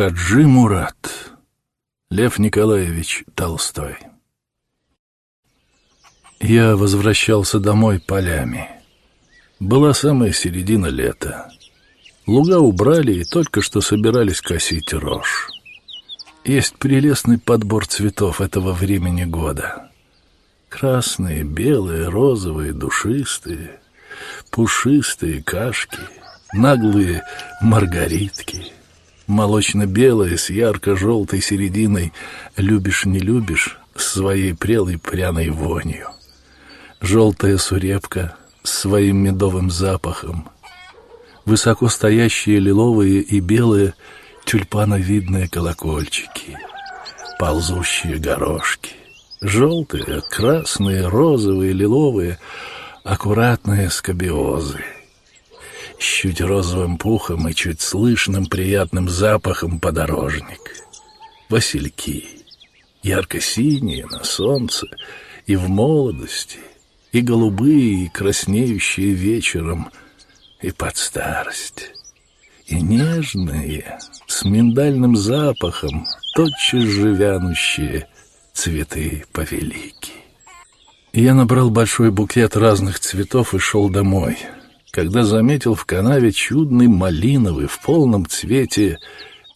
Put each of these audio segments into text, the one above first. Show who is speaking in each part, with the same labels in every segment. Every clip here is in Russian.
Speaker 1: Хаджи Мурат. Лев Николаевич Толстой. Я возвращался домой полями. Была самая середина лета. Луга убрали и только что собирались косить рожь. Есть прелестный подбор цветов этого времени года. Красные, белые, розовые, душистые, пушистые кашки, наглые маргаритки — молочно-белое с ярко-желтой серединой. «любишь, не любишь» с своей прелой пряной вонью, желтая сурепка с своим медовым запахом, высоко стоящие лиловые и белые тюльпановидные колокольчики, ползущие горошки, желтые, красные, розовые, лиловые, аккуратные скобиозы — с чуть розовым пухом и чуть слышным приятным запахом подорожник. Васильки, ярко-синие на солнце и в молодости, и голубые, и краснеющие вечером, и под старость, и нежные, с миндальным запахом, тотчас же вянущие цветы повелики. Я набрал большой букет разных цветов и шел домой — когда заметил в канаве чудный малиновый в полном цвете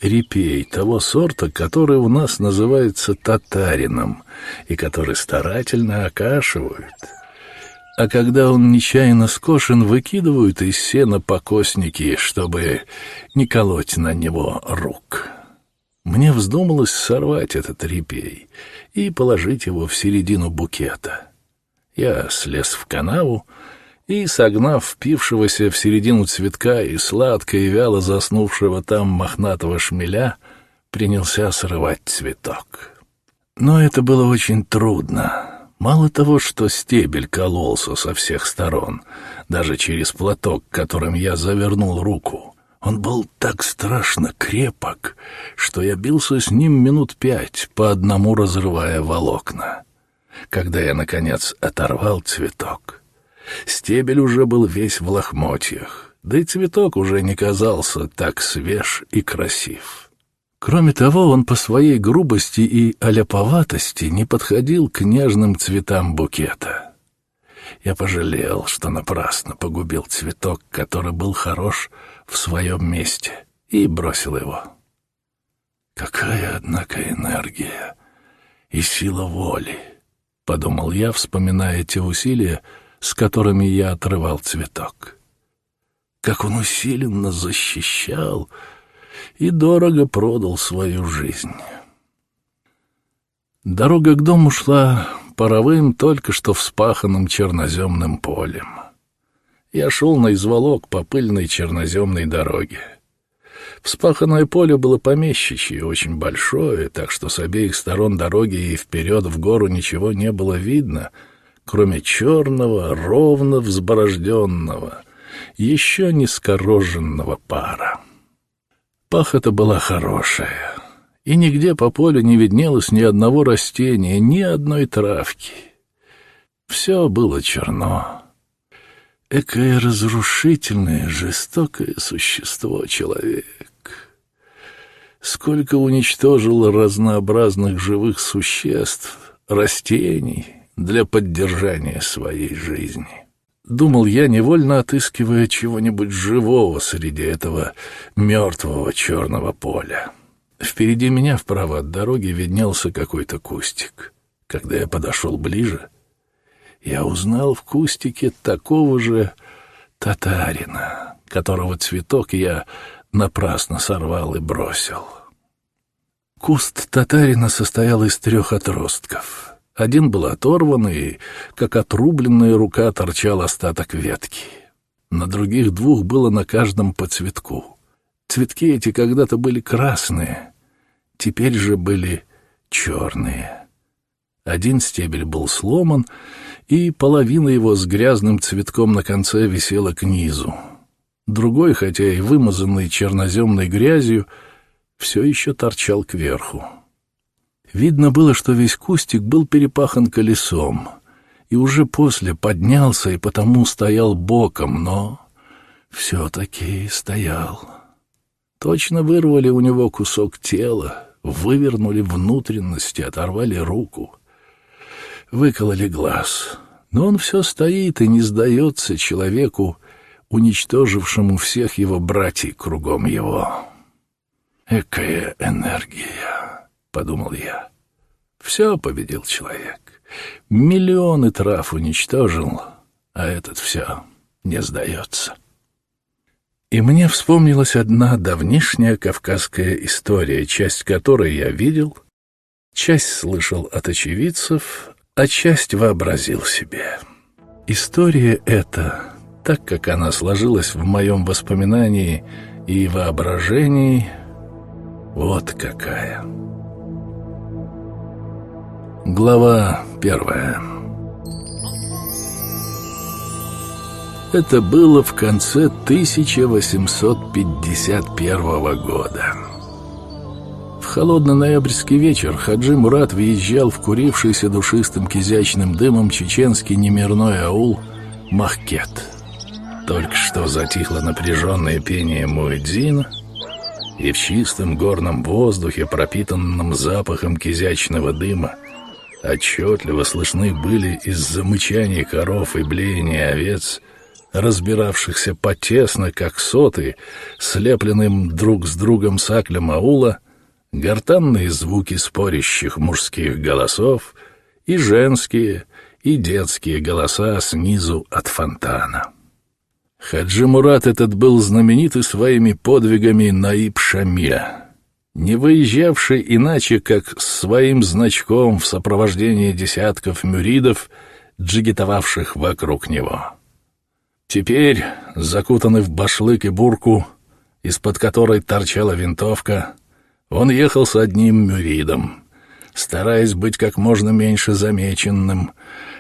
Speaker 1: репей того сорта, который у нас называется татарином и который старательно окашивают. А когда он нечаянно скошен, выкидывают из сена покосники, чтобы не колоть на него рук. Мне вздумалось сорвать этот репей и положить его в середину букета. Я слез в канаву, и, согнав впившегося в середину цветка и сладко и вяло заснувшего там мохнатого шмеля, принялся срывать цветок. Но это было очень трудно. Мало того, что стебель кололся со всех сторон, даже через платок, которым я завернул руку, он был так страшно крепок, что я бился с ним минут пять, по одному разрывая волокна. Когда я, наконец, оторвал цветок — Стебель уже был весь в лохмотьях, да и цветок уже не казался так свеж и красив. Кроме того, он по своей грубости и аляповатости не подходил к нежным цветам букета. Я пожалел, что напрасно погубил цветок, который был хорош в своем месте, и бросил его. Какая, однако, энергия и сила воли, — подумал я, вспоминая те усилия, с которыми я отрывал цветок. Как он усиленно защищал и дорого продал свою жизнь. Дорога к дому шла паровым, только что вспаханным черноземным полем. Я шел на изволок по пыльной черноземной дороге. Вспаханное поле было помещичье, очень большое, так что с обеих сторон дороги и вперед в гору ничего не было видно — кроме черного, ровно взборожденного, еще не скороженного пара. Пахота была хорошая, и нигде по полю не виднелось ни одного растения, ни одной травки. Все было черно. Экое разрушительное, жестокое существо человек. Сколько уничтожил разнообразных живых существ, растений, для поддержания своей жизни. Думал я, невольно отыскивая чего-нибудь живого среди этого мертвого черного поля. Впереди меня вправо от дороги виднелся какой-то кустик. Когда я подошел ближе, я узнал в кустике такого же татарина, которого цветок я напрасно сорвал и бросил. Куст татарина состоял из трех отростков — один был оторван, и, как отрубленная рука, торчал остаток ветки. На других двух было на каждом по цветку. Цветки эти когда-то были красные, теперь же были черные. Один стебель был сломан, и половина его с грязным цветком на конце висела к низу. Другой, хотя и вымазанный черноземной грязью, все еще торчал кверху. Видно было, что весь кустик был перепахан колесом, и уже после поднялся и потому стоял боком, но все-таки стоял. Точно вырвали у него кусок тела, вывернули внутренности, оторвали руку, выкололи глаз. Но он все стоит и не сдается человеку, уничтожившему всех его братьев кругом его. «Экая энергия», — подумал я. «Все победил человек. Миллионы трав уничтожил, а этот все не сдается». И мне вспомнилась одна давнишняя кавказская история, часть которой я видел, часть слышал от очевидцев, а часть вообразил себе. История эта, так как она сложилась в моем воспоминании и воображении, вот какая. Глава первая Это было в конце 1851 года. В холодный ноябрьский вечер Хаджи Мурат въезжал в курившийся душистым кизячным дымом чеченский немирной аул Махкет. Только что затихло напряженное пение Муэдзина, и в чистом горном воздухе, пропитанном запахом кизячного дыма, отчетливо слышны были из-за мычания коров и блеяния овец — разбиравшихся потесно, как соты, слепленным друг с другом саклем аула, гортанные звуки спорящих мужских голосов и женские, и детские голоса снизу от фонтана. Хаджи Мурат этот был знаменит своими подвигами Наиб Шамиля, не выезжавший иначе, как своим значком в сопровождении десятков мюридов, джигитовавших вокруг него. Теперь, закутанный в башлык и бурку, из-под которой торчала винтовка, он ехал с одним мюридом, стараясь быть как можно меньше замеченным,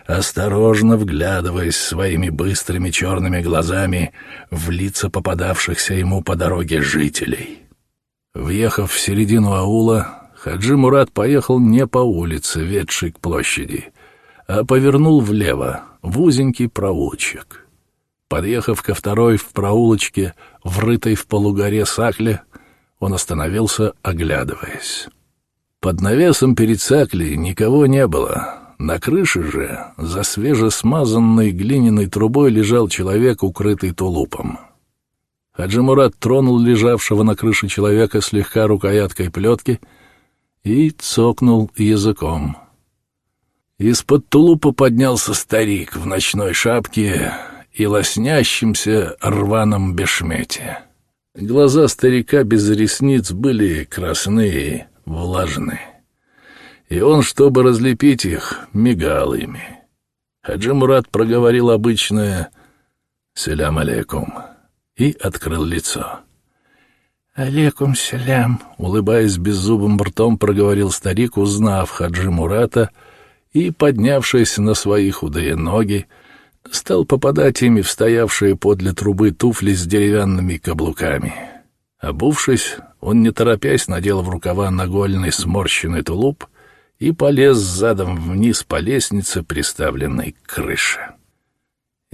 Speaker 1: осторожно вглядываясь своими быстрыми черными глазами в лица попадавшихся ему по дороге жителей. Въехав в середину аула, Хаджи Мурат поехал не по улице, ведшей к площади, а повернул влево, в узенький проулочек. Подъехав ко второй в проулочке, врытой в полугоре сакле, он остановился, оглядываясь. Под навесом перед саклей никого не было. На крыше же, за свежесмазанной глиняной трубой, лежал человек, укрытый тулупом. Хаджи Мурат тронул лежавшего на крыше человека слегка рукояткой плетки и цокнул языком. Из-под тулупа поднялся старик в ночной шапке и лоснящемся рваном бешмете. Глаза старика без ресниц были красные, влажные. И он, чтобы разлепить их, мигал ими. Хаджи Мурат проговорил обычное «Селям алейкум» и открыл лицо. «Алейкум селям», — улыбаясь беззубым ртом, проговорил старик, узнав Хаджи Мурата и, поднявшись на свои худые ноги, — стал попадать ими в стоявшие подле трубы туфли с деревянными каблуками. Обувшись, он, не торопясь, надел в рукава нагольный сморщенный тулуп и полез задом вниз по лестнице, приставленной к крыше.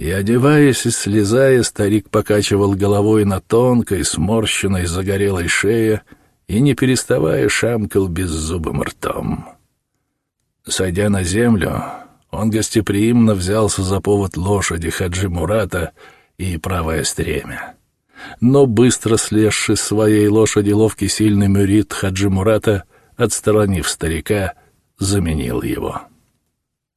Speaker 1: И, одеваясь и слезая, старик покачивал головой на тонкой, сморщенной, загорелой шее и, не переставая, шамкал беззубым ртом. Сойдя на землю, он гостеприимно взялся за повод лошади Хаджи Мурата и правое стремя. Но быстро слезший с своей лошади ловкий сильный мюрит Хаджи Мурата, отсторонив старика, заменил его.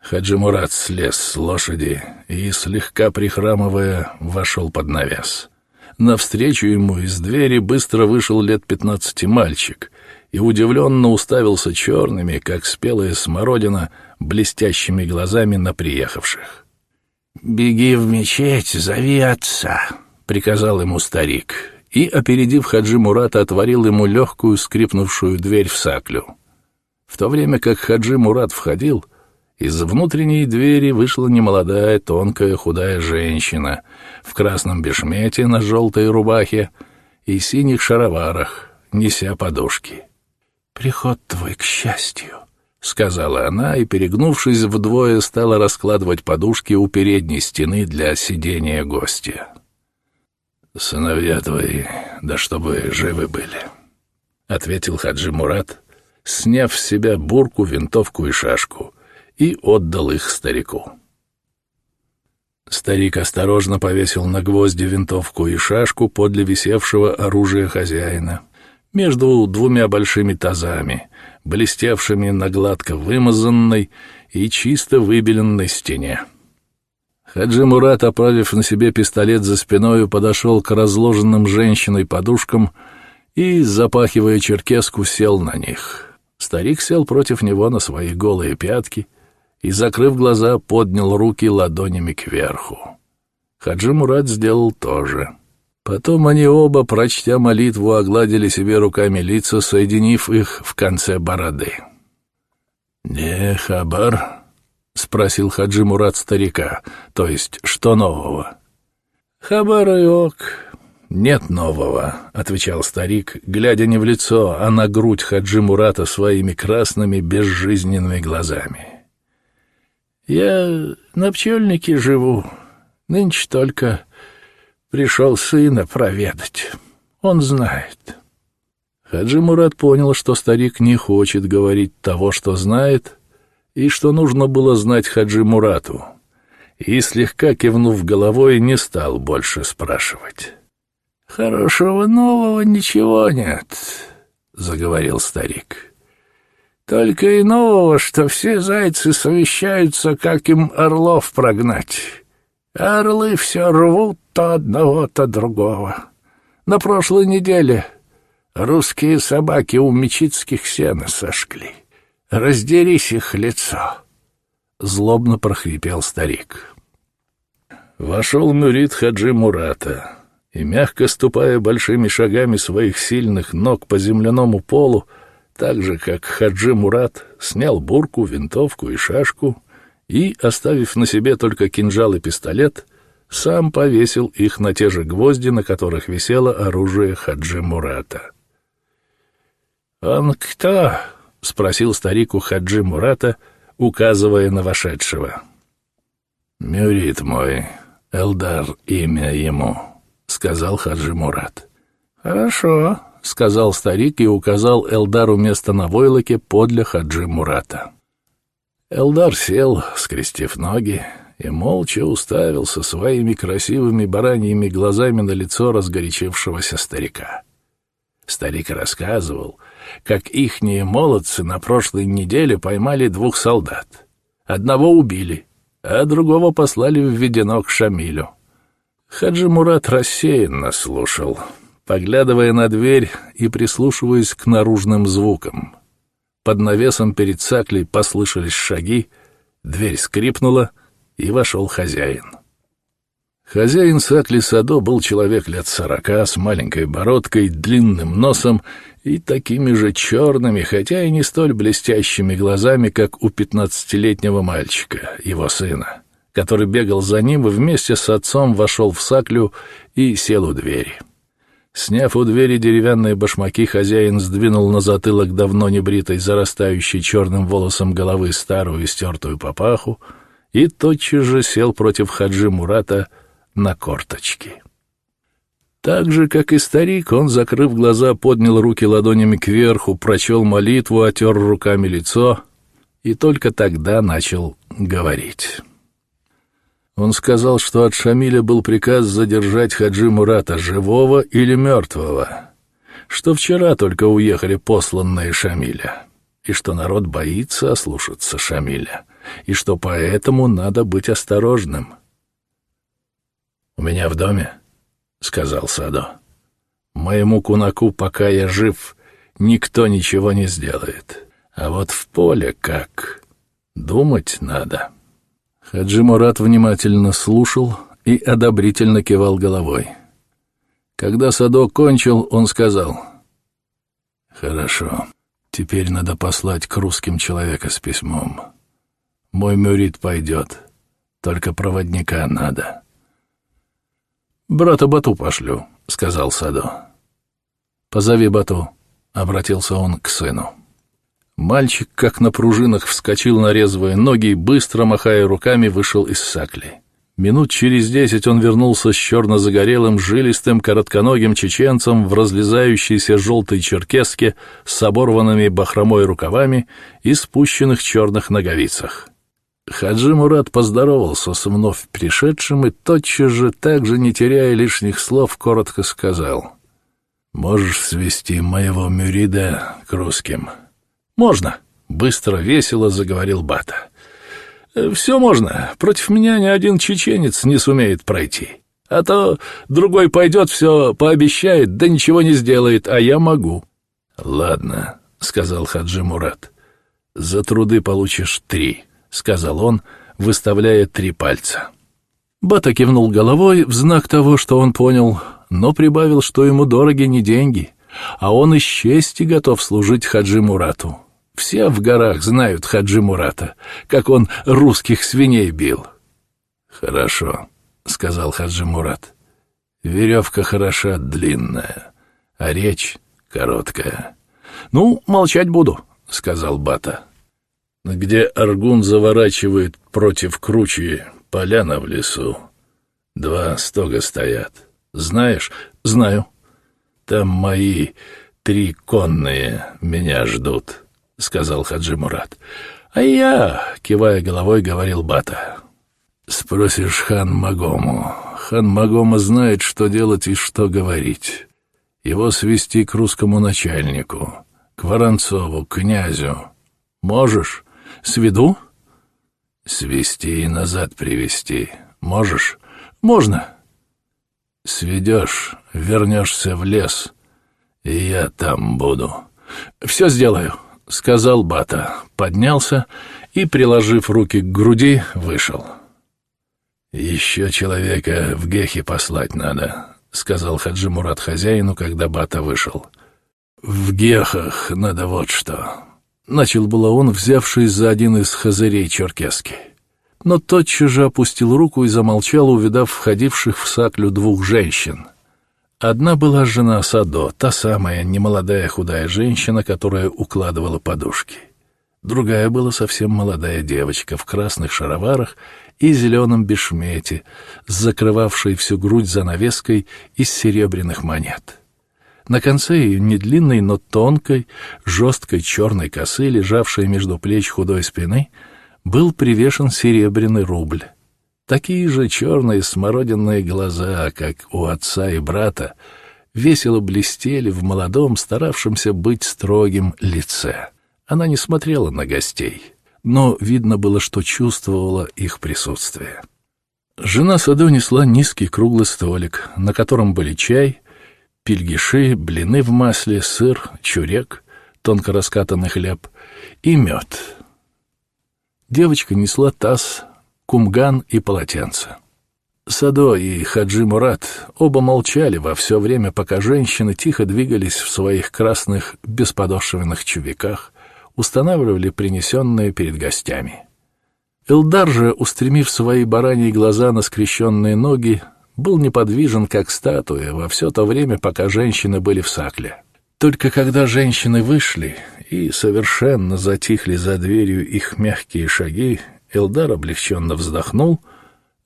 Speaker 1: Хаджи Мурат слез с лошади и, слегка прихрамывая, вошел под навес. Навстречу ему из двери быстро вышел лет пятнадцати мальчик и удивленно уставился черными, как спелая смородина, блестящими глазами на приехавших. «Беги в мечеть, зови отца», — приказал ему старик, и, опередив Хаджи Мурата, отворил ему легкую скрипнувшую дверь в саклю. В то время как Хаджи Мурат входил, из внутренней двери вышла немолодая, тонкая, худая женщина в красном бешмете на желтой рубахе и синих шароварах, неся подушки. «Приход твой к счастью», — сказала она и, перегнувшись вдвое, стала раскладывать подушки у передней стены для сидения гостя. «Сыновья твои, да чтобы живы были», — ответил Хаджи Мурат, сняв с себя бурку, винтовку и шашку, и отдал их старику. Старик осторожно повесил на гвозди винтовку и шашку подле висевшего оружия хозяина, между двумя большими тазами, блестевшими на гладко вымазанной и чисто выбеленной стене. Хаджи Мурат, оправив на себе пистолет за спиною, подошел к разложенным женщиной подушкам и, запахивая черкеску, сел на них. Старик сел против него на свои голые пятки и, закрыв глаза, поднял руки ладонями кверху. Хаджи Мурат сделал то же. Потом они оба, прочтя молитву, огладили себе руками лица, соединив их в конце бороды. «Не хабар?» — спросил Хаджи Мурат старика. «То есть, что нового?» «Хабарайок. Нет нового», — отвечал старик, глядя не в лицо, а на грудь Хаджи Мурата своими красными безжизненными глазами. «Я на пчельнике живу. Нынче только пришел сына проведать. Он знает». Хаджи Мурат понял, что старик не хочет говорить того, что знает, — и что нужно было знать Хаджи Мурату, и, слегка кивнув головой, не стал больше спрашивать. «Хорошего нового ничего нет», — заговорил старик. «Только и нового, что все зайцы совещаются, как им орлов прогнать. Орлы все рвут то одного, то другого. На прошлой неделе русские собаки у Мечицких сена сошкли». Раздерись их лицо!» — злобно прохрипел старик. Вошел мюрит Хаджи Мурата и, мягко ступая большими шагами своих сильных ног по земляному полу, так же, как Хаджи Мурат, снял бурку, винтовку и шашку и, оставив на себе только кинжал и пистолет, сам повесил их на те же гвозди, на которых висело оружие Хаджи Мурата. «Он кто?» — спросил старик у Хаджи Мурата, указывая на вошедшего. «Мюрит мой, Элдар имя ему», — сказал Хаджи Мурат. «Хорошо», — сказал старик и указал Элдару место на войлоке подле Хаджи Мурата. Элдар сел, скрестив ноги, и молча уставился своими красивыми бараньими глазами на лицо разгорячившегося старика. Старик рассказывал, как ихние молодцы на прошлой неделе поймали двух солдат. Одного убили, а другого послали в Ведено Шамилю. Хаджи Мурат рассеянно слушал, поглядывая на дверь и прислушиваясь к наружным звукам. Под навесом перед саклей послышались шаги, дверь скрипнула, и вошел хозяин. Хозяин Сакли Садо был человек лет сорока, с маленькой бородкой, длинным носом и такими же черными, хотя и не столь блестящими глазами, как у пятнадцатилетнего мальчика, его сына, который бегал за ним и вместе с отцом вошел в Саклю и сел у двери. Сняв у двери деревянные башмаки, хозяин сдвинул на затылок давно небритой, зарастающей черным волосом головы старую стертую папаху и тотчас же сел против Хаджи Мурата — на корточки. Так же, как и старик, он, закрыв глаза, поднял руки ладонями кверху, прочел молитву, отер руками лицо и только тогда начал говорить. Он сказал, что от Шамиля был приказ задержать Хаджи Мурата живого или мертвого, что вчера только уехали посланные Шамиля, и что народ боится ослушаться Шамиля, и что поэтому надо быть осторожным — «У меня в доме», — сказал Садо. «Моему кунаку, пока я жив, никто ничего не сделает. А вот в поле как? Думать надо». Хаджи Мурат внимательно слушал и одобрительно кивал головой. Когда Садо кончил, он сказал, «Хорошо, теперь надо послать к русским человека с письмом. Мой мюрит пойдет, только проводника надо». «Брата Бату пошлю», — сказал Садо. «Позови Бату», — обратился он к сыну. Мальчик, как на пружинах, вскочил на резвые ноги и, быстро махая руками, вышел из сакли. Минут через десять он вернулся с черно-загорелым, жилистым, коротконогим чеченцем в разлезающейся желтой черкеске с оборванными бахромой рукавами и спущенных черных ноговицах. Хаджи Мурат поздоровался с вновь пришедшим и тотчас же, также не теряя лишних слов, коротко сказал. «Можешь свести моего Мюрида к русским?» «Можно», — быстро, весело заговорил Бата. «Все можно. Против меня ни один чеченец не сумеет пройти. А то другой пойдет, все пообещает, да ничего не сделает, а я могу». «Ладно», — сказал Хаджи Мурат. «За труды получишь три». — сказал он, выставляя три пальца. Бата кивнул головой в знак того, что он понял, но прибавил, что ему дороги не деньги, а он из чести готов служить Хаджи Мурату. Все в горах знают Хаджи Мурата, как он русских свиней бил. «Хорошо», — сказал Хаджи Мурат. «Веревка хороша длинная, а речь короткая». «Ну, молчать буду», — сказал Бата где Аргун заворачивает против кручи поляна в лесу. Два стога стоят. Знаешь? Знаю. Там мои три конные меня ждут, — сказал Хаджи Мурат. А я, кивая головой, говорил Бата. Спросишь хан Магому. Хан Магома знает, что делать и что говорить. Его свести к русскому начальнику, к Воронцову, князю. Можешь? Сведу? Свести и назад привести. Можешь? Можно. Сведешь, вернешься в лес, и я там буду. Все сделаю, сказал Бата, поднялся и, приложив руки к груди, вышел. Еще человека в Гехе послать надо, сказал Хаджи Мурат хозяину, когда Бата вышел. В Гехах надо вот что. Начал было он, взявшись за один из хазырей черкески. Но тотчас же опустил руку и замолчал, увидав входивших в саклю двух женщин. Одна была жена Садо, та самая немолодая худая женщина, которая укладывала подушки. Другая была совсем молодая девочка в красных шароварах и зеленом бешмете, закрывавшей всю грудь занавеской из серебряных монет. На конце ее недлинной, но тонкой, жесткой черной косы, лежавшей между плеч худой спины, был привешен серебряный рубль. Такие же черные смородинные глаза, как у отца и брата, весело блестели в молодом, старавшемся быть строгим лице. Она не смотрела на гостей, но видно было, что чувствовала их присутствие. Жена Садо несла низкий круглый столик, на котором были чай, пельгиши, блины в масле, сыр, чурек, тонко раскатанный хлеб и мед. Девочка несла таз, кумган и полотенце. Садо и Хаджи Мурат оба молчали во все время, пока женщины тихо двигались в своих красных бесподошвенных чубиках, устанавливали принесенные перед гостями. Элдар же, устремив свои бараньи глаза на скрещенные ноги, был неподвижен, как статуя, во все то время, пока женщины были в сакле. Только когда женщины вышли и совершенно затихли за дверью их мягкие шаги, Элдар облегченно вздохнул,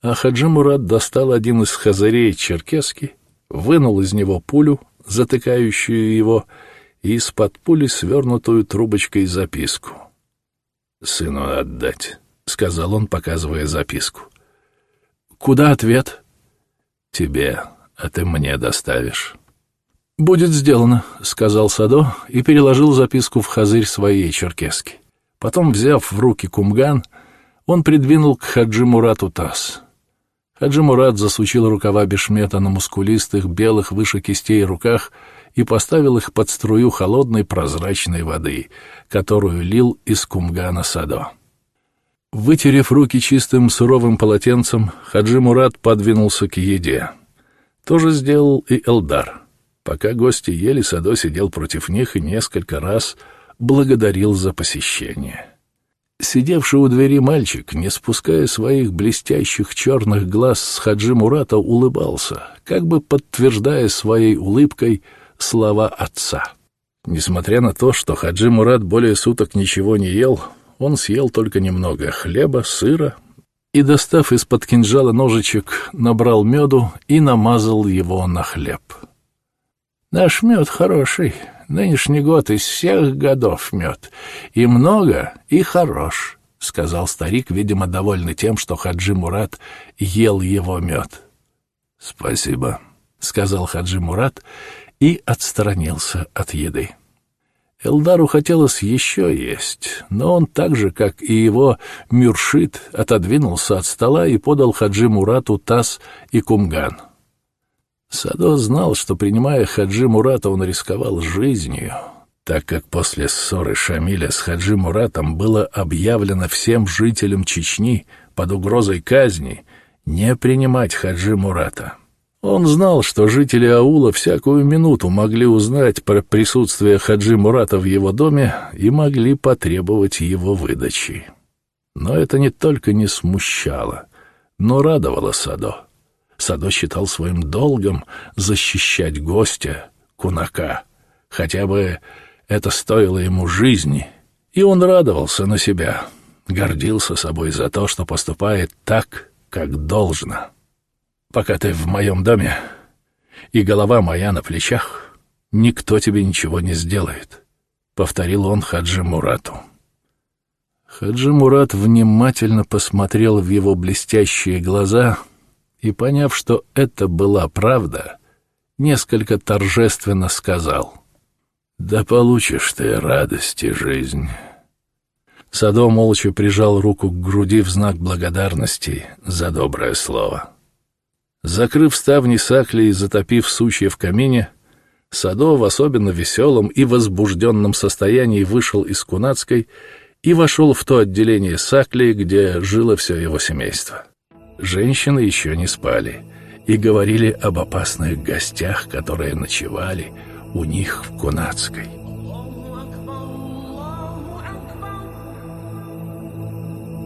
Speaker 1: а Хаджи Мурат достал один из хазарей черкески, вынул из него пулю, затыкающую его, и из-под пули свернутую трубочкой записку. «Сыну отдать», — сказал он, показывая записку. «Куда ответ?» тебе, а ты мне доставишь». «Будет сделано», — сказал Садо и переложил записку в хазырь своей черкески. Потом, взяв в руки кумган, он придвинул к Хаджи Мурату таз. Хаджи Мурат засучил рукава бешмета на мускулистых, белых выше кистей руках и поставил их под струю холодной прозрачной воды, которую лил из кумгана Садо. Вытерев руки чистым суровым полотенцем, Хаджи Мурат подвинулся к еде. То же сделал и Элдар. Пока гости ели, Садо сидел против них и несколько раз благодарил за посещение. Сидевший у двери мальчик, не спуская своих блестящих черных глаз с Хаджи Мурата, улыбался, как бы подтверждая своей улыбкой слова отца. Несмотря на то, что Хаджи Мурат более суток ничего не ел, он съел только немного хлеба, сыра, и, достав из-под кинжала ножичек, набрал меду и намазал его на хлеб. «Наш мед хороший, нынешний год из всех годов мед, и много, и хорош», — сказал старик, видимо, довольный тем, что Хаджи Мурат ел его мед. «Спасибо», — сказал Хаджи Мурат и отстранился от еды. Элдару хотелось еще есть, но он так же, как и его Мюршит, отодвинулся от стола и подал Хаджи Мурату таз и кумган. Садо знал, что, принимая Хаджи Мурата, он рисковал жизнью, так как после ссоры Шамиля с Хаджи Муратом было объявлено всем жителям Чечни под угрозой казни не принимать Хаджи Мурата. Он знал, что жители аула всякую минуту могли узнать про присутствие Хаджи Мурата в его доме и могли потребовать его выдачи. Но это не только не смущало, но радовало Садо. Садо считал своим долгом защищать гостя, кунака. Хотя бы это стоило ему жизни, и он радовался на себя, гордился собой за то, что поступает так, как должно пока ты в моем доме, и голова моя на плечах, никто тебе ничего не сделает», — повторил он Хаджи Мурату. Хаджи Мурат внимательно посмотрел в его блестящие глаза и, поняв, что это была правда, несколько торжественно сказал «Да получишь ты радость и жизнь». Садо молча прижал руку к груди в знак благодарности за доброе слово. Закрыв ставни сакли и затопив сучья в камине, Садо в особенно веселом и возбужденном состоянии вышел из Кунацкой и вошел в то отделение сакли, где жило все его семейство. Женщины еще не спали и говорили об опасных гостях, которые ночевали у них в Кунацкой.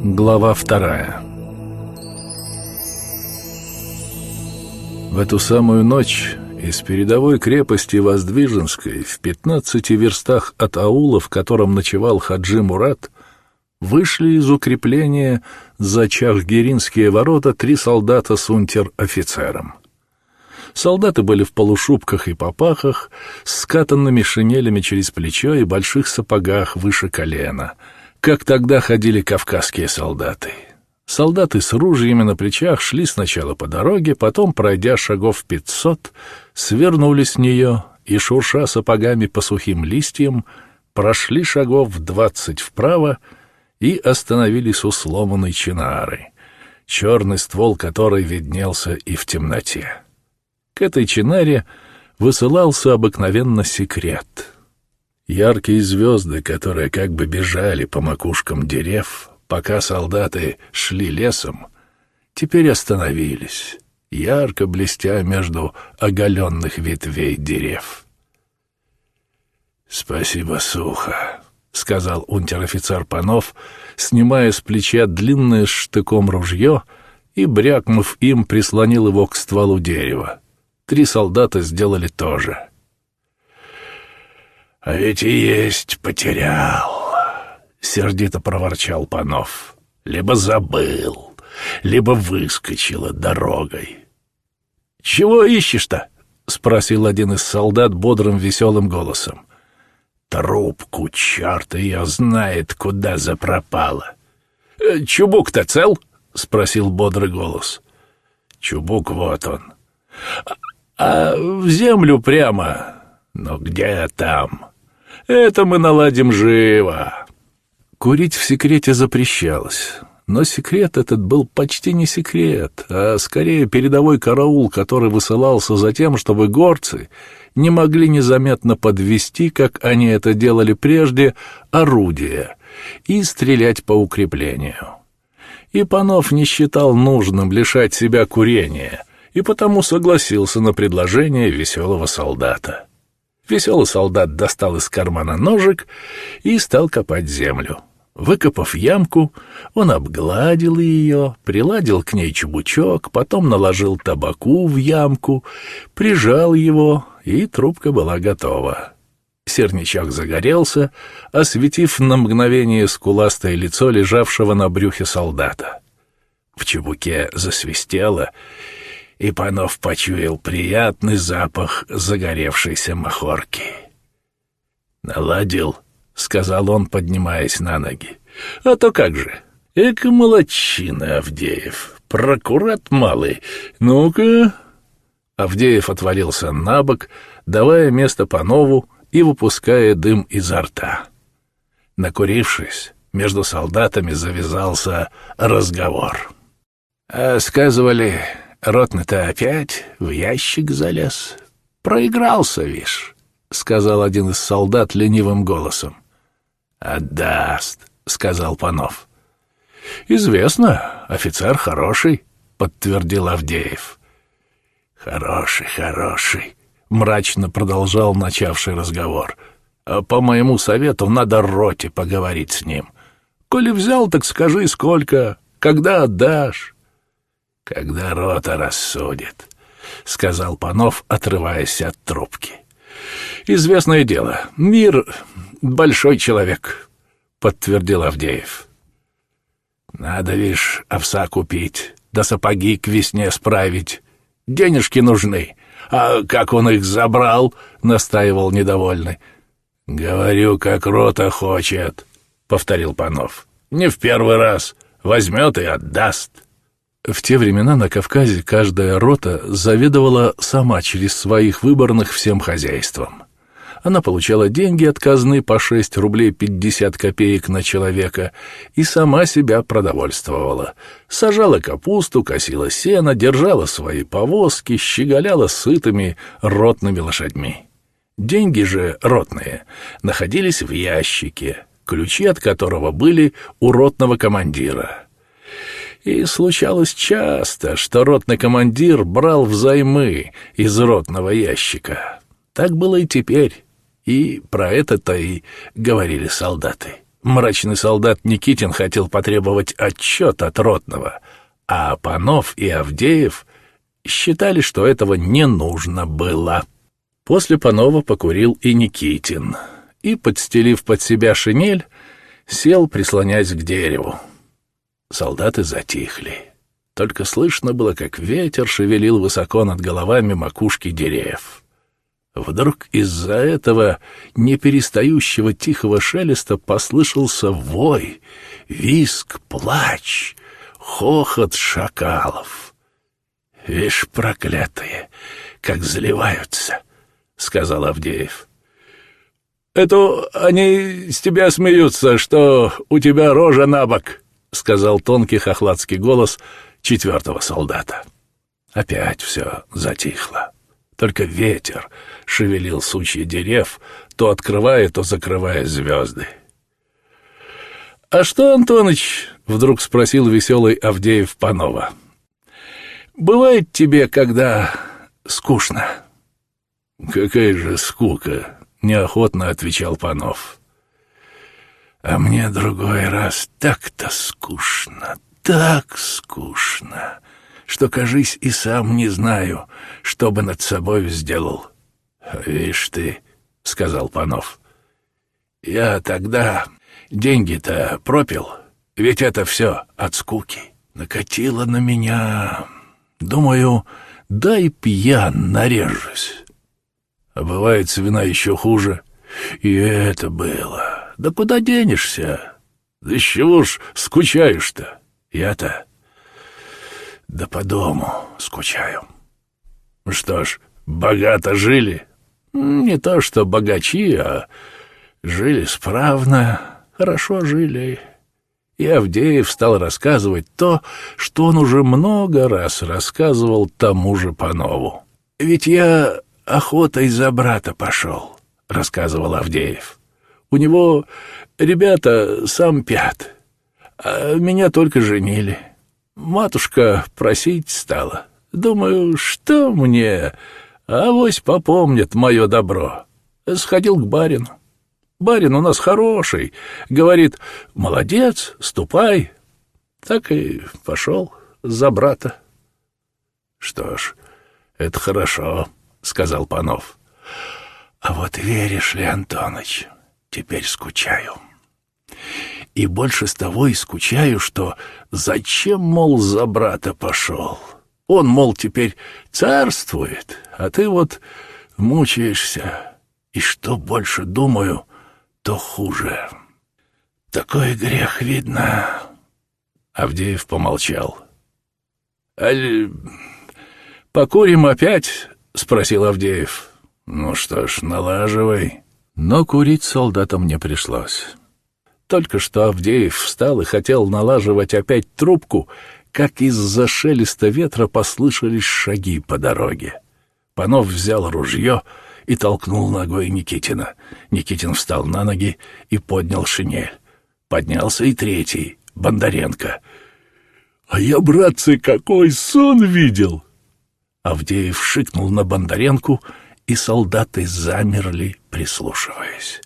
Speaker 1: Глава вторая В эту самую ночь из передовой крепости Воздвиженской в пятнадцати верстах от аула, в котором ночевал Хаджи Мурат, вышли из укрепления за Чахгиринские ворота три солдата с унтер-офицером. Солдаты были в полушубках и попахах, с скатанными шинелями через плечо и больших сапогах выше колена, как тогда ходили кавказские солдаты. Солдаты с ружьями на плечах шли сначала по дороге, потом, пройдя шагов пятьсот, свернули с нее и, шурша сапогами по сухим листьям, прошли шагов двадцать вправо и остановились у сломанной чинары, черный ствол которой виднелся и в темноте. К этой чинаре высылался обыкновенно секрет. Яркие звезды, которые как бы бежали по макушкам дерев, пока солдаты шли лесом, теперь остановились, ярко блестя между оголенных ветвей дерев. «Спасибо, сухо», — сказал унтер-офицер Панов, снимая с плеча длинное штыком ружье и, брякнув им, прислонил его к стволу дерева. Три солдата сделали то же. «А ведь и есть потерял», сердито проворчал Панов. Либо забыл, либо выскочила дорогой. Чего ищешь-то? спросил один из солдат бодрым веселым голосом. Трубку, черт ее знает, куда запропала. «Э, Чубук-то цел? спросил бодрый голос. Чубук вот он. А, а в землю прямо. Но где там? Это мы наладим живо. Курить в секрете запрещалось. Но секрет этот был почти не секрет, а скорее передовой караул, который высылался за тем, чтобы горцы не могли незаметно подвести, как они это делали прежде, орудия и стрелять по укреплению. И Панов не считал нужным лишать себя курения, и потому согласился на предложение веселого солдата. Веселый солдат достал из кармана ножик и стал копать землю. Выкопав ямку, он обгладил ее, приладил к ней чубучок, потом наложил табаку в ямку, прижал его, и трубка была готова. Серничок загорелся, осветив на мгновение скуластое лицо лежавшего на брюхе солдата. В чебуке засвистело, и Панов почуял приятный запах загоревшейся махорки. «Наладил», — сказал он, поднимаясь на ноги. «А то как же! Эка молодчина, Авдеев! Прокурат малый! Ну-ка!» Авдеев отвалился на бок, давая место Панову и выпуская дым изо рта. Накурившись, между солдатами завязался разговор. А сказывали, ротный-то опять в ящик залез. Проигрался, вишь, — сказал один из солдат ленивым голосом. «Отдаст», — сказал Панов. «Известно, офицер хороший», — подтвердил Авдеев. «Хороший, хороший», — мрачно продолжал начавший разговор. «А по моему совету надо роте поговорить с ним. Коли взял, так скажи, сколько, когда отдашь». «Когда рота рассудит», — сказал Панов, отрываясь от трубки. «Известное дело. Мир — большой человек», — подтвердил Авдеев. «Надо, вишь, овса купить, да сапоги к весне справить, Денежки нужны. А как он их забрал?» — настаивал недовольный. «Говорю, как рота хочет», — повторил Панов. «Не в первый раз. Возьмет и отдаст». В те времена на Кавказе каждая рота заведовала сама через своих выборных всем хозяйством. Она получала деньги от казны по 6 рублей 50 копеек на человека и сама себя продовольствовала. Сажала капусту, косила сено, держала свои повозки, щеголяла сытыми ротными лошадьми. Деньги же ротные находились в ящике, ключи от которого были у ротного командира. И случалось часто, что ротный командир брал взаймы из ротного ящика. Так было и теперь. И про это-то и говорили солдаты. Мрачный солдат Никитин хотел потребовать отчет от Ротного, а Панов и Авдеев считали, что этого не нужно было. После Панова покурил и Никитин, и, подстелив под себя шинель, сел, прислонясь к дереву. Солдаты затихли. Только слышно было, как ветер шевелил высоко над головами макушки деревьев. Вдруг из-за этого неперестающего тихого шелеста послышался вой, виск, плач, хохот шакалов. «Вишь, проклятые, как заливаются!» — сказал Авдеев. «Это они с тебя смеются, что у тебя рожа на бок», — сказал тонкий хохладский голос четвертого солдата. Опять все затихло. Только ветер шевелил сучья дерев, то открывая, то закрывая звезды. «А что, Антоныч?» — вдруг спросил веселый Авдеев Панова. «Бывает тебе, когда скучно?» «Какая же скука!» — неохотно отвечал Панов. «А мне другой раз так-то скучно, так скучно!» Что, кажись, и сам не знаю, что бы над собой сделал. — Вишь ты, — сказал Панов, — я тогда деньги-то пропил, ведь это все от скуки. Накатило на меня. Думаю, дай пьян нарежусь. А бывает, с вина еще хуже. И это было. Да куда денешься? Да с чего ж скучаешь-то? Я-то да по дому скучаю. Что ж, богато жили? Не то что богачи, а жили справно, хорошо жили. И Авдеев стал рассказывать то, что он уже много раз рассказывал тому же Панову. «Ведь я охотой за брата пошел», — рассказывал Авдеев. «У него ребята сам пят, а меня только женили». Матушка просить стала. Думаю, что мне? Авось попомнит мое добро. Сходил к барину. Барин у нас хороший. Говорит, молодец, ступай. Так и пошел за брата. Что ж, это хорошо, сказал Панов. А вот веришь ли, Антоныч, теперь скучаю. И больше с того и скучаю, что зачем, мол, за брата пошел? Он, мол, теперь царствует, а ты вот мучаешься. И что больше думаю, то хуже. Такой грех видно. Авдеев помолчал. «Аль... покурим опять?» — спросил Авдеев. «Ну что ж, налаживай». Но курить солдатам не пришлось. Только что Авдеев встал и хотел налаживать опять трубку, как из-за шелеста ветра послышались шаги по дороге. Панов взял ружье и толкнул ногой Никитина. Никитин встал на ноги и поднял шинель. Поднялся и третий, Бондаренко. «А я, братцы, какой сон видел!» Авдеев шикнул на Бондаренку, и солдаты замерли, прислушиваясь.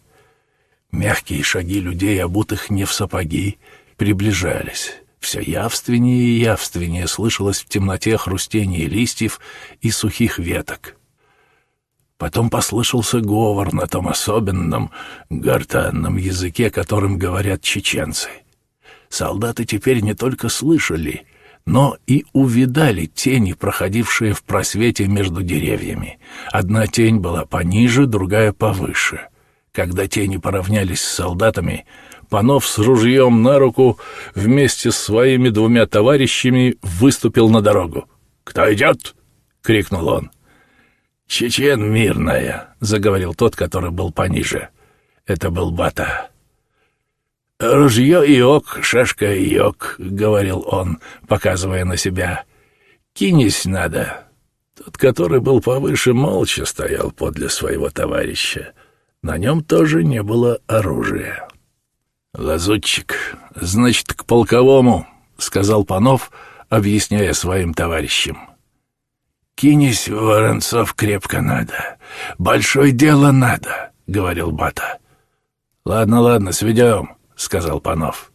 Speaker 1: Мягкие шаги людей, обутых не в сапоги, приближались. Все явственнее и явственнее слышалось в темноте хрустение листьев и сухих веток. Потом послышался говор на том особенном, гортанном языке, которым говорят чеченцы. Солдаты теперь не только слышали, но и увидали тени, проходившие в просвете между деревьями. Одна тень была пониже, другая повыше. Когда тени поравнялись с солдатами, Панов с ружьем на руку вместе с своими двумя товарищами выступил на дорогу. «Кто идет?» — крикнул он. «Чечен мирная», — заговорил тот, который был пониже. Это был Бата. «Ружье и ок, шашка и ок», — говорил он, показывая на себя. «Кинись надо». Тот, который был повыше, молча стоял подле своего товарища. На нем тоже не было оружия. «Лазутчик, значит, к полковому», — сказал Панов, объясняя своим товарищам. «Кинись, Воронцов, крепко надо. Большое дело надо», — говорил Бата. «Ладно, ладно, сведем», — сказал Панов.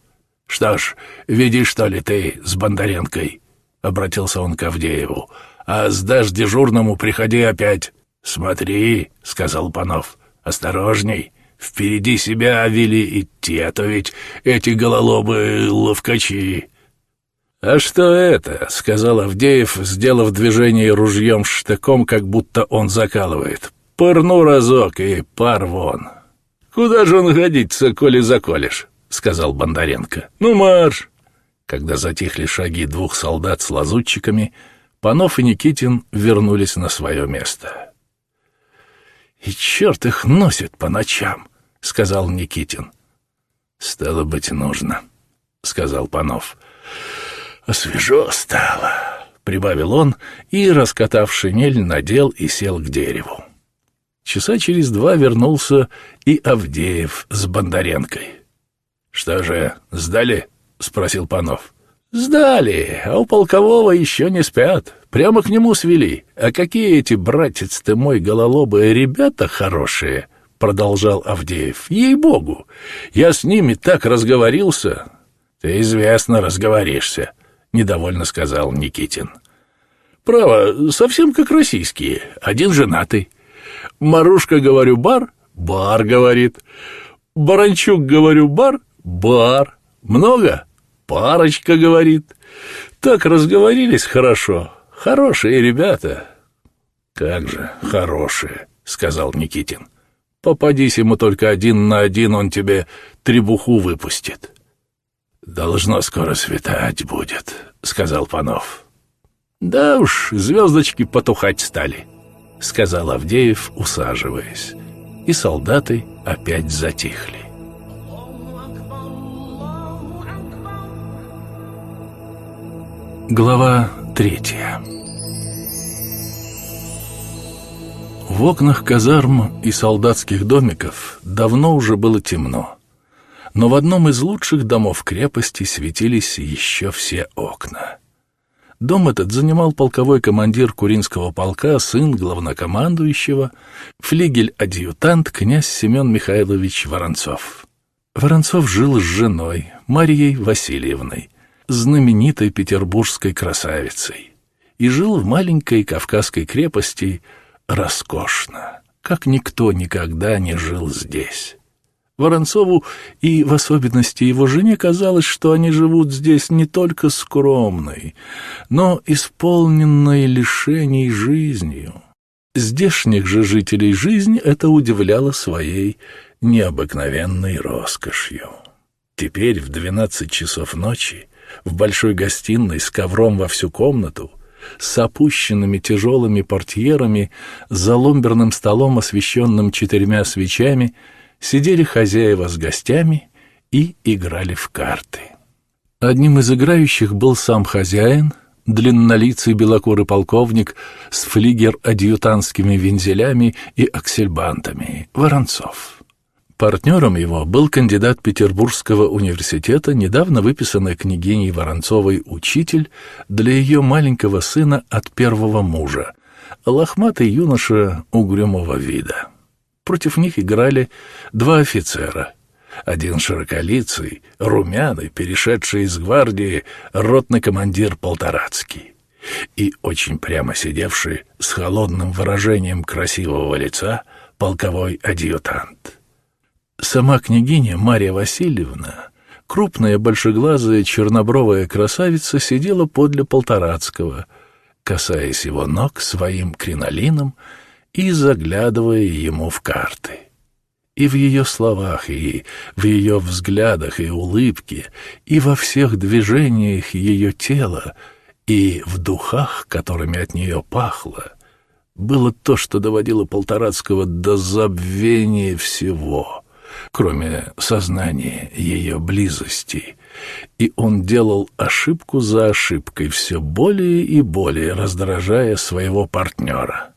Speaker 1: «Что ж, видишь, что ли, ты с Бондаренкой?» — обратился он к Авдееву. «А сдашь дежурному, приходи опять». «Смотри», — сказал Панов, — «осторожней». Впереди себя вели идти, а то ведь эти гололобы ловкачи. «А что это?» — сказал Авдеев, сделав движение ружьем штыком, как будто он закалывает. «Пырну разок и пар вон». «Куда же он годится, коли заколешь?» — сказал Бондаренко. «Ну, марш!» Когда затихли шаги двух солдат с лазутчиками, Панов и Никитин вернулись на свое место. «И черт их носит по ночам!» — сказал Никитин. «Стало быть, нужно», — сказал Панов. «Свежо стало», — прибавил он и, раскатав шинель, надел и сел к дереву. Часа через два вернулся и Авдеев с Бондаренкой. «Что же, сдали?» — спросил Панов. «Сдали, а у полкового еще не спят. Прямо к нему свели. А какие эти, братец ты мой, гололобые ребята хорошие!» — продолжал Авдеев. «Ей-богу! Я с ними так разговорился!» «Ты известно разговоришься», — недовольно сказал Никитин. «Право, совсем как российские. Один женатый. Марушка, говорю, бар, бар, говорит. Баранчук, говорю, бар, бар. Много? Парочка, говорит. Так разговорились хорошо. Хорошие ребята. Как же хорошие, сказал Никитин. Попадись ему только один на один, он тебе требуху выпустит. Должно скоро светать будет, сказал Панов. Да уж, звездочки потухать стали. — сказал Авдеев, усаживаясь. И солдаты опять затихли. Глава третья В окнах казарм и солдатских домиков давно уже было темно. Но в одном из лучших домов крепости светились еще все окна. Дом этот занимал полковой командир Куринского полка, сын главнокомандующего, флигель-адъютант князь Семен Михайлович Воронцов. Воронцов жил с женой, Марией Васильевной, знаменитой петербургской красавицей, и жил в маленькой кавказской крепости роскошно, как никто никогда не жил здесь. Воронцову и в особенности его жене казалось, что они живут здесь не только скромной, но исполненной лишений жизнью. Здешних же жителей жизнь это удивляла своей необыкновенной роскошью. Теперь в двенадцать часов ночи в большой гостиной с ковром во всю комнату — с опущенными тяжелыми портьерами, за ломберным столом, освещенным четырьмя свечами — сидели хозяева с гостями и играли в карты. Одним из играющих был сам хозяин, длиннолицый белокурый полковник с флигер-адъютантскими вензелями и аксельбантами, Воронцов. Партнером его был кандидат Петербургского университета, недавно выписанный княгиней Воронцовой учитель для ее маленького сына от первого мужа, лохматый юноша угрюмого вида. Против них играли два офицера. Один широколицый, румяный, перешедший из гвардии, ротный командир Полторацкий. И очень прямо сидевший с холодным выражением красивого лица полковой адъютант. Сама княгиня Марья Васильевна, крупная большеглазая чернобровая красавица, сидела подле Полторацкого, касаясь его ног своим кринолином и заглядывая ему в карты. И в ее словах, и в ее взглядах и улыбке, и во всех движениях ее тела, и в духах, которыми от нее пахло, было то, что доводило Полторацкого до забвения всего, кроме сознания ее близости, и он делал ошибку за ошибкой, все более и более раздражая своего партнера.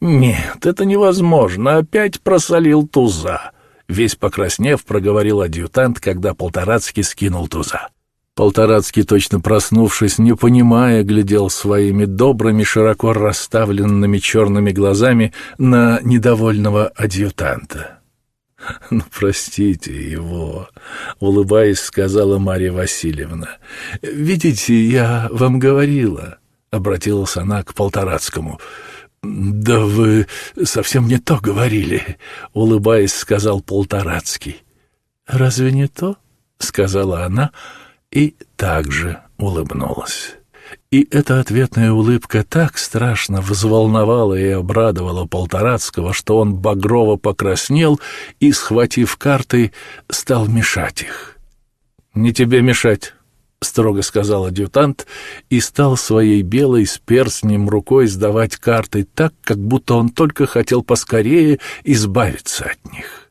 Speaker 1: «Нет, это невозможно. Опять просолил туза», — весь покраснев проговорил адъютант, когда Полторацкий скинул туза. Полторацкий, точно проснувшись, не понимая, глядел своими добрыми, широко расставленными черными глазами на недовольного адъютанта. «Ну, простите его», — улыбаясь, сказала Марья Васильевна. «Видите, я вам говорила», — обратилась она к Полторацкому, — «Да вы совсем не то говорили», — улыбаясь, сказал Полторацкий. «Разве не то?» — сказала она и также улыбнулась. И эта ответная улыбка так страшно взволновала и обрадовала Полторацкого, что он багрово покраснел и, схватив карты, стал мешать их. «Не тебе мешать», — строго сказал адъютант и стал своей белой с перстнем рукой сдавать карты так, как будто он только хотел поскорее избавиться от них.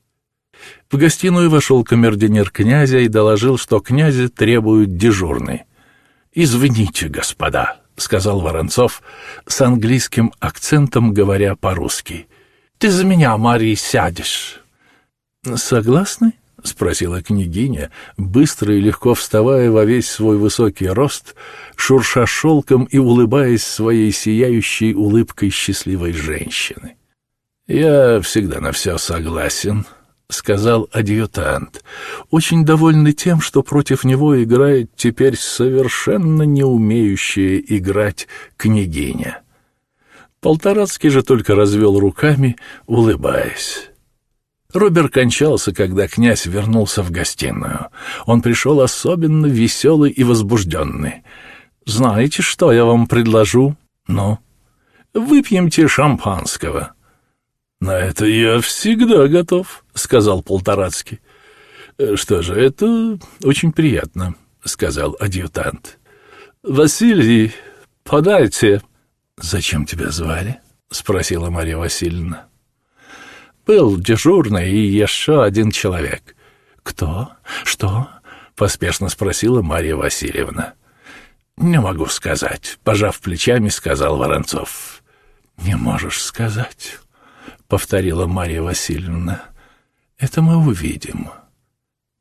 Speaker 1: В гостиную вошел камердинер князя и доложил, что князя требуют дежурный. «Извините, господа», — сказал Воронцов с английским акцентом, говоря по-русски. «Ты за меня, Марий, сядешь». «Согласны?» — спросила княгиня, быстро и легко вставая во весь свой высокий рост, шурша шелком и улыбаясь своей сияющей улыбкой счастливой женщины. «Я всегда на все согласен», — сказал адъютант, очень довольный тем, что против него играет теперь совершенно не умеющая играть княгиня. Полторацкий же только развел руками, улыбаясь. Робер кончался, когда князь вернулся в гостиную. Он пришел особенно веселый и возбужденный. «Знаете, что я вам предложу?» «Ну?» «Выпьемте шампанского». «На это я всегда готов», — сказал Полторацкий. «Что же, это очень приятно», — сказал адъютант. «Василий, подайте». «Зачем тебя звали?» — спросила Марья Васильевна. Был дежурный и еще один человек. «Кто? Что?» — поспешно спросила Марья Васильевна. «Не могу сказать», — пожав плечами, сказал Воронцов. «Не можешь сказать», — повторила Марья Васильевна. «Это мы увидим».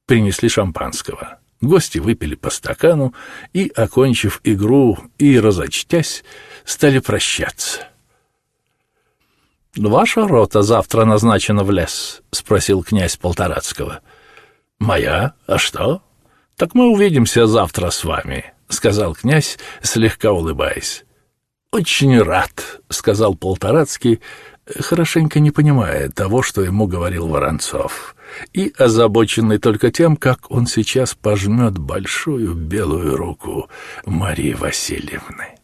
Speaker 1: Принесли шампанского. Гости выпили по стакану и, окончив игру и разочтясь, стали прощаться. «Ваша рота завтра назначена в лес?» — спросил князь Полторацкого. «Моя? А что?» «Так мы увидимся завтра с вами», — сказал князь, слегка улыбаясь. «Очень рад», — сказал Полторацкий, хорошенько не понимая того, что ему говорил Воронцов, и озабоченный только тем, как он сейчас пожмет большую белую руку Марии Васильевны.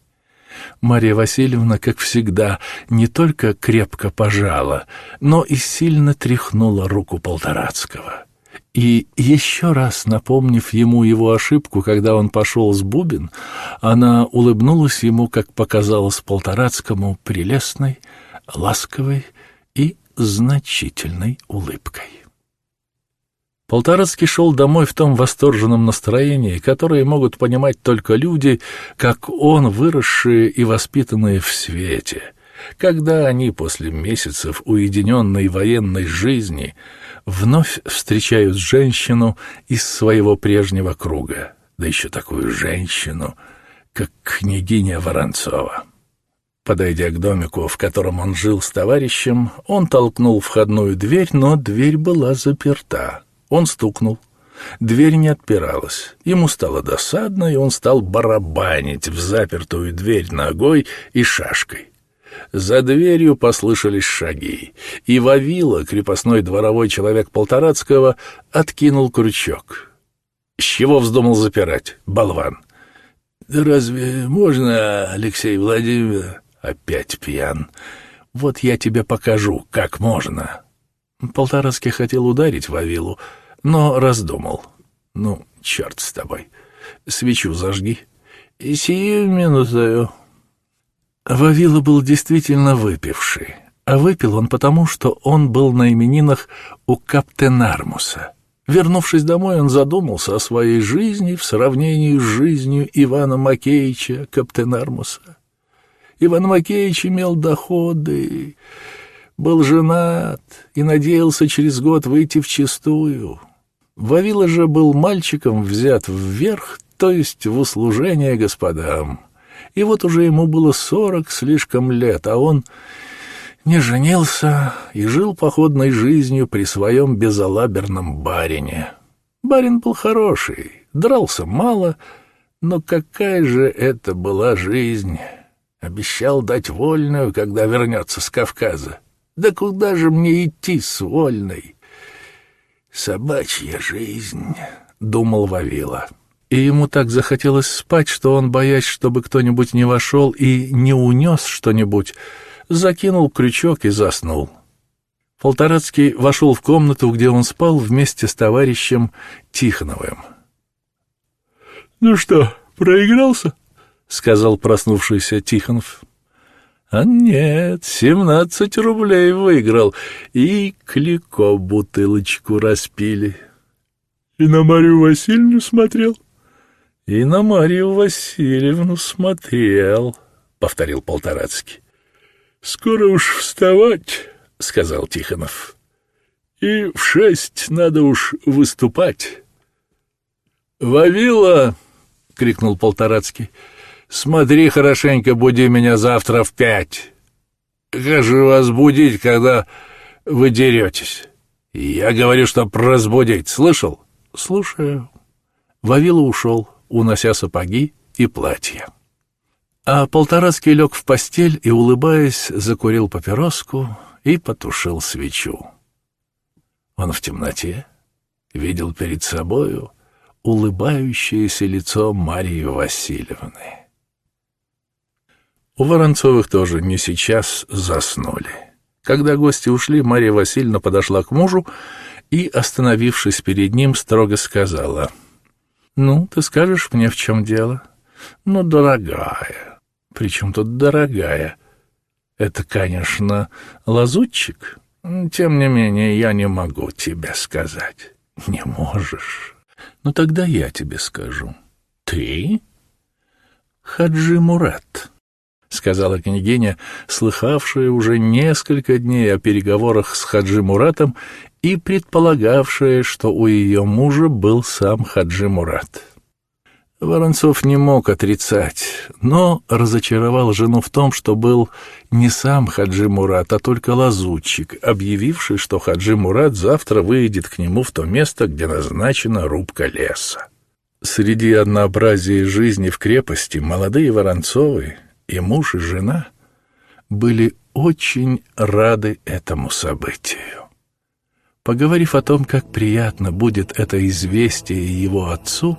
Speaker 1: Мария Васильевна, как всегда, не только крепко пожала, но и сильно тряхнула руку Полторацкого. И еще раз напомнив ему его ошибку, когда он пошел с Бубин, она улыбнулась ему, как показалось Полторацкому, прелестной, ласковой и значительной улыбкой. Полторацкий шел домой в том восторженном настроении, которое могут понимать только люди, как он, выросшие и воспитанные в свете, когда они после месяцев уединенной военной жизни вновь встречают женщину из своего прежнего круга, да еще такую женщину, как княгиня Воронцова. Подойдя к домику, в котором он жил с товарищем, он толкнул входную дверь, но дверь была заперта. Он стукнул. Дверь не отпиралась. Ему стало досадно, и он стал барабанить в запертую дверь ногой и шашкой. За дверью послышались шаги, и Вавила, крепостной дворовой человек Полторацкого, откинул крючок. С чего вздумал запирать, болван? «Да разве можно, Алексей Владимирович?» Опять пьян. Вот я тебе покажу, как можно. Полтарский хотел ударить Вавилу, но раздумал. Ну, черт с тобой. Свечу зажги. И сию минутою. Вавила был действительно выпивший. А выпил он потому, что он был на именинах у Каптенармуса. Вернувшись домой, он задумался о своей жизни в сравнении с жизнью Ивана Макеевича Каптенармуса. Иван Макеевич имел доходы, был женат и надеялся через год выйти в чистую. Вавила же был мальчиком взят вверх, то есть в услужение господам. И вот уже ему было сорок слишком лет, а он не женился и жил походной жизнью при своем безалаберном барине. Барин был хороший, дрался мало, но какая же это была жизнь! Обещал дать вольную, когда вернется с Кавказа. Да куда же мне идти с вольной? Собачья жизнь, — думал Вавила. И ему так захотелось спать, что он, боясь, чтобы кто-нибудь не вошел и не унес что-нибудь, закинул крючок и заснул. Полторацкий вошел в комнату, где он спал вместе с товарищем Тихоновым. — Ну что, проигрался? —— сказал проснувшийся Тихонов. «А нет, семнадцать рублей выиграл, и Клико бутылочку распили». «И на Марию Васильевну смотрел?» «И на Марию Васильевну смотрел», — повторил Полторацкий. «Скоро уж вставать», — сказал Тихонов. «И в шесть надо уж выступать». «Вавила!» — крикнул Полторацкий. Смотри хорошенько, буди меня завтра в пять. Как же вас будить, когда вы деретесь? Я говорю, чтоб разбудить. Слышал? Слушаю. Вавила ушел, унося сапоги и платье. А Полторацкий лег в постель и, улыбаясь, закурил папироску и потушил свечу. Он в темноте видел перед собою улыбающееся лицо Марии Васильевны. У Воронцовых тоже не сейчас заснули. Когда гости ушли, Мария Васильевна подошла к мужу и, остановившись перед ним, строго сказала. «Ну, ты скажешь мне, в чем дело?» «Ну, дорогая». «При чем тут дорогая?» «Это, конечно, лазутчик. Тем не менее, я не могу тебе сказать». «Не можешь. Ну, тогда я тебе скажу». «Ты?» «Хаджи Мурат». — сказала княгиня, слыхавшая уже несколько дней о переговорах с Хаджи Муратом и предполагавшая, что у ее мужа был сам Хаджи Мурат. Воронцов не мог отрицать, но разочаровал жену в том, что был не сам Хаджи Мурат, а только лазутчик, объявивший, что Хаджи Мурат завтра выйдет к нему в то место, где назначена рубка леса. Среди однообразия жизни в крепости молодые Воронцовы и муж, и жена были очень рады этому событию. Поговорив о том, как приятно будет это известие его отцу,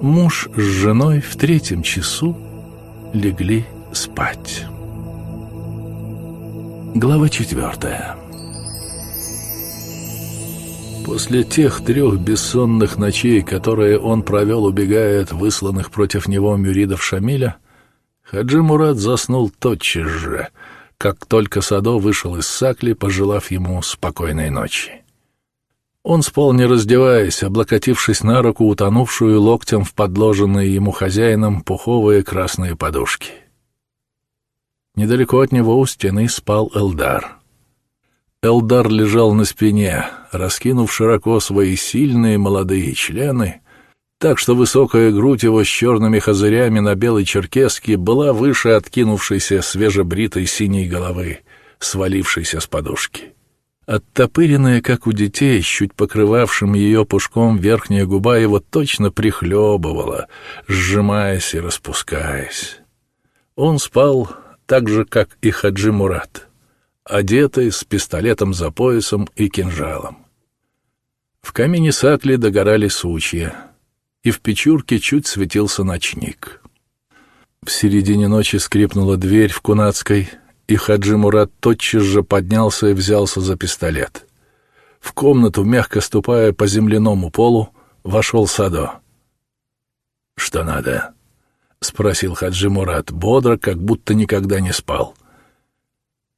Speaker 1: муж с женой в третьем часу легли спать. Глава четвертая После тех трех бессонных ночей, которые он провел, убегая от высланных против него мюридов Шамиля, Хаджи Мурат заснул тотчас же, как только Садо вышел из Сакли, пожелав ему спокойной ночи. Он спал, не раздеваясь, облокотившись на руку, утонувшую локтем в подложенные ему хозяином пуховые красные подушки. Недалеко от него у стены спал Элдар. Элдар лежал на спине, раскинув широко свои сильные молодые члены, так что высокая грудь его с черными хозырями на белой черкеске была выше откинувшейся свежебритой синей головы, свалившейся с подушки. Оттопыренная, как у детей, чуть покрывавшим ее пушком верхняя губа его точно прихлебывала, сжимаясь и распускаясь. Он спал так же, как и Хаджи Мурат, одетый с пистолетом за поясом и кинжалом. В камине сакли догорали сучья, и в печурке чуть светился ночник. В середине ночи скрипнула дверь в Кунацкой — и Хаджи Мурат тотчас же поднялся и взялся за пистолет. В комнату, мягко ступая по земляному полу, вошел Садо. «Что надо?» — спросил Хаджи Мурат, бодро, как будто никогда не спал.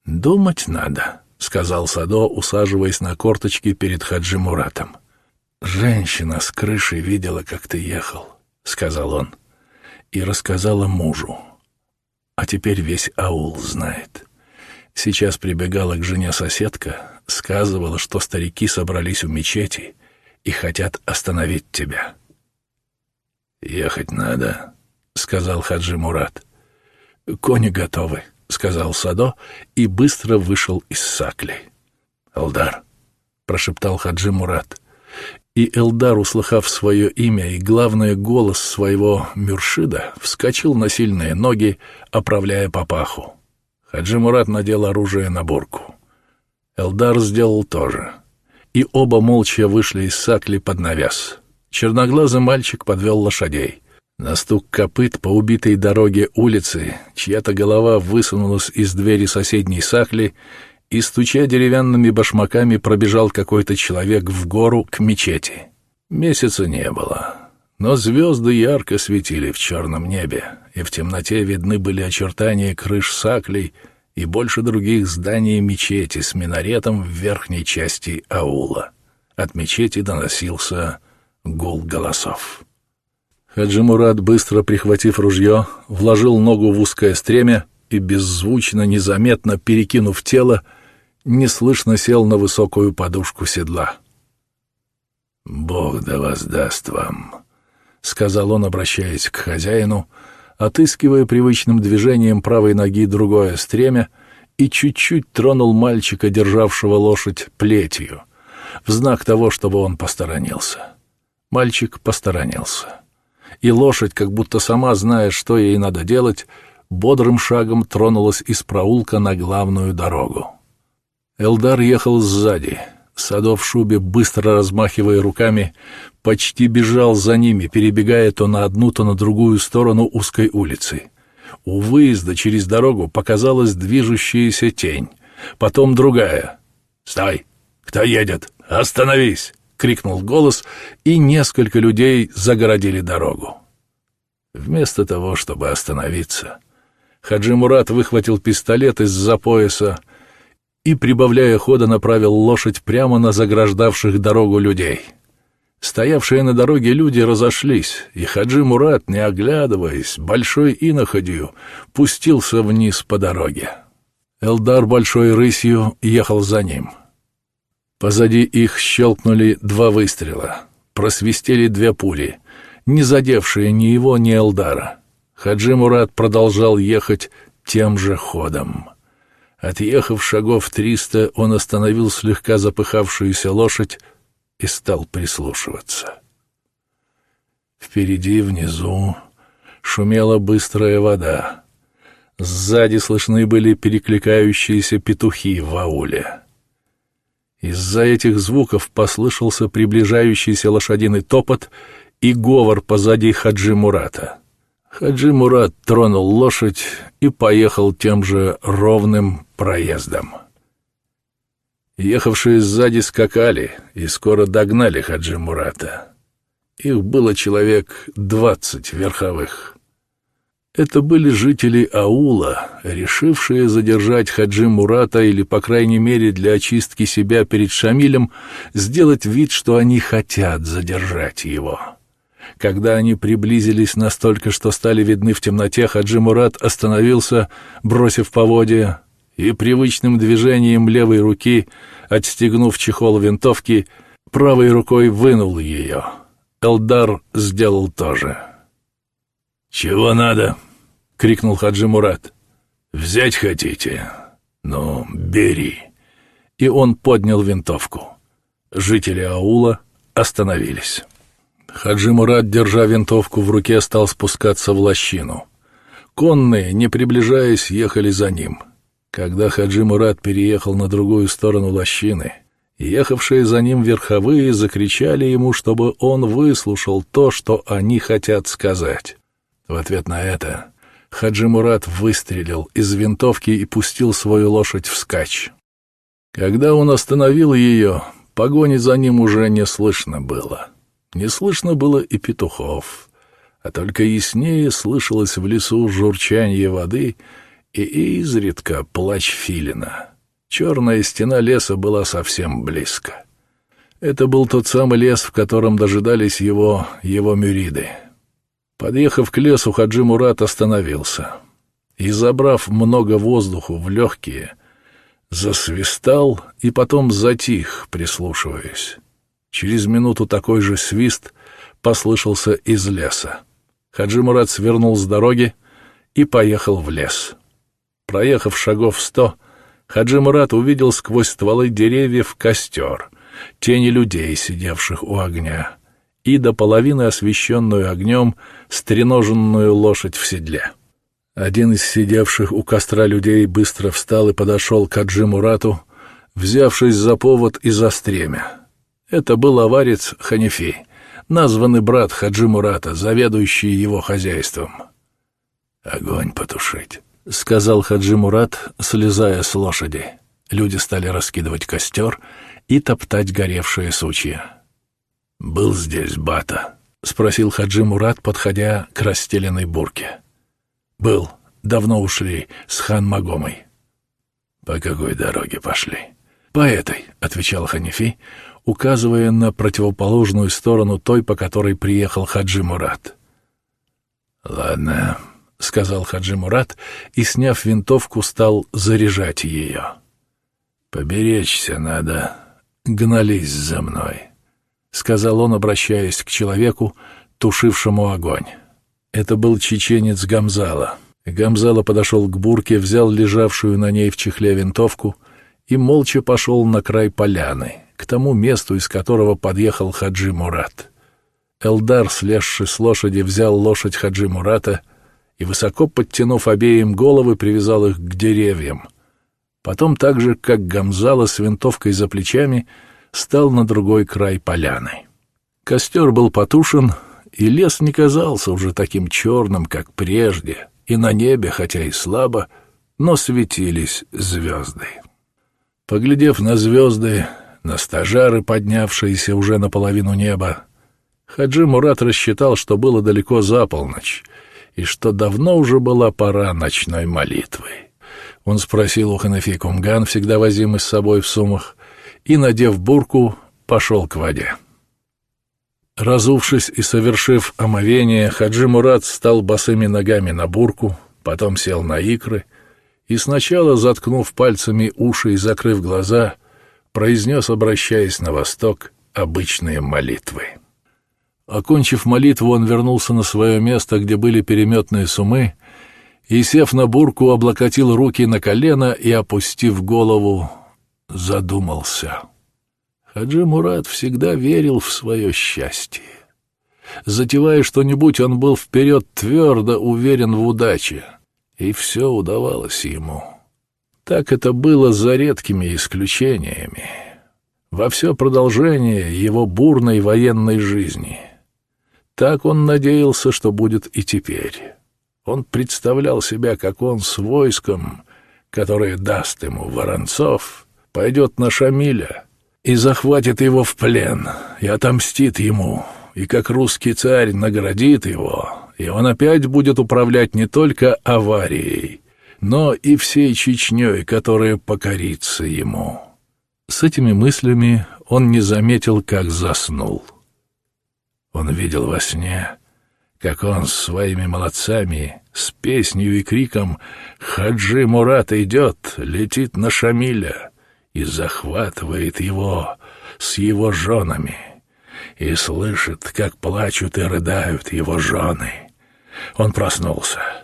Speaker 1: «Думать надо», — сказал Садо, усаживаясь на корточки перед Хаджи Муратом. «Женщина с крыши видела, как ты ехал», — сказал он, — и рассказала мужу. А теперь весь аул знает. Сейчас прибегала к жене соседка, сказывала, что старики собрались у мечети и хотят остановить тебя. «Ехать надо», — сказал Хаджи Мурат. «Кони готовы», — сказал Садо и быстро вышел из сакли. «Алдар», — прошептал Хаджи Мурат, и Элдар, услыхав свое имя и, главное, голос своего Мюршида, вскочил на сильные ноги, оправляя папаху. Хаджи Мурат надел оружие на бурку. Элдар сделал то же. И оба молча вышли из сакли под навяз. Черноглазый мальчик подвел лошадей. На стук копыт по убитой дороге улицы чья-то голова высунулась из двери соседней сакли и, стуча деревянными башмаками, пробежал какой-то человек в гору к мечети. Месяца не было, но звезды ярко светили в черном небе, и в темноте видны были очертания крыш саклей и больше других зданий мечети с минаретом в верхней части аула. От мечети доносился гул голосов. Хаджи Мурат, быстро прихватив ружье, вложил ногу в узкое стремя и, беззвучно, незаметно перекинув тело, неслышно сел на высокую подушку седла. «Бог да воздаст вам», — сказал он, обращаясь к хозяину, отыскивая привычным движением правой ноги другое стремя и чуть-чуть тронул мальчика, державшего лошадь, плетью, в знак того, чтобы он посторонился. Мальчик посторонился. И лошадь, как будто сама зная, что ей надо делать, бодрым шагом тронулась из проулка на главную дорогу. Элдар ехал сзади. Садов в шубе, быстро размахивая руками, почти бежал за ними, перебегая то на одну, то на другую сторону узкой улицы. У выезда через дорогу показалась движущаяся тень, потом другая. «Стой! Кто едет? Остановись!» — крикнул голос, и несколько людей загородили дорогу. Вместо того, чтобы остановиться, Хаджи Мурат выхватил пистолет из-за пояса, и, прибавляя хода, направил лошадь прямо на заграждавших дорогу людей. Стоявшие на дороге люди разошлись, и Хаджи Мурат, не оглядываясь, большой иноходью, пустился вниз по дороге. Элдар большой рысью ехал за ним. Позади их щелкнули два выстрела, просвистели две пули, не задевшие ни его, ни Элдара. Хаджи Мурат продолжал ехать тем же ходом. Отъехав шагов триста, он остановил слегка запыхавшуюся лошадь и стал прислушиваться. Впереди, внизу, шумела быстрая вода. Сзади слышны были перекликающиеся петухи в ауле. Из-за этих звуков послышался приближающийся лошадиный топот и говор позади Хаджи Мурата. Хаджи Мурат тронул лошадь и поехал тем же ровным проездом. Ехавшие сзади скакали и скоро догнали Хаджи Мурата. Их было человек двадцать верховых. Это были жители аула, решившие задержать Хаджи Мурата или, по крайней мере, для очистки себя перед Шамилем, сделать вид, что они хотят задержать его. Когда они приблизились настолько, что стали видны в темноте, Хаджи Мурат остановился, бросив поводья, и привычным движением левой руки, отстегнув чехол винтовки, правой рукой вынул ее. Элдар сделал то же. «Чего надо?» — крикнул Хаджи Мурат. «Взять хотите? Ну, бери». И он поднял винтовку. Жители аула остановились. Хаджи Мурат, держа винтовку в руке, стал спускаться в лощину. Конные, не приближаясь, ехали за ним. Когда Хаджи Мурат переехал на другую сторону лощины, ехавшие за ним верховые закричали ему, чтобы он выслушал то, что они хотят сказать. В ответ на это Хаджи Мурат выстрелил из винтовки и пустил свою лошадь вскачь. Когда он остановил ее, погони за ним уже не слышно было. Не слышно было и петухов, а только яснее слышалось в лесу журчание воды и изредка плач филина. Черная стена леса была совсем близко. Это был тот самый лес, в котором дожидались его, его мюриды. Подъехав к лесу, Хаджи Мурат остановился и, забрав много воздуху в легкие, засвистал и потом затих, прислушиваясь. Через минуту такой же свист послышался из леса. Хаджи Мурат свернул с дороги и поехал в лес. Проехав шагов сто, Хаджи Мурат увидел сквозь стволы деревьев костер, тени людей, сидевших у огня и до половины освещенную огнем стреноженную лошадь в седле. Один из сидевших у костра людей быстро встал и подошел к Аджи Мурату, взявшись за повод и за стремя. Это был аварец Ханифи, названный брат Хаджи Мурата, заведующий его хозяйством. «Огонь потушить», — сказал Хаджи Мурат, слезая с лошади. Люди стали раскидывать костер и топтать горевшие сучья. «Был здесь Бата?» — спросил Хаджи Мурат, подходя к расстеленной бурке. «Был. Давно ушли с хан Магомой». «По какой дороге пошли?» «По этой», — отвечал Ханифи, указывая на противоположную сторону той, по которой приехал Хаджи Мурат. «Ладно», — сказал Хаджи Мурат и, сняв винтовку, стал заряжать ее. «Поберечься надо. Гнались за мной». — сказал он, обращаясь к человеку, тушившему огонь. Это был чеченец Гамзала. Гамзала подошел к бурке, взял лежавшую на ней в чехле винтовку и молча пошел на край поляны, к тому месту, из которого подъехал Хаджи Мурат. Элдар, слезший с лошади, взял лошадь Хаджи Мурата и, высоко подтянув обеим головы, привязал их к деревьям. Потом, так же, как Гамзала с винтовкой за плечами, — стал на другой край поляны. Костер был потушен, и лес не казался уже таким черным, как прежде, и на небе, хотя и слабо, но светились звезды. Поглядев на звезды, на стажары, поднявшиеся уже наполовину неба, Хаджи Мурат рассчитал, что было далеко за полночь, и что давно уже была пора ночной молитвы. Он спросил у Ханафи Кумган, всегда возимый с собой в сумах, и, надев бурку, пошел к воде. Разувшись и совершив омовение, Хаджи Мурат стал босыми ногами на бурку, потом сел на икры и сначала, заткнув пальцами уши и закрыв глаза, произнес, обращаясь на восток, обычные молитвы. Окончив молитву, он вернулся на свое место, где были переметные сумы, и, сев на бурку, облокотил руки на колено и, опустив голову, задумался. Хаджи Мурат всегда верил в свое счастье. Затевая что-нибудь, он был вперед твердо уверен в удаче. И все удавалось ему. Так это было за редкими исключениями. Во все продолжение его бурной военной жизни. Так он надеялся, что будет и теперь. Он представлял себя, как он с войском, которое даст ему Воронцов, пойдет на Шамиля и захватит его в плен, и отомстит ему, и как русский царь наградит его, и он опять будет управлять не только аварией, но и всей Чечней, которая покорится ему. С этими мыслями он не заметил, как заснул. Он видел во сне, как он с своими молодцами, с песнью и криком «Хаджи Мурат идет, летит на Шамиля» и захватывает его с его женами, и слышит, как плачут и рыдают его жены. Он проснулся.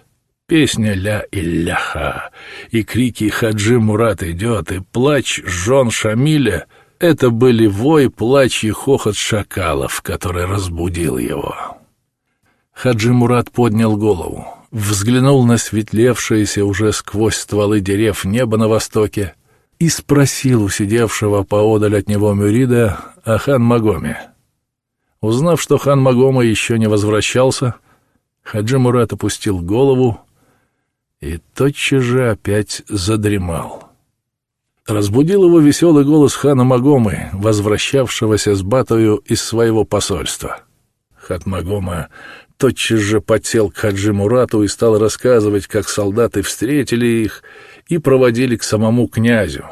Speaker 1: Песня «Ля-Илляха» и крики «Хаджи Мурат идет» и плач жен Шамиля — это были вой, плач и хохот шакалов, который разбудил его. Хаджи Мурат поднял голову, взглянул на светлевшееся уже сквозь стволы дерев небо на востоке и спросил у сидевшего поодаль от него Мюрида о хан Магоме. Узнав, что хан Магома еще не возвращался, Хаджи Мурат опустил голову и тотчас же опять задремал. Разбудил его веселый голос хана Магомы, возвращавшегося с Батою из своего посольства. Хат Магома тотчас же подсел к Хаджи Мурату и стал рассказывать, как солдаты встретили их и проводили к самому князю.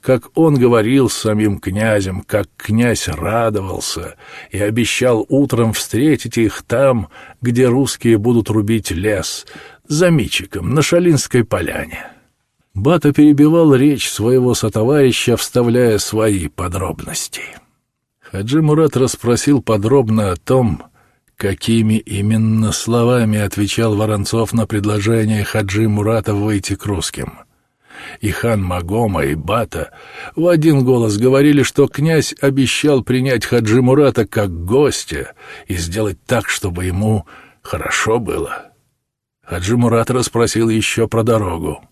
Speaker 1: Как он говорил с самим князем, как князь радовался и обещал утром встретить их там, где русские будут рубить лес, за Мичиком, на Шалинской поляне. Бата перебивал речь своего сотоварища, вставляя свои подробности. Хаджи Мурат расспросил подробно о том, какими именно словами отвечал Воронцов на предложение Хаджи Мурата выйти к русским. И хан Магома, и Бата в один голос говорили, что князь обещал принять Хаджи Мурата как гостя и сделать так, чтобы ему хорошо было. Хаджи Мурат расспросил еще про дорогу.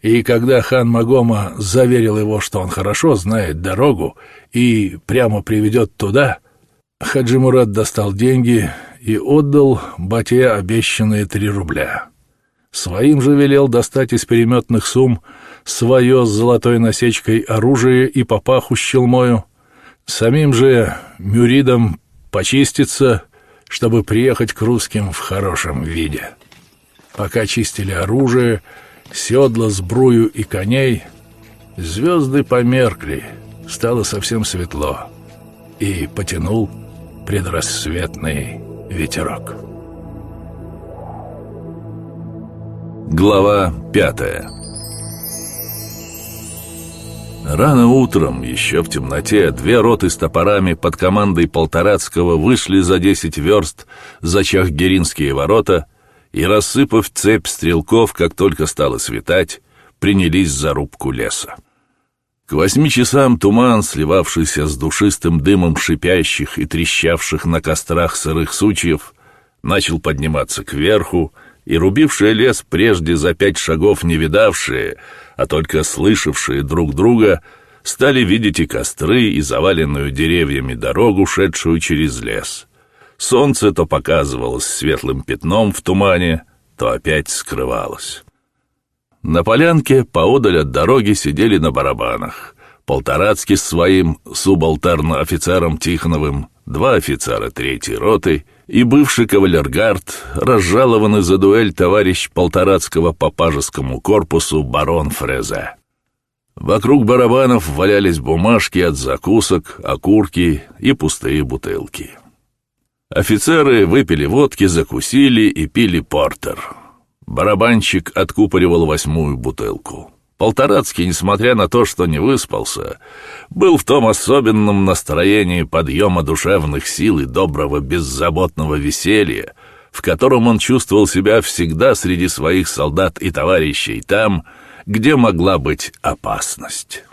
Speaker 1: И когда хан Магома заверил его, что он хорошо знает дорогу и прямо приведет туда, Хаджи Мурат достал деньги и отдал Бате обещанные три рубля. Своим же велел достать из переметных сумм свое с золотой насечкой оружие и папаху с челмою, самим же мюридом почиститься, чтобы приехать к русским в хорошем виде. Пока чистили оружие, седла, сбрую и коней, звезды померкли, стало совсем светло, и потянул предрассветный ветерок.
Speaker 2: Глава пятая Рано утром, еще в темноте, две роты с топорами под командой Полторацкого вышли за десять верст за Чахгеринские ворота и, рассыпав цепь стрелков, как только стало светать, принялись за рубку леса. К восьми часам туман, сливавшийся с душистым дымом шипящих и трещавших на кострах сырых сучьев, начал подниматься кверху, и рубившие лес прежде за пять шагов не видавшие, а только слышавшие друг друга, стали видеть и костры, и заваленную деревьями дорогу, шедшую через лес. Солнце то показывалось светлым пятном в тумане, то опять скрывалось. На полянке поодаль от дороги сидели на барабанах. Полторацкий с своим субалтерно-офицером Тихоновым, два офицера третьей роты и бывший кавалергард, разжалованный за дуэль товарищ Полторацкого по пажескому корпусу барон Фрезе. Вокруг барабанов валялись бумажки от закусок, окурки и пустые бутылки. Офицеры выпили водки, закусили и пили портер. Барабанщик откупоривал восьмую бутылку. Полторацкий, несмотря на то, что не выспался, был в том особенном настроении подъема душевных сил и доброго беззаботного веселья, в котором он чувствовал себя всегда среди своих солдат и товарищей там, где могла быть опасность.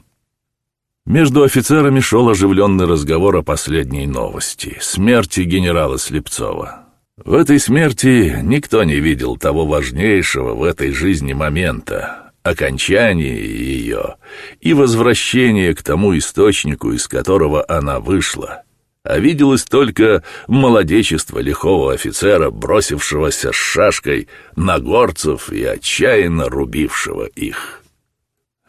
Speaker 2: Между офицерами шел оживленный разговор о последней новости — смерти генерала Слепцова. В этой смерти никто не видел того важнейшего в этой жизни момента, окончания ее и возвращения к тому источнику, из которого она вышла, а виделось только молодечество лихого офицера, бросившегося с шашкой на горцев и отчаянно рубившего их.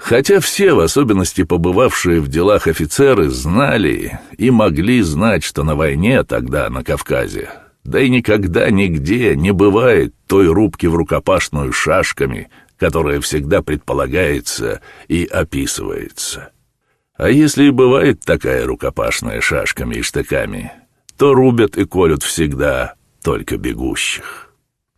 Speaker 2: Хотя все, в особенности побывавшие в делах офицеры, знали и могли знать, что на войне тогда на Кавказе, да и никогда нигде не бывает той рубки в рукопашную шашками, которая всегда предполагается и описывается. А если и бывает такая рукопашная шашками и штыками, то рубят и колют всегда только бегущих.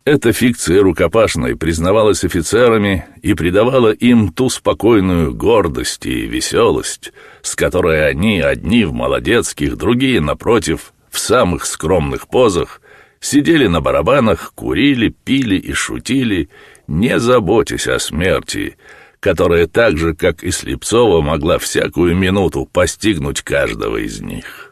Speaker 2: Эта фикция рукопашной признавалась офицерами и придавала им ту спокойную гордость и веселость, с которой они, одни в молодецких, другие, напротив, в самых скромных позах, сидели на барабанах, курили, пили и шутили, не заботясь о смерти, которая так же, как и Слепцова, могла всякую минуту постигнуть каждого из них.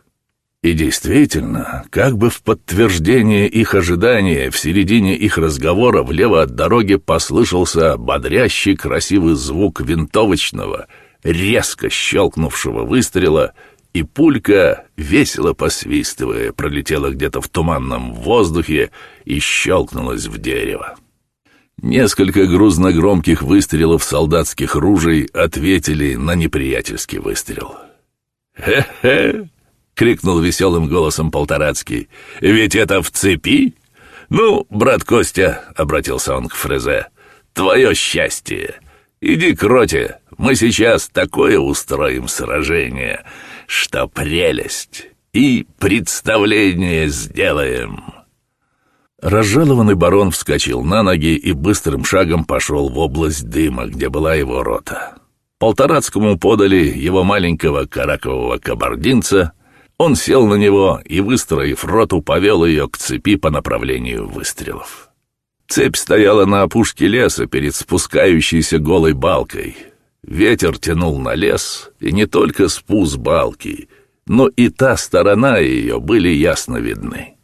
Speaker 2: И действительно, как бы в подтверждение их ожидания, в середине их разговора влево от дороги послышался бодрящий красивый звук винтовочного, резко щелкнувшего выстрела, и пулька, весело посвистывая, пролетела где-то в туманном воздухе и щелкнулась в дерево. Несколько грузно-громких выстрелов солдатских ружей ответили на неприятельский выстрел. «Хе-хе!» — крикнул веселым голосом Полторацкий. «Ведь это в цепи?» «Ну, брат Костя», — обратился он к Фрезе, — «твое счастье. Иди к роте, мы сейчас такое устроим сражение, что прелесть, и представление сделаем». Разжалованный барон вскочил на ноги и быстрым шагом пошел в область дыма, где была его рота. Полторацкому подали его маленького каракового кабардинца. Он сел на него и, выстроив роту, повел ее к цепи по направлению выстрелов. Цепь стояла на опушке леса перед спускающейся голой балкой. Ветер тянул на лес, и не только спуск балки, но и та сторона ее были ясно видны.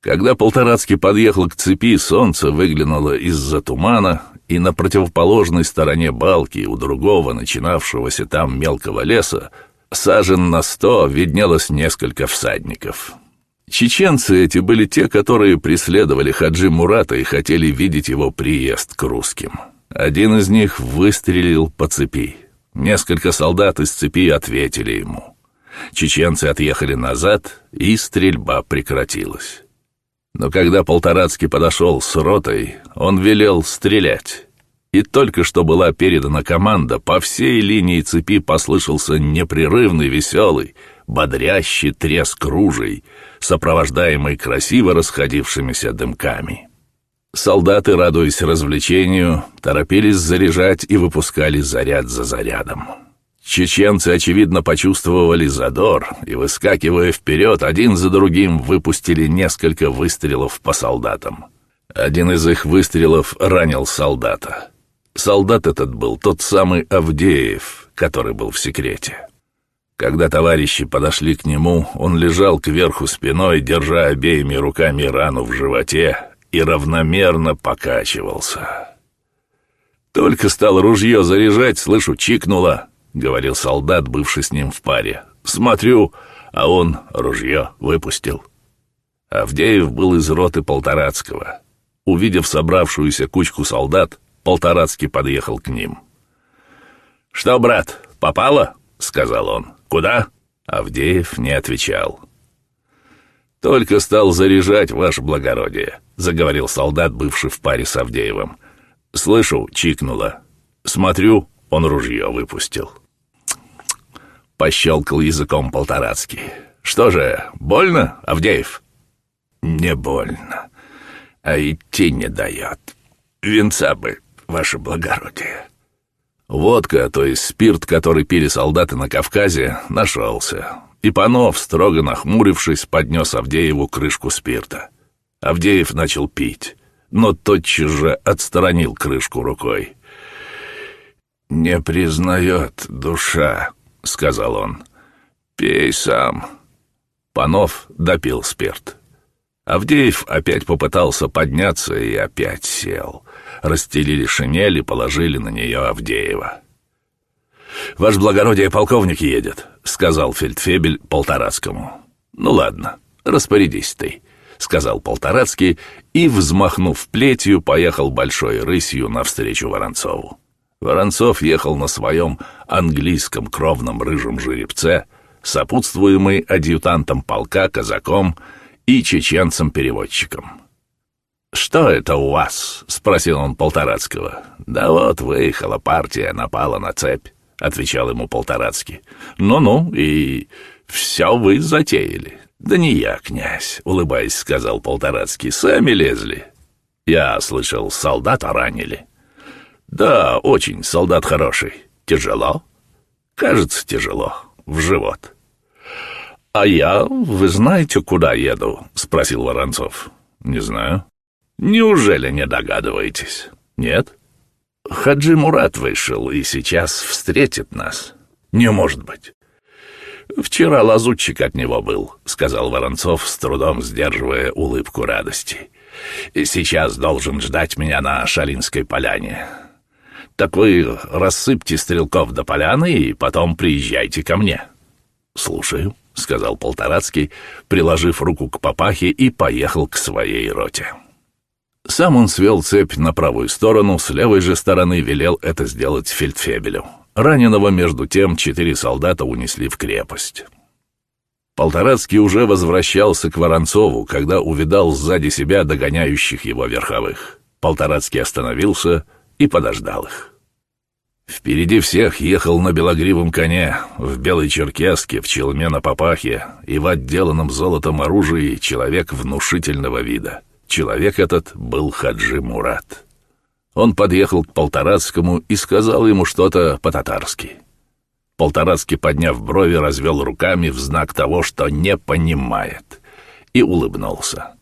Speaker 2: Когда Полторацкий подъехал к цепи, солнце выглянуло из-за тумана, и на противоположной стороне балки у другого, начинавшегося там мелкого леса, сажен на сто виднелось несколько всадников. Чеченцы эти были те, которые преследовали Хаджи Мурата и хотели видеть его приезд к русским. Один из них выстрелил по цепи. Несколько солдат из цепи ответили ему. Чеченцы отъехали назад, и стрельба прекратилась. Но когда Полторацкий подошел с ротой, он велел стрелять. И только что была передана команда, по всей линии цепи послышался непрерывный, веселый, бодрящий треск ружей, сопровождаемый красиво расходившимися дымками. Солдаты, радуясь развлечению, торопились заряжать и выпускали заряд за зарядом. Чеченцы, очевидно, почувствовали задор и, выскакивая вперед, один за другим выпустили несколько выстрелов по солдатам. Один из их выстрелов ранил солдата. Солдат этот был тот самый Авдеев, который был в секрете. Когда товарищи подошли к нему, он лежал кверху спиной, держа обеими руками рану в животе и равномерно покачивался. Только стал ружье заряжать, слышу, чикнуло — говорил солдат, бывший с ним в паре. «Смотрю, а он ружье выпустил». Авдеев был из роты Полторацкого. Увидев собравшуюся кучку солдат, Полторацкий подъехал к ним. «Что, брат, попало?» — сказал он. «Куда?» Авдеев не отвечал. «Только стал заряжать, ваше благородие», — заговорил солдат, бывший в паре с Авдеевым. «Слышу, чикнуло. Смотрю, он ружье выпустил». — пощелкал языком Полторацкий. «Что же, больно, Авдеев?» «Не больно, а идти не дает. Венца бы, ваше благородие». Водка, то есть спирт, который пили солдаты на Кавказе, нашелся. И Панов, строго нахмурившись, поднес Авдееву крышку спирта. Авдеев начал пить, но тотчас же отстранил крышку рукой. «Не признает душа», — сказал он. «Пей сам». Панов допил спирт. Авдеев опять попытался подняться и опять сел. Расстелили шинель и положили на нее Авдеева. «Ваш благородие полковник едет», — сказал фельдфебель Полторацкому. «Ну ладно, распорядись ты», — сказал Полторацкий и, взмахнув плетью, поехал большой рысью навстречу Воронцову. Воронцов ехал на своем английском кровном рыжем жеребце, сопутствуемый адъютантом полка, казаком и чеченцем-переводчиком. «Что это у вас?» — спросил он Полторацкого. «Да вот, выехала партия, напала на цепь», — отвечал ему Полторацкий. «Ну-ну, и все вы затеяли». «Да не я, князь», — улыбаясь, сказал Полторацкий. «Сами лезли». «Я слышал, солдата ранили». «Да, очень, солдат хороший. Тяжело?» «Кажется, тяжело. В живот». «А я, вы знаете, куда еду?» — спросил Воронцов. «Не знаю». «Неужели не догадываетесь?» «Нет». «Хаджи Мурат вышел и сейчас встретит нас». «Не может быть». «Вчера лазутчик от него был», — сказал Воронцов, с трудом сдерживая улыбку радости. И «Сейчас должен ждать меня на Шалинской поляне. Так вы рассыпьте стрелков до поляны и потом приезжайте ко мне». «Слушаю», — сказал Полторацкий, приложив руку к папахе и поехал к своей роте. Сам он свел цепь на правую сторону, с левой же стороны велел это сделать фельдфебелю. Раненого, между тем, четыре солдата унесли в крепость. Полторацкий уже возвращался к Воронцову, когда увидал сзади себя догоняющих его верховых. Полторацкий остановился и подождал их. Впереди всех ехал на белогривом коне, в белой черкеске, в челме на папахе и в отделанном золотом оружии человек внушительного вида. Человек этот был Хаджи Мурат. Он подъехал к Полторацкому и сказал ему что-то по-татарски. Полторацкий, подняв брови, развел руками в знак того, что не понимает, и улыбнулся.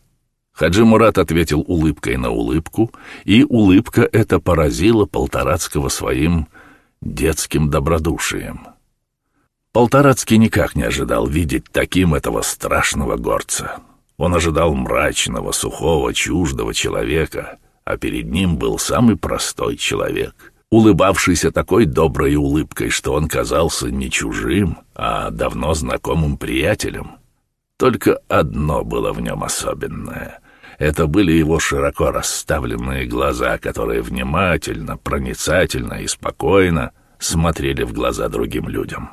Speaker 2: Хаджи Мурат ответил улыбкой на улыбку, и улыбка эта поразила Полторацкого своим детским добродушием. Полторацкий никак не ожидал видеть таким этого страшного горца. Он ожидал мрачного, сухого, чуждого человека — а перед ним был самый простой человек, улыбавшийся такой доброй улыбкой, что он казался не чужим, а давно знакомым приятелем. Только одно было в нем особенное. Это были его широко расставленные глаза, которые внимательно, проницательно и спокойно смотрели в глаза другим людям.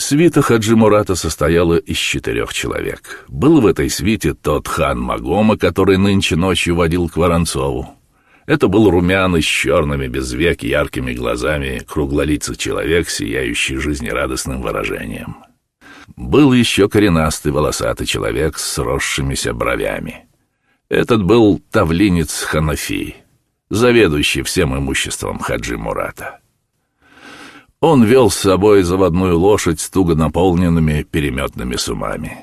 Speaker 2: Свита Хаджи Мурата состояла из четырех человек. Был в этой свите тот хан Магома, который нынче ночью водил к Воронцову. Это был румяный, с черными, без век, яркими глазами, круглолицый человек, сияющий жизнерадостным выражением. Был еще коренастый, волосатый человек с сросшимися бровями. Этот был тавлинец Ханафи, заведующий всем имуществом Хаджи Мурата. Он вел с собой заводную лошадь с туго наполненными переметными сумами.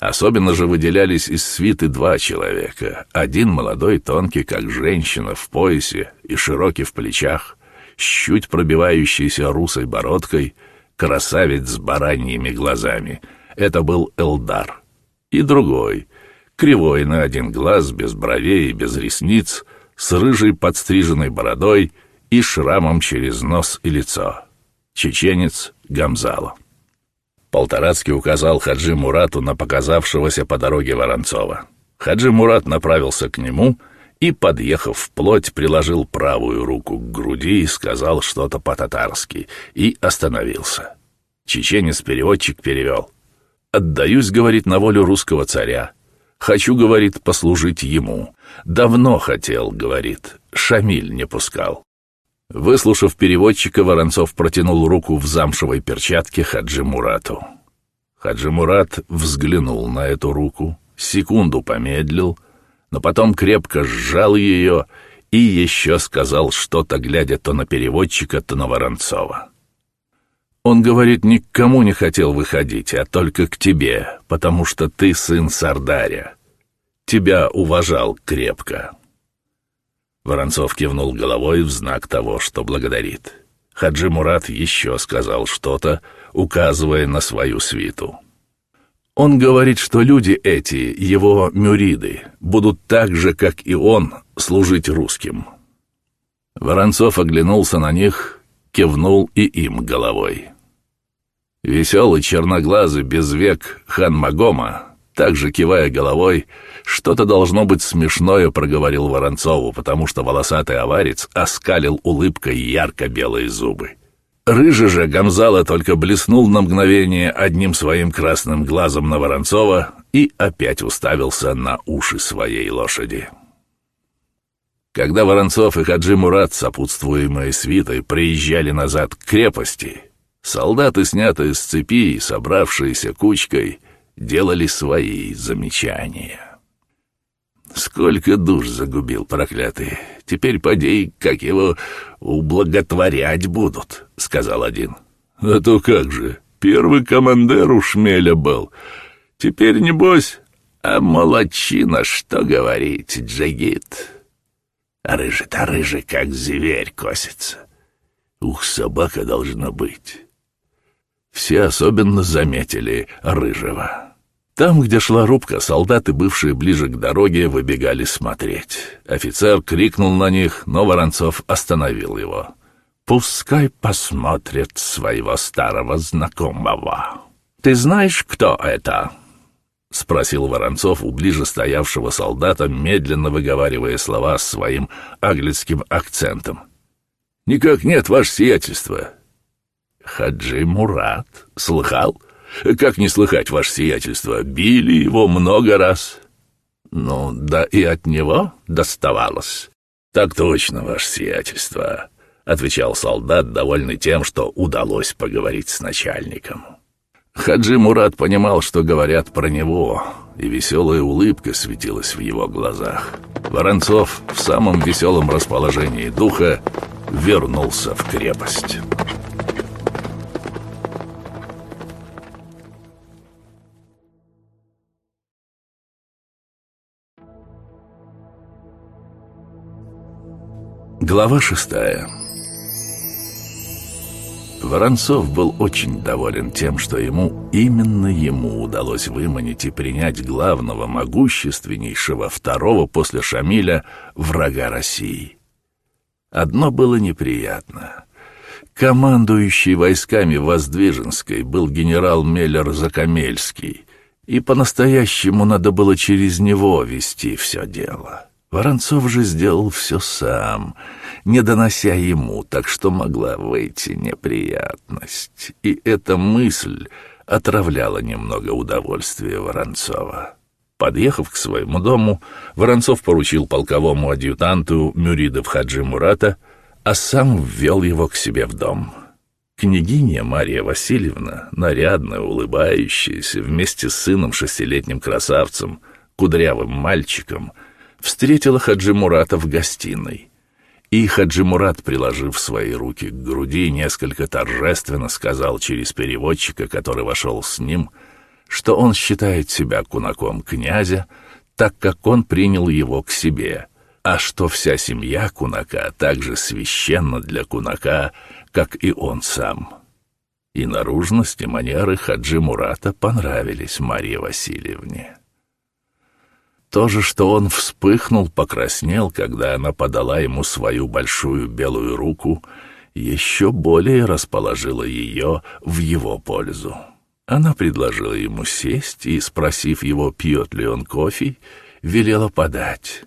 Speaker 2: Особенно же выделялись из свиты два человека. Один молодой, тонкий, как женщина, в поясе и широкий в плечах, с чуть пробивающейся русой бородкой, красавец с бараньими глазами. Это был Элдар. И другой, кривой на один глаз, без бровей и без ресниц, с рыжей подстриженной бородой — и шрамом через нос и лицо. Чеченец Гамзало. Полторацкий указал Хаджи Мурату на показавшегося по дороге Воронцова. Хаджи Мурат направился к нему и, подъехав вплоть, приложил правую руку к груди и сказал что-то по-татарски, и остановился. Чеченец-переводчик перевел. «Отдаюсь, — говорит, — на волю русского царя. Хочу, — говорит, — послужить ему. Давно хотел, — говорит, — Шамиль не пускал. Выслушав переводчика, Воронцов протянул руку в замшевой перчатке Хаджи Мурату. Хаджи Мурат взглянул на эту руку, секунду помедлил, но потом крепко сжал ее и еще сказал что-то, глядя то на переводчика, то на Воронцова. Он говорит, никому не хотел выходить, а только к тебе, потому что ты сын Сардаря. Тебя уважал крепко. Воронцов кивнул головой в знак того, что благодарит. Хаджи Мурат еще сказал что-то, указывая на свою свиту. Он говорит, что люди эти, его мюриды, будут так же, как и он, служить русским. Воронцов оглянулся на них, кивнул и им головой. Веселый черноглазый без век хан Магома, также кивая головой, что-то должно быть смешное проговорил Воронцову, потому что волосатый аварец оскалил улыбкой ярко-белые зубы. Рыжий же Гамзала только блеснул на мгновение одним своим красным глазом на Воронцова и опять уставился на уши своей лошади. Когда Воронцов и Хаджи Мурат, сопутствуемые свитой, приезжали назад к крепости, солдаты, снятые с цепи и собравшиеся кучкой, делали свои замечания. Сколько душ загубил проклятый. Теперь поди, как его ублаготворять будут, — сказал один. А то как же, первый командир у шмеля был. Теперь, небось, а молодчина, что говорить, джигит. Рыжий-то рыжий, как зверь косится. Ух, собака должна быть. Все особенно заметили рыжего. Там, где шла рубка, солдаты, бывшие ближе к дороге, выбегали смотреть. Офицер крикнул на них, но Воронцов остановил его. «Пускай посмотрят своего старого знакомого». «Ты знаешь, кто это?» — спросил Воронцов у ближе стоявшего солдата, медленно выговаривая слова своим аглицким акцентом. «Никак нет, ваше сиятельство». «Хаджи Мурат, слыхал?» Как не слыхать, ваше сиятельство, били его много раз. Ну, да и от него доставалось. Так точно, ваше сиятельство, отвечал солдат, довольный тем, что удалось поговорить с начальником. Хаджи Мурат понимал, что говорят про него, и веселая улыбка светилась в его глазах. Воронцов в самом веселом расположении духа вернулся в крепость. Глава шестая Воронцов был очень доволен тем, что ему, именно ему удалось выманить и принять главного, могущественнейшего, второго после Шамиля, врага России. Одно было неприятно. Командующий войсками Воздвиженской был генерал Меллер Закамельский, и по-настоящему надо было через него вести все дело. Воронцов же сделал все сам, не донося ему, так что могла выйти неприятность. И эта мысль отравляла немного удовольствия Воронцова. Подъехав к своему дому, Воронцов поручил полковому адъютанту Мюридов Хаджи Мурата, а сам ввел его к себе в дом. Княгиня Мария Васильевна, нарядная, улыбающаяся, вместе с сыном шестилетним красавцем, кудрявым мальчиком — встретила Хаджи Мурата в гостиной. И Хаджи Мурат, приложив свои руки к груди, несколько торжественно сказал через переводчика, который вошел с ним, что он считает себя кунаком князя, так как он принял его к себе, а что вся семья кунака также священна для кунака, как и он сам. И наружность и манеры Хаджи Мурата понравились Марье Васильевне. То же, что он вспыхнул, покраснел, когда она подала ему свою большую белую руку, еще более расположило ее в его пользу. Она предложила ему сесть и, спросив его, пьет ли он кофе, велела подать.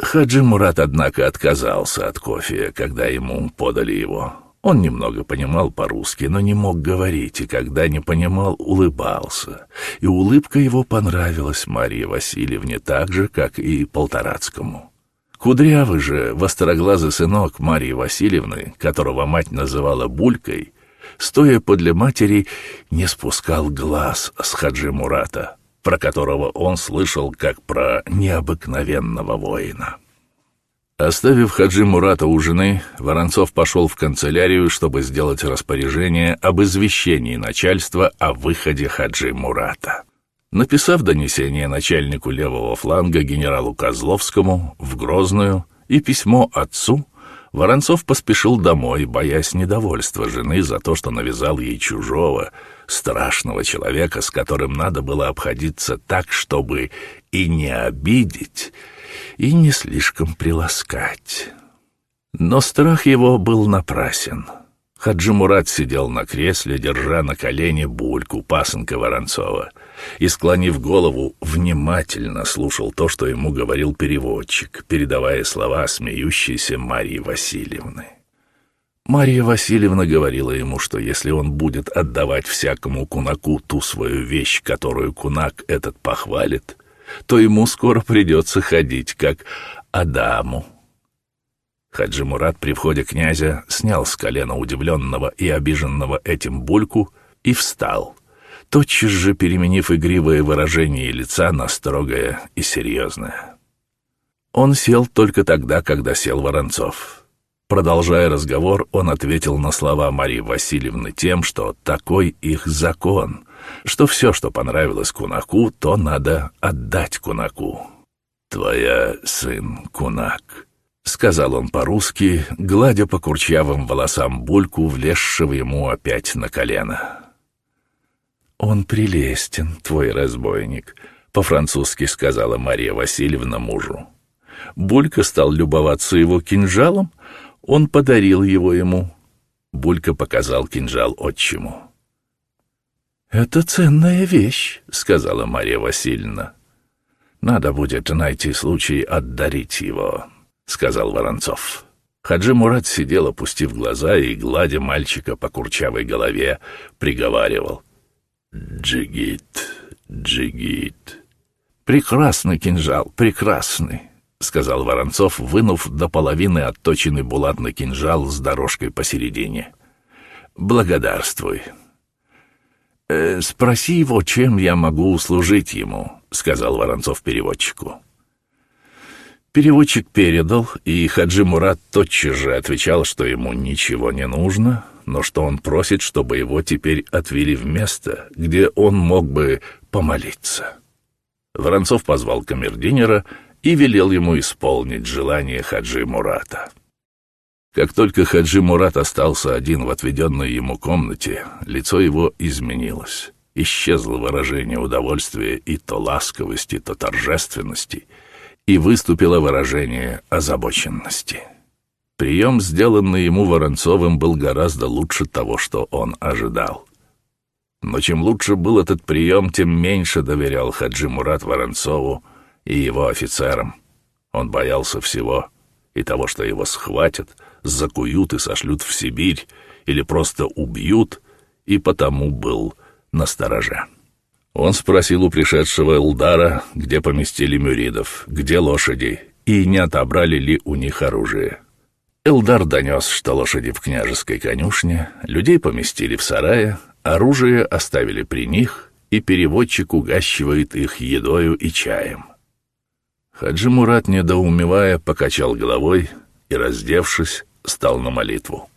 Speaker 2: Хаджи Мурат, однако, отказался от кофе, когда ему подали его. Он немного понимал по-русски, но не мог говорить, и когда не понимал, улыбался. И улыбка его понравилась Марии Васильевне так же, как и Полторацкому. Кудрявый же, востроглазый сынок Марии Васильевны, которого мать называла Булькой, стоя подле матери, не спускал глаз с Хаджи Мурата, про которого он слышал как про необыкновенного воина. Оставив Хаджи Мурата у жены, Воронцов пошел в канцелярию, чтобы сделать распоряжение об извещении начальства о выходе Хаджи Мурата. Написав донесение начальнику левого фланга генералу Козловскому в Грозную и письмо отцу, Воронцов поспешил домой, боясь недовольства жены за то, что навязал ей чужого, страшного человека, с которым надо было обходиться так, чтобы и не обидеть, и не слишком приласкать. Но страх его был напрасен. Хаджи Мурат сидел на кресле, держа на колене бульку пасынка Воронцова, и, склонив голову, внимательно слушал то, что ему говорил переводчик, передавая слова смеющейся Марии Васильевны. Мария Васильевна говорила ему, что если он будет отдавать всякому кунаку ту свою вещь, которую кунак этот похвалит, то ему скоро придется ходить, как Адаму. Хаджи Мурат при входе князя снял с колена удивленного и обиженного этим бульку и встал, тотчас же переменив игривое выражение лица на строгое и серьезное. Он сел только тогда, когда сел Воронцов. Продолжая разговор, он ответил на слова Марии Васильевны тем, что такой их закон, что все, что понравилось Кунаку, то надо отдать Кунаку. «Твоя сын Кунак», — сказал он по-русски, гладя по курчавым волосам бульку, влезшего ему опять на колено. «Он прелестен, твой разбойник», — по-французски сказала Мария Васильевна мужу. Булька стал любоваться его кинжалом, он подарил его ему. Булька показал кинжал отчиму. «Это ценная вещь», — сказала Мария Васильевна. «Надо будет найти случай отдарить его», — сказал Воронцов. Хаджи Мурат сидел, опустив глаза и, гладя мальчика по курчавой голове, приговаривал. «Джигит, джигит». «Прекрасный кинжал, прекрасный. — сказал Воронцов, вынув до половины отточенный булатный кинжал с дорожкой посередине. «Благодарствуй». «Э, «Спроси его, чем я могу услужить ему», — сказал Воронцов переводчику. Переводчик передал, и Хаджи Мурат тотчас же отвечал, что ему ничего не нужно, но что он просит, чтобы его теперь отвели в место, где он мог бы помолиться. Воронцов позвал камердинера — и велел ему исполнить желание Хаджи Мурата. Как только Хаджи Мурат остался один в отведенной ему комнате, лицо его изменилось. Исчезло выражение удовольствия и то ласковости, то торжественности, и выступило выражение озабоченности. Прием, сделанный ему Воронцовым, был гораздо лучше того, что он ожидал. Но чем лучше был этот прием, тем меньше доверял Хаджи Мурат Воронцову, и его офицерам. Он боялся всего, и того, что его схватят, закуют и сошлют в Сибирь, или просто убьют, и потому был на стороже. Он спросил у пришедшего Элдара, где поместили мюридов, где лошади, и не отобрали ли у них оружие. Элдар донес, что лошади в княжеской конюшне, людей поместили в сарае, оружие оставили при них, и переводчик угащивает их едою и чаем. Хаджи Мурат, недоумевая, покачал головой и, раздевшись, стал на молитву.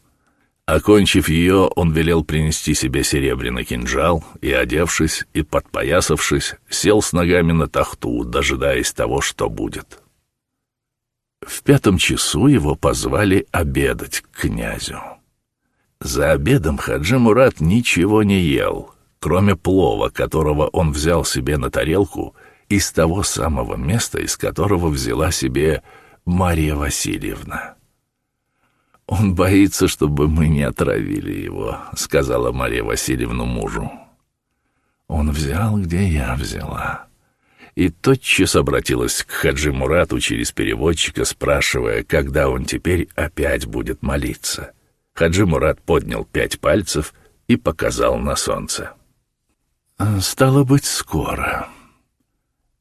Speaker 2: Окончив ее, он велел принести себе серебряный кинжал и, одевшись и подпоясавшись, сел с ногами на тахту, дожидаясь того, что будет. В пятом часу его позвали обедать к князю. За обедом Хаджи Мурат ничего не ел, кроме плова, которого он взял себе на тарелку — из того самого места, из которого взяла себе Мария Васильевна. «Он боится, чтобы мы не отравили его», — сказала Мария Васильевна мужу. «Он взял, где я взяла». И тотчас обратилась к Хаджи Мурату через переводчика, спрашивая, когда он теперь опять будет молиться. Хаджи Мурат поднял пять пальцев и показал на солнце. «Стало быть, скоро»,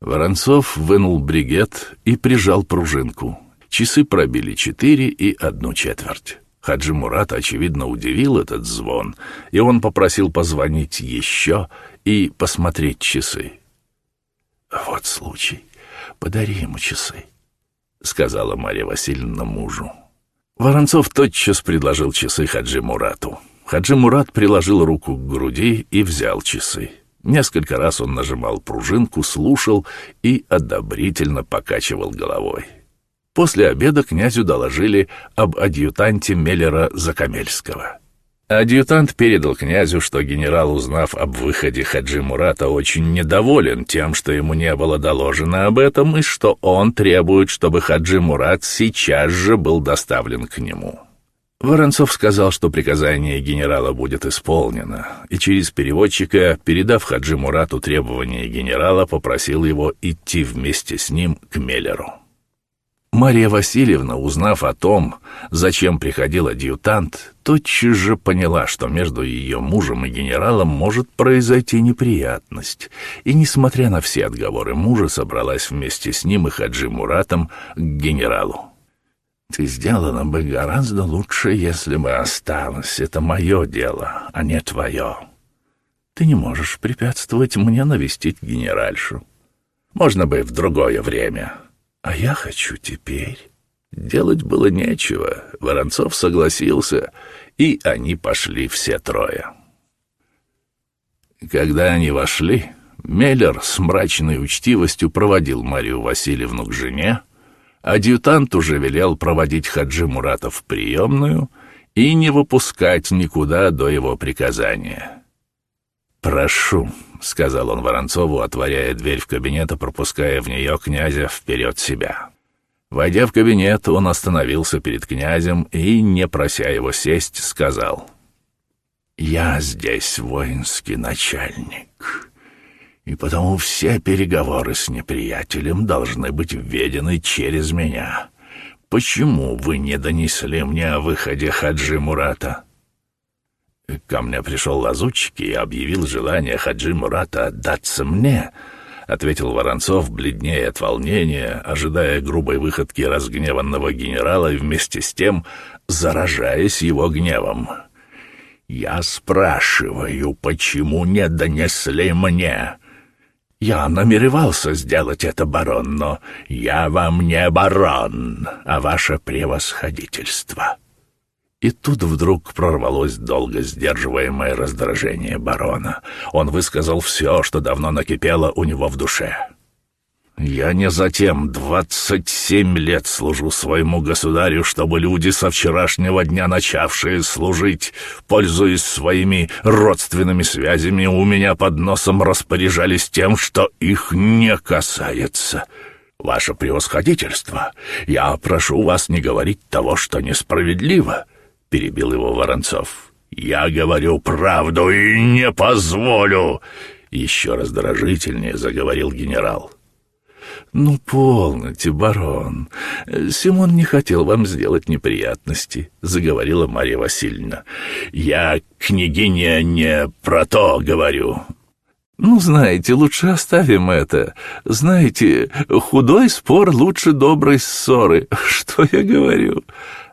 Speaker 2: Воронцов вынул бригет и прижал пружинку. Часы пробили четыре и одну четверть. Хаджи Мурат, очевидно, удивил этот звон, и он попросил позвонить еще и посмотреть часы. «Вот случай. Подари ему часы», — сказала Марья Васильевна мужу. Воронцов тотчас предложил часы Хаджи Мурату. Хаджи Мурат приложил руку к груди и взял часы. Несколько раз он нажимал пружинку, слушал и одобрительно покачивал головой. После обеда князю доложили об адъютанте Меллера Закамельского. Адъютант передал князю, что генерал, узнав об выходе Хаджи Мурата, очень недоволен тем, что ему не было доложено об этом, и что он требует, чтобы Хаджи Мурат сейчас же был доставлен к нему. Воронцов сказал, что приказание генерала будет исполнено, и через переводчика, передав Хаджи Мурату требования генерала, попросил его идти вместе с ним к Меллеру. Мария Васильевна, узнав о том, зачем приходил адъютант, тотчас же поняла, что между ее мужем и генералом может произойти неприятность, и, несмотря на все отговоры мужа, собралась вместе с ним и Хаджи Муратом к генералу. «Ты сделала бы гораздо лучше, если бы осталась. Это мое дело, а не твое. Ты не можешь препятствовать мне навестить генеральшу. Можно бы в другое время». А я хочу теперь. Делать было нечего. Воронцов согласился, и они пошли все трое. Когда они вошли, Меллер с мрачной учтивостью проводил Марию Васильевну к жене, адъютант уже велел проводить Хаджи Мурата в приемную и не выпускать никуда до его приказания. «Прошу», — сказал он Воронцову, отворяя дверь в кабинет и пропуская в нее князя вперед себя. Войдя в кабинет, он остановился перед князем и, не прося его сесть, сказал, «Я здесь воинский начальник, и потому все переговоры с неприятелем должны быть введены через меня. Почему вы не донесли мне о выходе Хаджи Мурата?» Ко мне пришел лазутчик и объявил желание Хаджи Мурата отдаться мне, — ответил Воронцов, бледнее от волнения, ожидая грубой выходки разгневанного генерала и вместе с тем заражаясь его гневом. «Я спрашиваю, почему не донесли мне?» «Я намеревался сделать это, барон, но я вам не барон, а ваше превосходительство». И тут вдруг прорвалось долго сдерживаемое раздражение барона. Он высказал все, что давно накипело у него в душе. «Я не затем двадцать семь лет служу своему государю, чтобы люди со вчерашнего дня начавшие служить, пользуясь своими родственными связями, у меня под носом распоряжались тем, что их не касается». «Ваше превосходительство, я прошу вас не говорить того, что несправедливо. — перебил его Воронцов. «Я говорю правду и не позволю!» Еще раздражительнее заговорил генерал. «Ну, полноте, барон. Симон не хотел вам сделать неприятности», — заговорила Марья Васильевна. «Я, княгиня, не про то говорю». «Ну, знаете, лучше оставим это. Знаете, худой спор лучше доброй ссоры. Что я говорю?»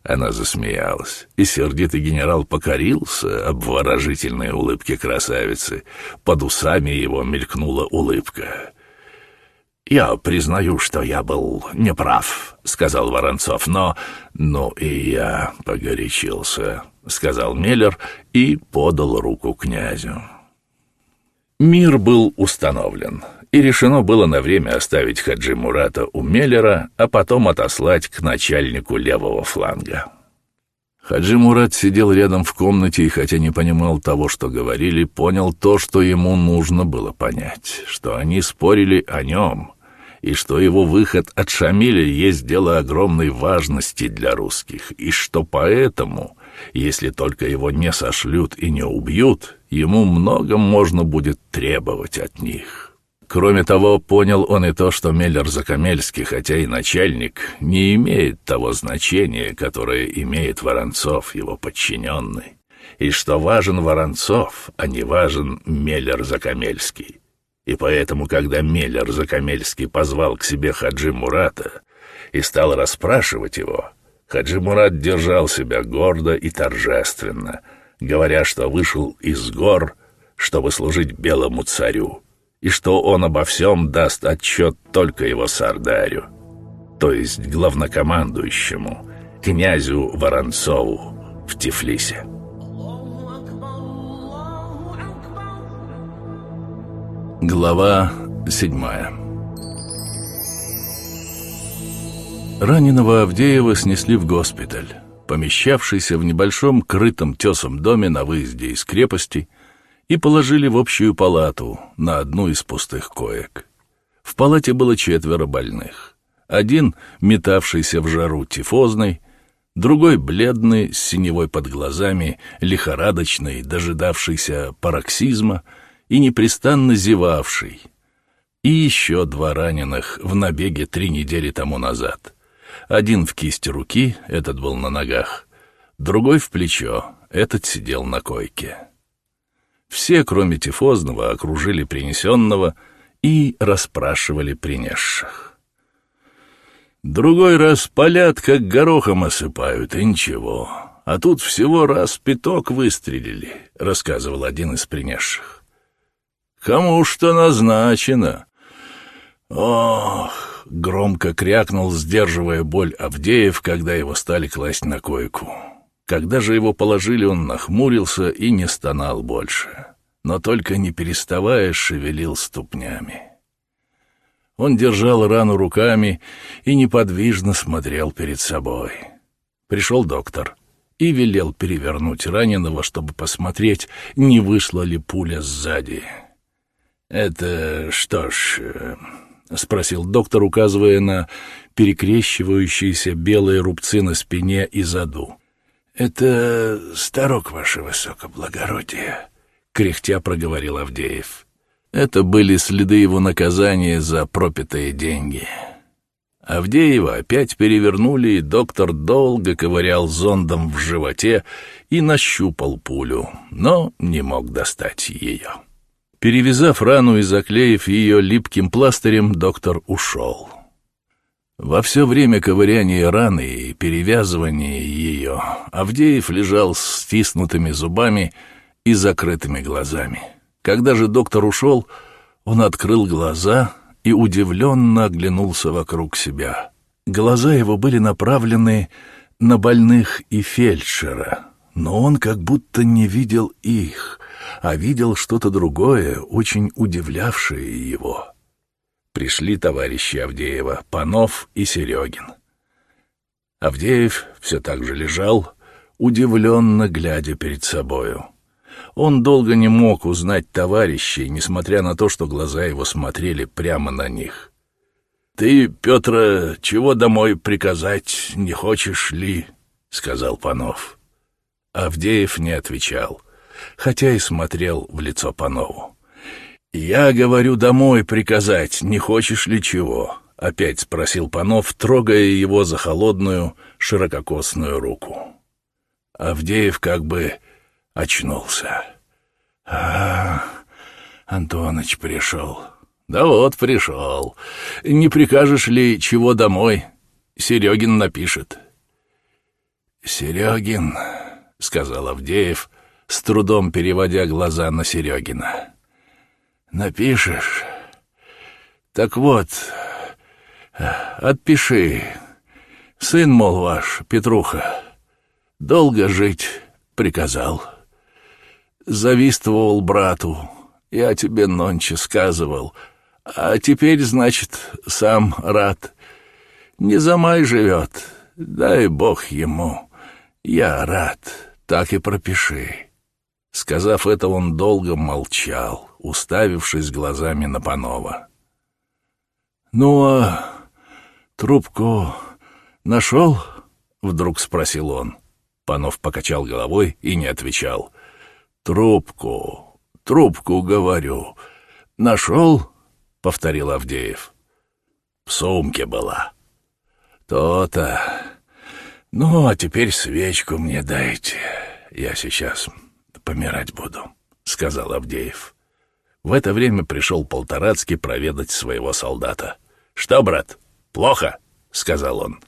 Speaker 2: Она засмеялась, и сердитый генерал покорился обворожительной улыбке красавицы. Под усами его мелькнула улыбка. «Я признаю, что я был неправ», — сказал Воронцов, но... «Ну и я погорячился», — сказал Меллер и подал руку князю. Мир был установлен и решено было на время оставить Хаджи Мурата у Меллера, а потом отослать к начальнику левого фланга. Хаджи Мурат сидел рядом в комнате и, хотя не понимал того, что говорили, понял то, что ему нужно было понять, что они спорили о нем, и что его выход от Шамиля есть дело огромной важности для русских, и что поэтому, если только его не сошлют и не убьют, ему много можно будет требовать от них. Кроме того, понял он и то, что Меллер-Закамельский, хотя и начальник, не имеет того значения, которое имеет Воронцов, его подчиненный, и что важен Воронцов, а не важен Меллер-Закамельский. И поэтому, когда Меллер-Закамельский позвал к себе Хаджи Мурата и стал расспрашивать его, Хаджи Мурат держал себя гордо и торжественно, говоря, что вышел из гор, чтобы служить белому царю и что он обо всем даст отчет только его сардарю, то есть главнокомандующему, князю Воронцову в Тифлисе. Глава седьмая
Speaker 1: Раненого Авдеева снесли в госпиталь, помещавшийся в небольшом крытом тесом доме на выезде из крепости, и положили в общую палату на одну из пустых коек. В палате было четверо больных. Один, метавшийся в жару тифозный, другой бледный, с синевой под глазами, лихорадочный, дожидавшийся пароксизма и непрестанно зевавший, и еще два раненых в набеге три недели тому назад. Один в кисти руки, этот был на ногах, другой в плечо, этот сидел на койке. Все, кроме тифозного, окружили принесенного и расспрашивали принесших. Другой раз палят, как горохом осыпают, и ничего. А тут всего раз пяток выстрелили, — рассказывал один из принесших. Кому что назначено? Ох, громко крякнул, сдерживая боль Авдеев, когда его стали класть на койку. Когда же его положили, он нахмурился и не стонал больше, но только не переставая шевелил ступнями. Он держал рану руками и неподвижно смотрел перед собой. Пришел доктор и велел перевернуть раненого, чтобы посмотреть, не вышла ли пуля сзади. «Это что ж...» э, — спросил доктор, указывая на перекрещивающиеся белые рубцы на спине и заду. «Это старок, ваше высокоблагородие», — кряхтя проговорил Авдеев. Это были следы его наказания за пропитые деньги. Авдеева опять перевернули, и доктор долго ковырял зондом в животе и нащупал пулю, но не мог достать ее. Перевязав рану и заклеив ее липким пластырем, доктор ушел. Во все время ковыряния раны и перевязывания ее Авдеев лежал с стиснутыми зубами и закрытыми глазами. Когда же доктор ушел, он открыл глаза и удивленно оглянулся вокруг себя. Глаза его были направлены на больных и фельдшера, но он как будто не видел их, а видел что-то другое, очень удивлявшее его. Пришли товарищи Авдеева, Панов и Серегин. Авдеев все так же лежал, удивленно глядя перед собою. Он долго не мог узнать товарищей, несмотря на то, что глаза его смотрели прямо на них. «Ты, Петр, чего домой приказать не хочешь ли?» — сказал Панов. Авдеев не отвечал хотя и смотрел в лицо Панову. «Я говорю домой приказать, не хочешь ли чего?» — опять спросил Панов, трогая его за холодную, ширококосную руку. Авдеев как бы очнулся. «А, Антоныч пришел». «Да вот, пришел. Не прикажешь ли чего домой? Серегин напишет». «Серегин», — сказал Авдеев, с трудом переводя глаза на Серегина. «Напишешь? Так вот, отпиши. Сын, мол, ваш, Петруха, долго жить приказал. Завистовал брату, я тебе нонче сказывал, а теперь, значит, сам рад. Не за май живет, дай бог ему, я рад, так и пропиши». Сказав это, он долго молчал, уставившись глазами на Панова. «Ну, а трубку нашел?» — вдруг спросил он. Панов покачал головой и не отвечал. «Трубку, трубку, говорю. Нашел?» — повторил Авдеев. «В сумке была». «То-то. Ну, а теперь свечку мне дайте. Я сейчас помирать буду», — сказал Авдеев. В это время пришел Полторацкий проведать своего солдата. «Что, брат, плохо?» — сказал он.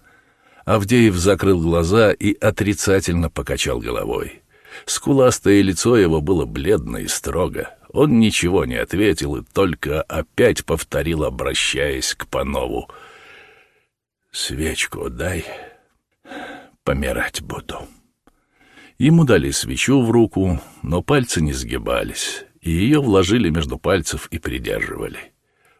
Speaker 1: Авдеев закрыл глаза и отрицательно покачал головой. Скуластое лицо его было бледно и строго. Он ничего не ответил и только опять повторил, обращаясь к Панову. «Свечку дай, помирать буду». Ему дали свечу в руку, но пальцы не сгибались, и ее вложили между пальцев и придерживали.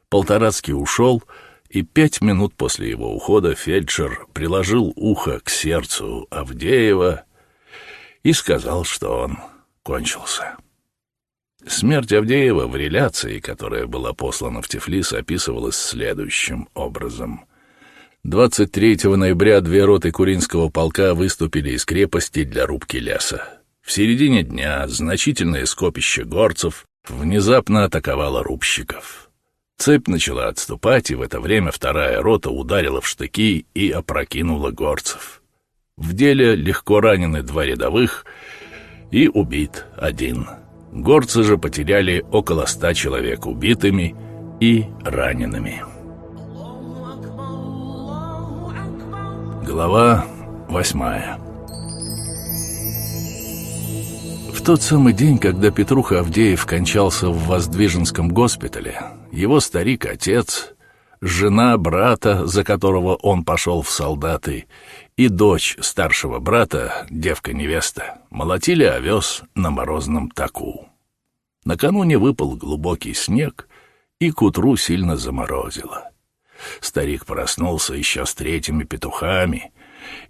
Speaker 1: Полторацкий ушел, и пять минут после его ухода фельдшер приложил ухо к сердцу Авдеева и сказал, что он кончился. Смерть Авдеева в реляции, которая была послана в Тифлис, описывалась следующим образом. 23 ноября две роты Куринского полка выступили из крепости для рубки леса. В середине дня значительное скопище горцев внезапно атаковало рубщиков. Цепь начала отступать, и в это время вторая рота ударила в штыки и опрокинула горцев. В деле легко ранены два рядовых и убит один. Горцы же потеряли около ста человек убитыми и ранеными. Глава восьмая В тот самый день, когда Петруха Авдеев кончался в Воздвиженском госпитале, его старик-отец, жена брата, за которого он пошел в солдаты, и дочь старшего брата, девка-невеста, молотили овес на морозном таку. Накануне выпал глубокий снег, и к утру сильно заморозило. Старик проснулся еще с третьими петухами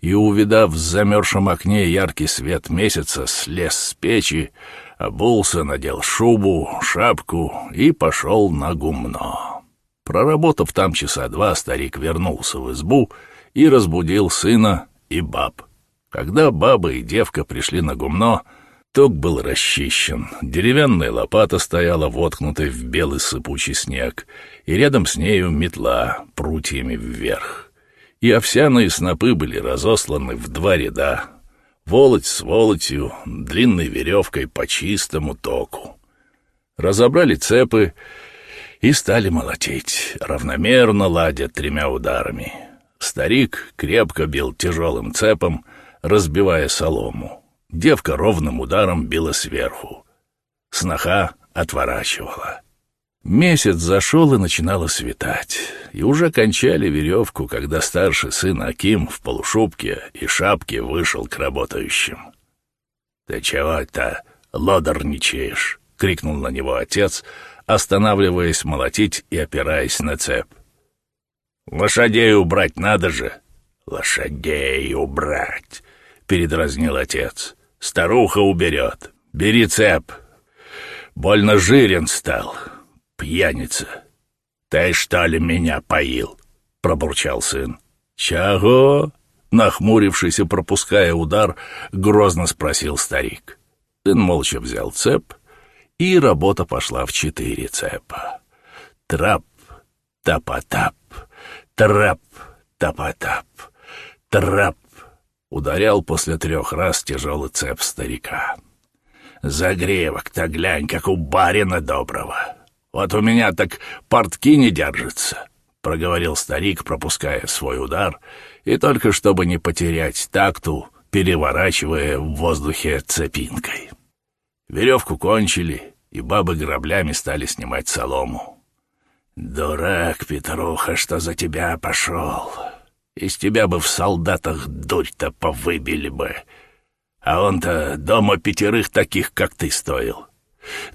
Speaker 1: и, увидав в замерзшем окне яркий свет месяца, слез с печи, обулся, надел шубу, шапку и пошел на гумно. Проработав там часа два, старик вернулся в избу и разбудил сына и баб. Когда баба и девка пришли на гумно, ток был расчищен, деревянная лопата стояла воткнутой в белый сыпучий снег, и рядом с нею метла прутьями вверх. И овсяные снопы были разосланы в два ряда, волоть с волотью, длинной веревкой по чистому току. Разобрали цепы и стали молотить, равномерно ладя тремя ударами. Старик крепко бил тяжелым цепом, разбивая солому. Девка ровным ударом била сверху. Сноха отворачивала. Месяц зашел и начинало светать, и уже кончали веревку, когда старший сын Аким в полушубке и шапке вышел к работающим. «Ты чего это лодорничаешь?» — крикнул на него отец, останавливаясь молотить и опираясь на цепь. «Лошадей убрать надо же!» «Лошадей убрать!» — передразнил отец. «Старуха уберет. Бери цепь. Больно жирен стал пьяница. Ты что ли меня поил? пробурчал сын. Чего? Нахмурившись и пропуская удар, грозно спросил старик. Сын молча взял цеп, и работа пошла в четыре цепа. Трап, тапа-тап, трап, тапа-тап, трап. Ударял после трех раз тяжелый цеп старика. Загревок-то глянь, как у барина доброго. Вот у меня так портки не держатся, — проговорил старик, пропуская свой удар, и только чтобы не потерять такту, переворачивая в воздухе цепинкой. Веревку кончили, и бабы граблями стали снимать солому. «Дурак, Петруха, что за тебя пошел? Из тебя бы в солдатах дурь-то повыбили бы, а он-то дома пятерых таких, как ты, стоил.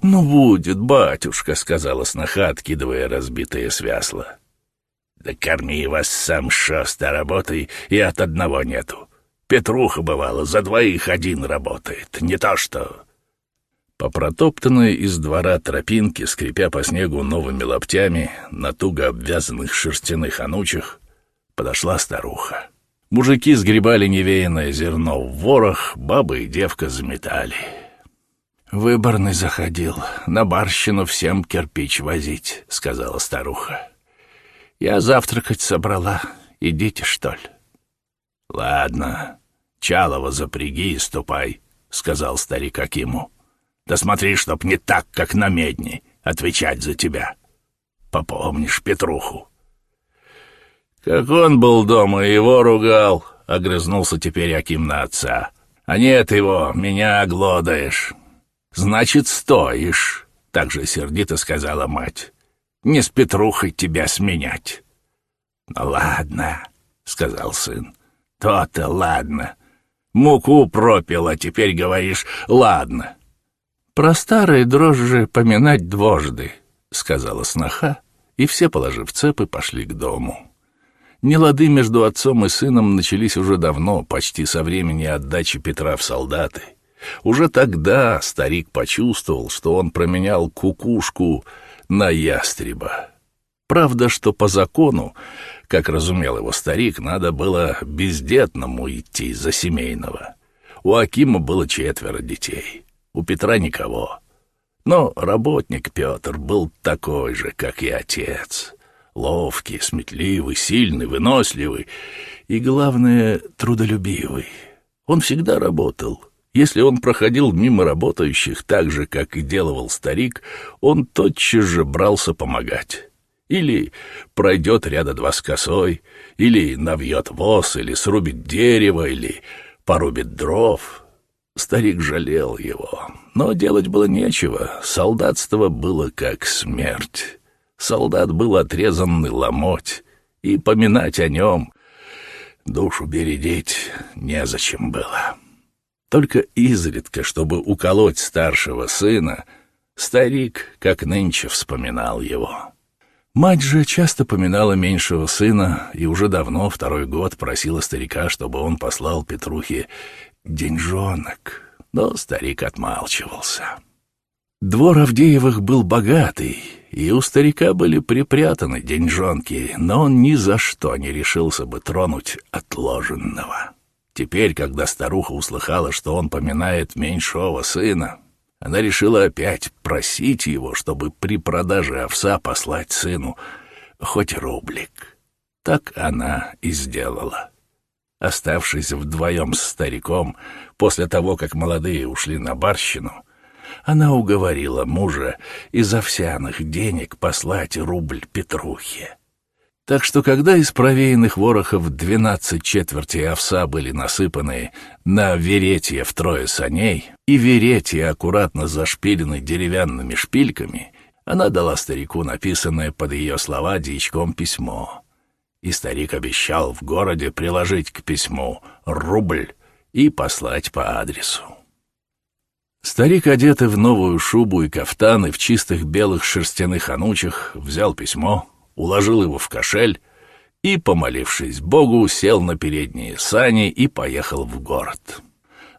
Speaker 1: «Ну, будет, батюшка», — сказала сноха, откидывая разбитое свясло. «Да корми вас сам шоста работай, и от одного нету. Петруха, бывало, за двоих один работает, не то что...» По протоптанной из двора тропинке, скрипя по снегу новыми лаптями, на туго обвязанных шерстяных анучах, подошла старуха. Мужики сгребали невеянное зерно в ворох, бабы и девка заметали. «Выборный заходил, на барщину всем кирпич возить», — сказала старуха. «Я завтракать собрала. Идите, что ли?» «Ладно, Чалова запряги и ступай», — сказал старик Акиму. «Да смотри, чтоб не так, как на медне, отвечать за тебя. Попомнишь Петруху». «Как он был дома, его ругал», — огрызнулся теперь Аким на отца. «А нет его, меня оглодаешь». «Значит, стоишь», — также сердито сказала мать. «Не с Петрухой тебя сменять». «Ну ладно», — сказал сын. «То-то ладно. Муку пропил, а теперь говоришь «ладно». «Про старые дрожжи поминать двожды», — сказала сноха и все, положив цепы, пошли к дому. Нелады между отцом и сыном начались уже давно, почти со времени отдачи Петра в солдаты. Уже тогда старик почувствовал, что он променял кукушку на ястреба. Правда, что по закону, как разумел его старик, надо было бездетному идти за семейного. У Акима было четверо детей, у Петра никого. Но работник Петр был такой же, как и отец. Ловкий, сметливый, сильный, выносливый и, главное, трудолюбивый. Он всегда работал. Если он проходил мимо работающих так же, как и делал старик, он тотчас же брался помогать. Или пройдет ряда два с косой, или навьет воз, или срубит дерево, или порубит дров. Старик жалел его, но делать было нечего, солдатство было как смерть. Солдат был отрезанный ломоть, и поминать о нем, душу бередить, незачем было. Только изредка, чтобы уколоть старшего сына, старик, как нынче, вспоминал его. Мать же часто поминала меньшего сына и уже давно, второй год, просила старика, чтобы он послал Петрухе деньжонок, но старик отмалчивался. Двор Авдеевых был богатый, и у старика были припрятаны деньжонки, но он ни за что не решился бы тронуть отложенного. Теперь, когда старуха услыхала, что он поминает меньшого сына, она решила опять просить его, чтобы при продаже овса послать сыну хоть рублик. Так она и сделала. Оставшись вдвоем с стариком, после того, как молодые ушли на барщину, она уговорила мужа из овсяных денег послать рубль Петрухе. Так что, когда из провеянных ворохов двенадцать четвертей овса были насыпаны на веретье втрое саней, и веретье аккуратно зашпилены деревянными шпильками, она дала старику написанное под ее слова дьячком письмо. И старик обещал в городе приложить к письму рубль и послать по адресу. Старик, одетый в новую шубу и кафтан и в чистых белых шерстяных анучах, взял письмо — уложил его в кошель и, помолившись Богу, сел на передние сани и поехал в город.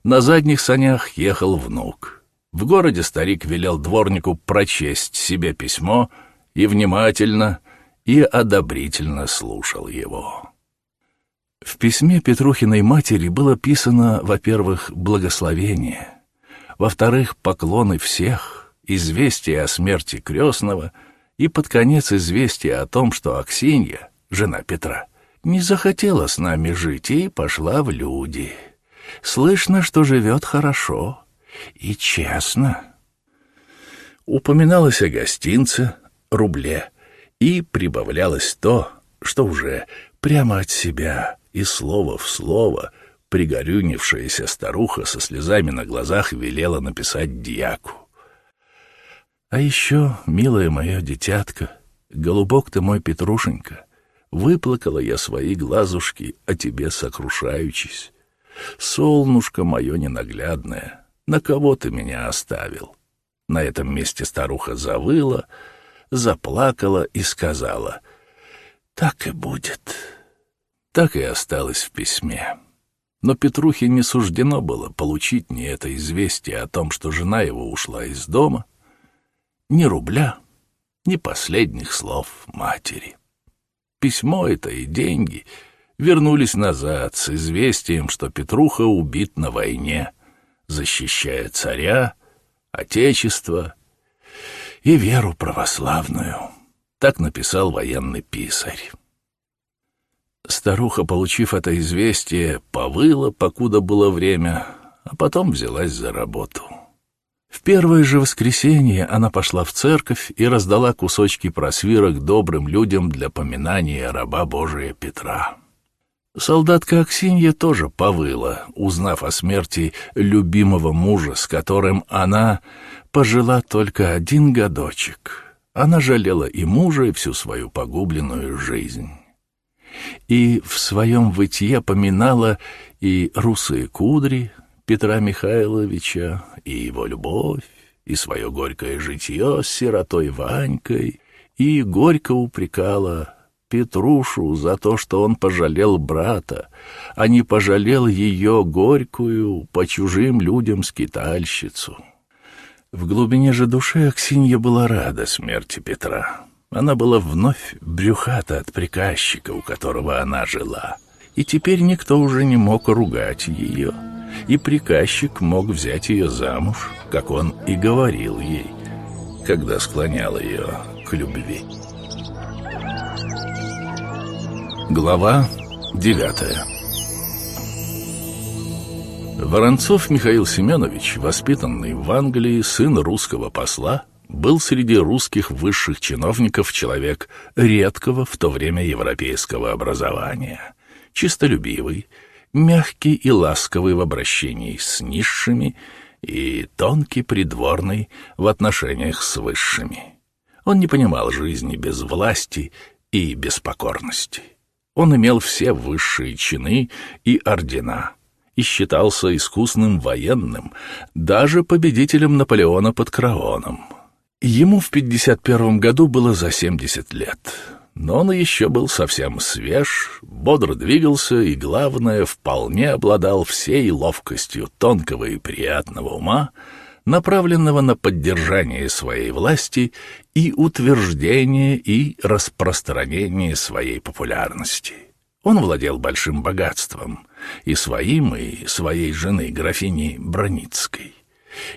Speaker 1: На задних санях ехал внук. В городе старик велел дворнику прочесть себе письмо и внимательно и одобрительно слушал его. В письме Петрухиной матери было писано, во-первых, благословение, во-вторых, поклоны всех, известие о смерти крестного — и под конец известие о том, что Аксинья, жена Петра, не захотела с нами жить и пошла в люди. Слышно, что живет хорошо и честно. Упоминалось о гостинце, рубле, и прибавлялось то, что уже прямо от себя и слово в слово пригорюнившаяся старуха со слезами на глазах велела написать дьяку. А еще, милая моя детятка, голубок ты мой Петрушенька, выплакала я свои глазушки, о тебе сокрушаючись. Солнышко мое ненаглядное, на кого ты меня оставил? На этом месте старуха завыла, заплакала и сказала, «Так и будет». Так и осталось в письме. Но Петрухе не суждено было получить ни это известие о том, что жена его ушла из дома, ни рубля, ни последних слов матери. Письмо это и деньги вернулись назад с известием, что Петруха убит на войне, защищая царя, отечество и веру православную. Так написал военный писарь. Старуха, получив это известие, повыла, покуда было время, а потом взялась за работу. В первое же воскресенье она пошла в церковь и раздала кусочки просвирок добрым людям для поминания раба Божия Петра. Солдатка Аксинья тоже повыла, узнав о смерти любимого мужа, с которым она пожила только один годочек. Она жалела и мужа, и всю свою погубленную жизнь. И в своем вытье поминала и русые кудри, Петра Михайловича и его любовь, и свое горькое житье с сиротой Ванькой, и горько упрекала Петрушу за то, что он пожалел брата, а не пожалел ее горькую по чужим людям скитальщицу. В глубине же души Аксинья была рада смерти Петра. Она была вновь брюхата от приказчика, у которого она жила. И теперь никто уже не мог ругать ее. И приказчик мог взять ее замуж, как он и говорил ей, когда склонял ее к любви. Глава девятая Воронцов Михаил Семенович, воспитанный в Англии, сын русского посла, был среди русских высших чиновников человек редкого в то время европейского образования, чистолюбивый, мягкий и ласковый в обращении с низшими и тонкий придворный в отношениях с высшими. Он не понимал жизни без власти и без покорности. Он имел все высшие чины и ордена и считался искусным военным, даже победителем Наполеона под Краоном. Ему в 51 году было за 70 лет, но он еще был совсем свеж, бодро двигался и, главное, вполне обладал всей ловкостью тонкого и приятного ума, направленного на поддержание своей власти и утверждение и распространение своей популярности. Он владел большим богатством, и своим, и своей жены, графини Броницкой,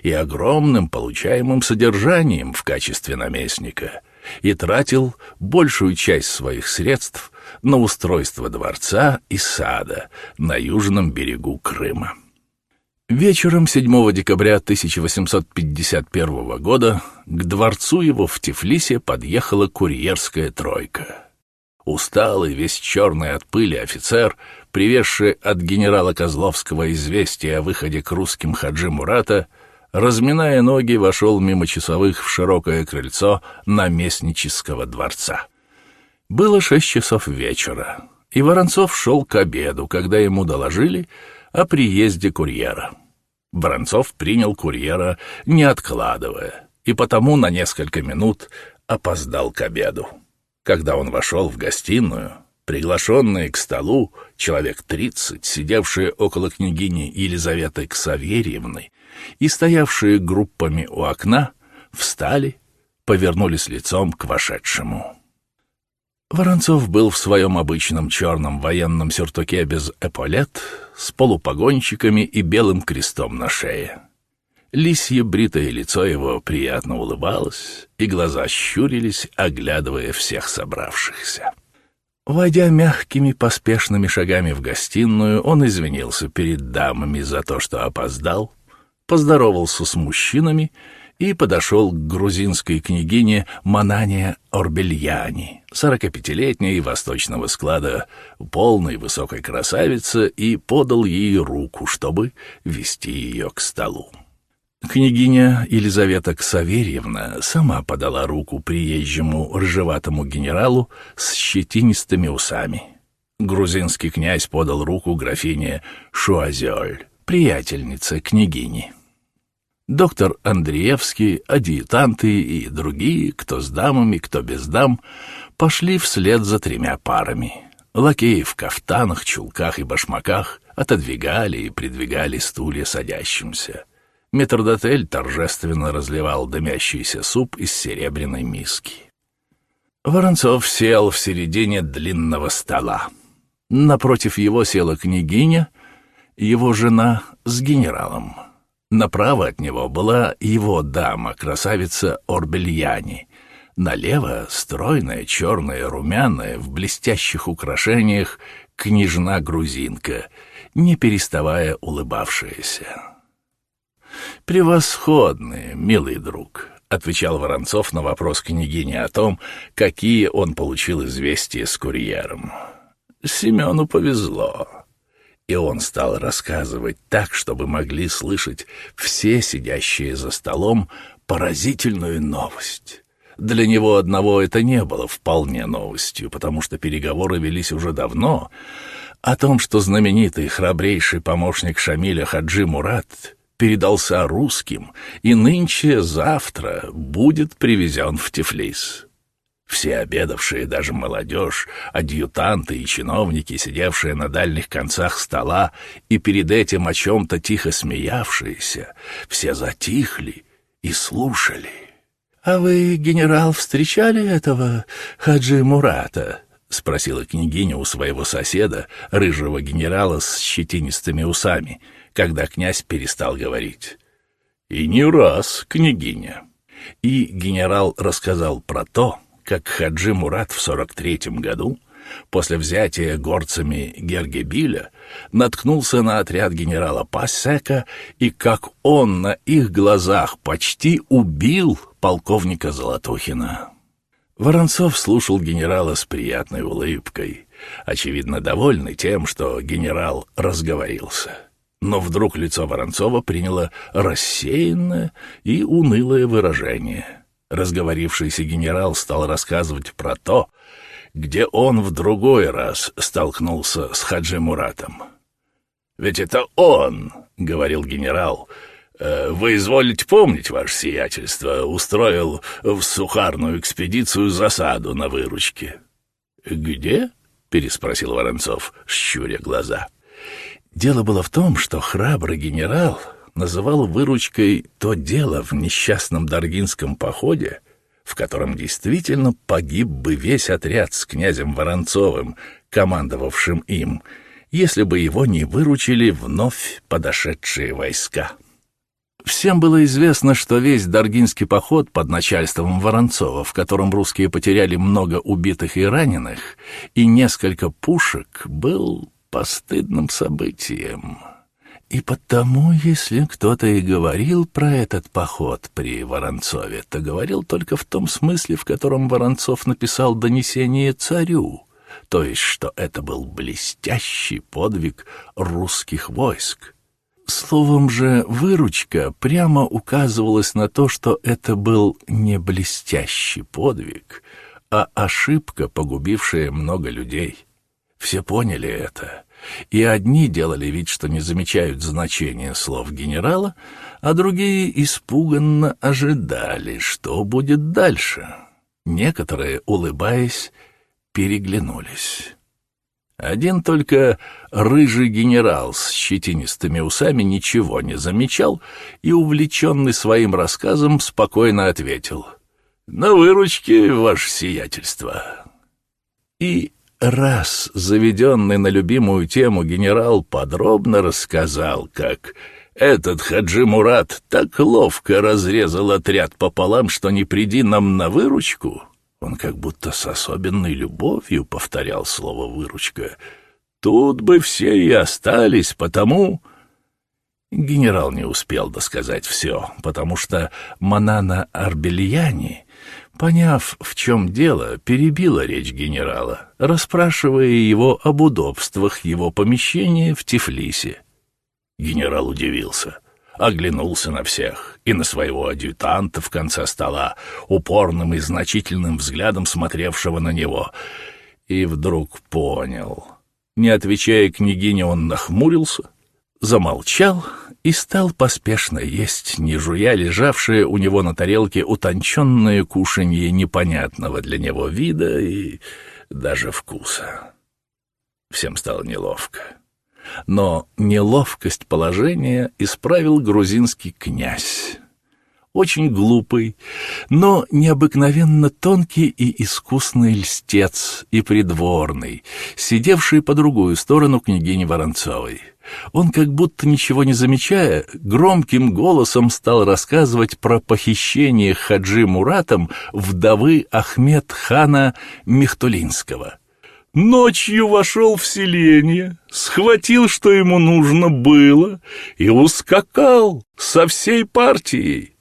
Speaker 1: и огромным получаемым содержанием в качестве наместника, и тратил большую часть своих средств на устройство дворца и сада на южном берегу Крыма. Вечером 7 декабря 1851 года к дворцу его в Тифлисе подъехала курьерская тройка. Усталый, весь черный от пыли офицер, привезший от генерала Козловского известие о выходе к русским Хаджи Мурата, разминая ноги, вошел мимо часовых в широкое крыльцо наместнического дворца. Было шесть часов вечера, и Воронцов шел к обеду, когда ему доложили — о приезде курьера. Воронцов принял курьера, не откладывая, и потому на несколько минут опоздал к обеду. Когда он вошел в гостиную, приглашенные к столу, человек тридцать, сидевшие около княгини Елизаветы Ксаверьевны и стоявшие группами у окна, встали, повернулись лицом к вошедшему. Воронцов был в своем обычном черном военном сюртуке без эполет, с полупогончиками и белым крестом на шее. Лисье бритое лицо его приятно улыбалось, и глаза щурились, оглядывая всех собравшихся. Войдя мягкими поспешными шагами в гостиную, он извинился перед дамами за то, что опоздал, поздоровался с мужчинами и подошел к грузинской княгине Манане Орбельяни, 45-летней восточного склада, полной высокой красавицы, и подал ей руку, чтобы вести ее к столу. Княгиня Елизавета Ксаверьевна сама подала руку приезжему рыжеватому генералу с щетинистыми усами. Грузинский князь подал руку графине Шуазёль, приятельнице княгини. Доктор Андреевский, адъютанты и другие, кто с дамами, кто без дам, пошли вслед за тремя парами. Лакеи в кафтанах, чулках и башмаках отодвигали и придвигали стулья садящимся. Метрдотель торжественно разливал дымящийся суп из серебряной миски. Воронцов сел в середине длинного стола. Напротив его села княгиня, его жена с генералом. Направо от него была его дама, красавица Орбельяни. Налево — стройная, черная, румяная, в блестящих украшениях княжна-грузинка, не переставая улыбавшаяся. «Превосходные, милый друг», — отвечал Воронцов на вопрос княгини о том, какие он получил известия с курьером. «Семену повезло и он стал рассказывать так, чтобы могли слышать все сидящие за столом поразительную новость. Для него одного это не было вполне новостью, потому что переговоры велись уже давно, о том, что знаменитый храбрейший помощник Шамиля Хаджи Мурат передался русским и нынче-завтра будет привезен в Тифлис. Все обедавшие, даже молодежь, адъютанты и чиновники, сидевшие на дальних концах стола и перед этим о чем-то тихо смеявшиеся, все затихли и слушали. «А вы, генерал, встречали этого Хаджи Мурата?» — спросила княгиня у своего соседа, рыжего генерала с щетинистыми усами, когда князь перестал говорить. «И не раз, княгиня». И генерал рассказал про то, как Хаджи Мурат в 43-м году, после взятия горцами Гергебиля, наткнулся на отряд генерала Пассека и как он на их глазах почти убил полковника Золотухина. Воронцов слушал генерала с приятной улыбкой, очевидно довольный тем, что генерал разговорился. Но вдруг лицо Воронцова приняло рассеянное и унылое выражение — Разговорившийся генерал стал рассказывать про то, где он в другой раз столкнулся с Хаджи Муратом. «Ведь это он», — говорил генерал, э, — «вы изволите помнить, ваше сиятельство, устроил в сухарную экспедицию засаду на выручке». «Где?» — переспросил Воронцов, щуря глаза. Дело было в том, что храбрый генерал называл выручкой то дело в несчастном Даргинском походе, в котором действительно погиб бы весь отряд с князем Воронцовым, командовавшим им, если бы его не выручили вновь подошедшие войска. Всем было известно, что весь Даргинский поход под начальством Воронцова, в котором русские потеряли много убитых и раненых, и несколько пушек, был постыдным событием. И потому, если кто-то и говорил про этот поход при Воронцове, то говорил только в том смысле, в котором Воронцов написал донесение царю, то есть, что это был блестящий подвиг русских войск. Словом же, выручка прямо указывалась на то, что это был не блестящий подвиг, а ошибка, погубившая много людей. Все поняли это — и одни делали вид, что не замечают значения слов генерала, а другие испуганно ожидали, что будет дальше. Некоторые, улыбаясь, переглянулись. Один только рыжий генерал с щетинистыми усами ничего не замечал и, увлеченный своим рассказом, спокойно ответил «На выручке, ваше сиятельство». И раз заведенный на любимую тему генерал подробно рассказал, как этот Хаджи Мурат так ловко разрезал отряд пополам, что не приди нам на выручку. Он как будто с особенной любовью повторял слово «выручка». Тут бы все и остались, потому... Генерал не успел досказать все, потому что Манана Арбельяни Поняв, в чем дело, перебила речь генерала, расспрашивая его об удобствах его помещения в Тифлисе. Генерал удивился, оглянулся на всех и на своего адъютанта в конце стола, упорным и значительным взглядом смотревшего на него, и вдруг понял. Не отвечая княгине, он нахмурился, замолчал и стал поспешно есть, не жуя лежавшее у него на тарелке утонченное кушанье непонятного для него вида и даже вкуса. Всем стало неловко. Но неловкость положения исправил грузинский князь. Очень глупый, но необыкновенно тонкий и искусный льстец и придворный, сидевший по другую сторону княгини Воронцовой. Он, как будто ничего не замечая, громким голосом стал рассказывать про похищение Хаджи Муратом вдовы Ахмед хана Мехтулинского. Ночью вошел в селение, схватил, что ему нужно было, и ускакал со всей партией.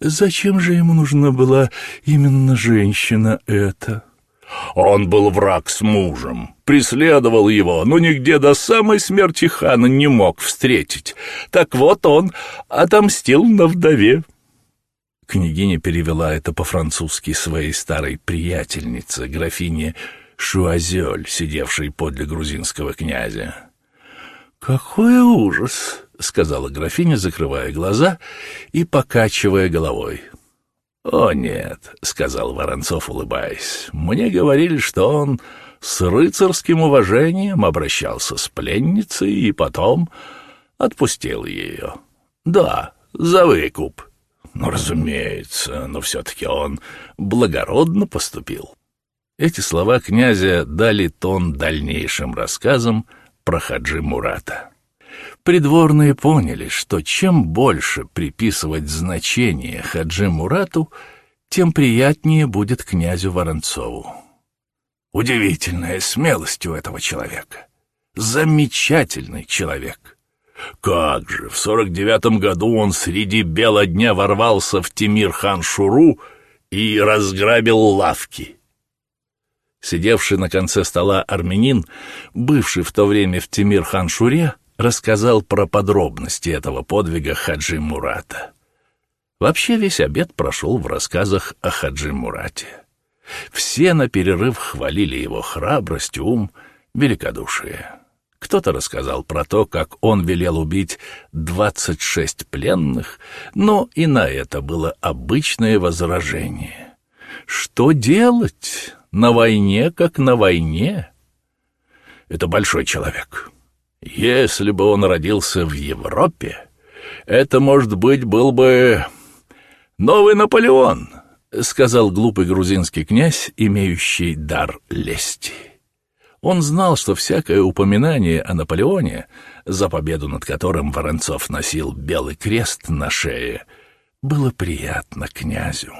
Speaker 1: Зачем же ему нужна была именно женщина эта? Он был враг с мужем, преследовал его, но нигде до самой смерти хана не мог встретить. Так вот он отомстил на вдове. Княгиня перевела это по-французски своей старой приятельнице, графине Шуазель, сидевшей подле грузинского князя. «Какой ужас!» — сказала графиня, закрывая глаза и покачивая головой. «О, нет», — сказал Воронцов, улыбаясь, — «мне говорили, что он с рыцарским уважением обращался с пленницей и потом отпустил ее. Да, за выкуп. Ну, разумеется, но все-таки он благородно поступил». Эти слова князя дали тон дальнейшим рассказам про Хаджи Мурата. Придворные поняли, что чем больше приписывать значение Хаджи Мурату, тем приятнее будет князю Воронцову. Удивительная смелость у этого человека. Замечательный человек. Как же, в сорок девятом году он среди бела дня ворвался в Тимир-хан-Шуру и разграбил лавки. Сидевший на конце стола армянин, бывший в то время в Тимир-хан-Шуре, рассказал про подробности этого подвига Хаджи Мурата. Вообще весь обед прошел в рассказах о Хаджи Мурате. Все на перерыв хвалили его храбрость, ум, великодушие. Кто-то рассказал про то, как он велел убить двадцать шесть пленных, но и на это было обычное возражение. Что делать? На войне, как на войне. Это большой человек. Если бы он родился в Европе, это, может быть, был бы новый Наполеон, сказал глупый грузинский князь, имеющий дар лести. Он знал, что всякое упоминание о Наполеоне, за победу над которым Воронцов носил белый крест на шее, было приятно князю.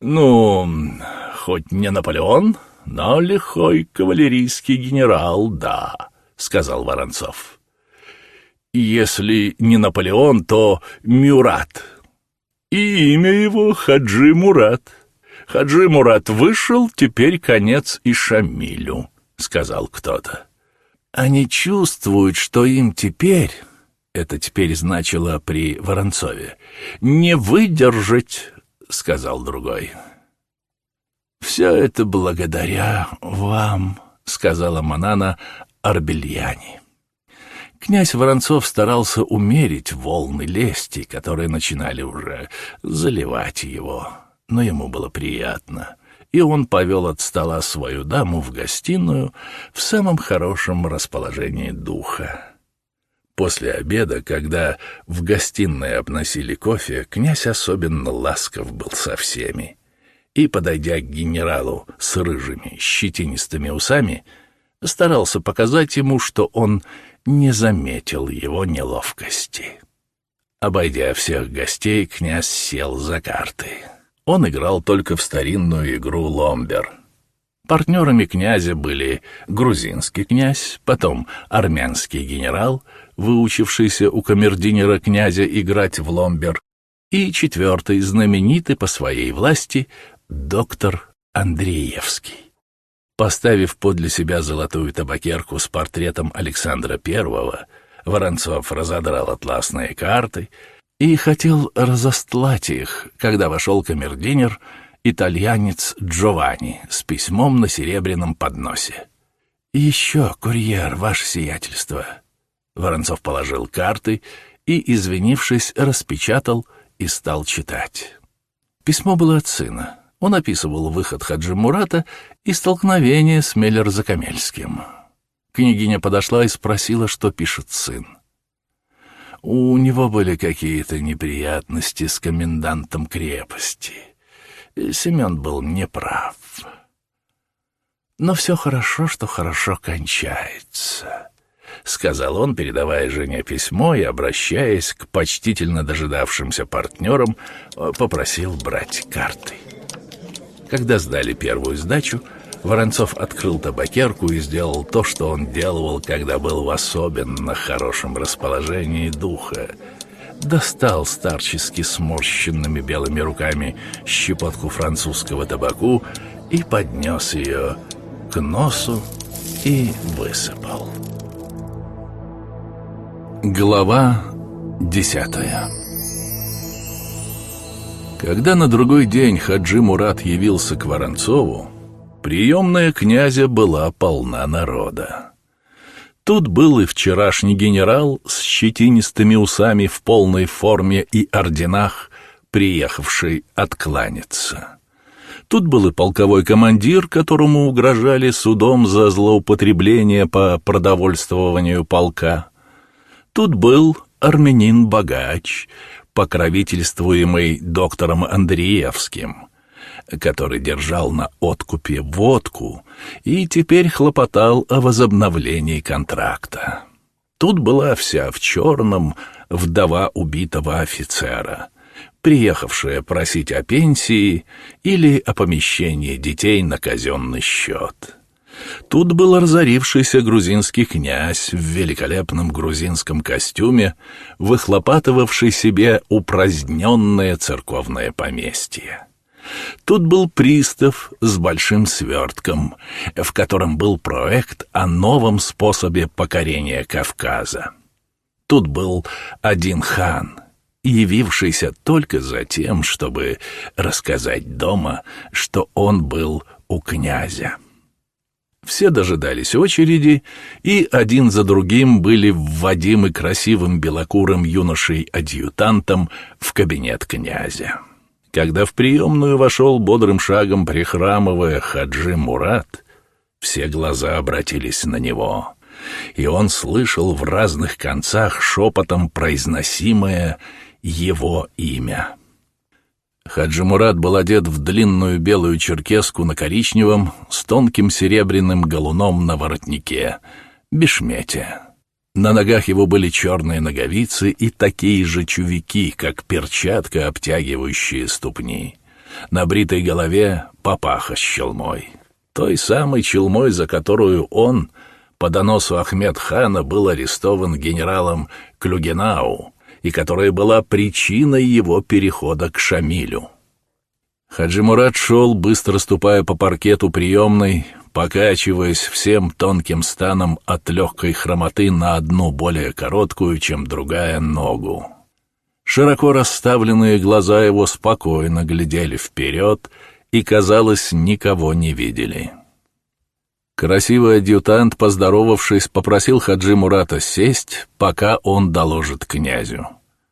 Speaker 1: «Ну, хоть не Наполеон, но лихой кавалерийский генерал, да», — сказал Воронцов. «Если не Наполеон, то Мюрат. И имя его Хаджи Мурат. Хаджи Мурат вышел, теперь конец и Шамилю», — сказал кто-то. «Они чувствуют, что им теперь...» Это теперь значило при Воронцове. «Не выдержать», — сказал другой. «Все это благодаря вам», — сказала Манана, Арбельяне. Князь Воронцов старался умерить волны лести, которые начинали уже заливать его, но ему было приятно, и он повел от стола свою даму в гостиную в самом хорошем расположении духа. После обеда, когда в гостиной обносили кофе, князь особенно ласков был со всеми. И, подойдя к генералу с рыжими щетинистыми усами, старался показать ему, что он не заметил его неловкости. Обойдя всех гостей, князь сел за карты. Он играл только в старинную игру «Ломбер». Партнерами князя были грузинский князь, потом армянский генерал, выучившийся у камердинера князя играть в ломбер, и четвертый, знаменитый по своей власти, доктор Андреевский. Поставив подле себя золотую табакерку с портретом Александра I, Воронцов разодрал атласные карты и хотел разостлать их, когда вошел камердинер, итальянец Джованни, с письмом на серебряном подносе. «Еще курьер, ваше сиятельство». Воронцов положил карты и, извинившись, распечатал и стал читать. Письмо было от сына. Он описывал выход Хаджи Мурата и столкновение с Меллер-Закамельским. Княгиня подошла и спросила, что пишет сын. У него были какие-то неприятности с комендантом крепости. Семен был неправ. Но все хорошо, что хорошо кончается. — сказал он, передавая жене письмо и, обращаясь к почтительно дожидавшимся партнерам, попросил брать карты. Когда сдали первую сдачу, Воронцов открыл табакерку и сделал то, что он делал, когда был в особенно хорошем расположении духа. Достал старчески сморщенными белыми руками щепотку французского табаку и поднес ее к носу и высыпал. Глава десятая когда на другой день Хаджи Мурат явился к Воронцову, приемная князя была полна народа. Тут был и вчерашний генерал с щетинистыми усами в полной форме и орденах,
Speaker 2: приехавший откланяться. Тут был и полковой командир, которому угрожали судом за злоупотребление по продовольствованию полка. Тут был армянин-богач, покровительствуемый доктором Андреевским, который держал на откупе водку и теперь хлопотал о возобновлении контракта. Тут была вся в черном вдова убитого офицера, приехавшая просить о пенсии или о помещении детей на казенный счет. Тут был разорившийся грузинский князь в великолепном грузинском костюме, выхлопатывавший себе упраздненное церковное поместье. Тут был пристав с большим свертком, в котором был проект о новом способе покорения Кавказа. Тут был один хан, явившийся только за тем, чтобы рассказать дома, что он был у князя. Все дожидались очереди, и один за другим были вводимы красивым белокурым юношей-адъютантом в кабинет князя. Когда в приемную вошел бодрым шагом, прихрамывая Хаджи Мурат, все глаза обратились на него, и он слышал в разных концах шепотом произносимое его имя. Хаджи Мурат был одет в длинную белую черкеску на коричневом с тонким серебряным галуном на воротнике, бешмете. На ногах его были черные ноговицы и такие же чувики, как перчатка, обтягивающие ступни. На бритой голове папаха с челмой. Той самой челмой, за которую он, по доносу Ахмед хана, был арестован генералом Клюгенау, и которая была причиной его перехода к Шамилю. Хаджи Мурат шел, быстро ступая по паркету приемной, покачиваясь всем тонким станом от легкой хромоты на одну более короткую, чем другая, ногу. Широко расставленные глаза его спокойно глядели вперед и, казалось, никого не видели. Красивый адъютант, поздоровавшись, попросил Хаджи Мурата сесть, пока он доложит князю.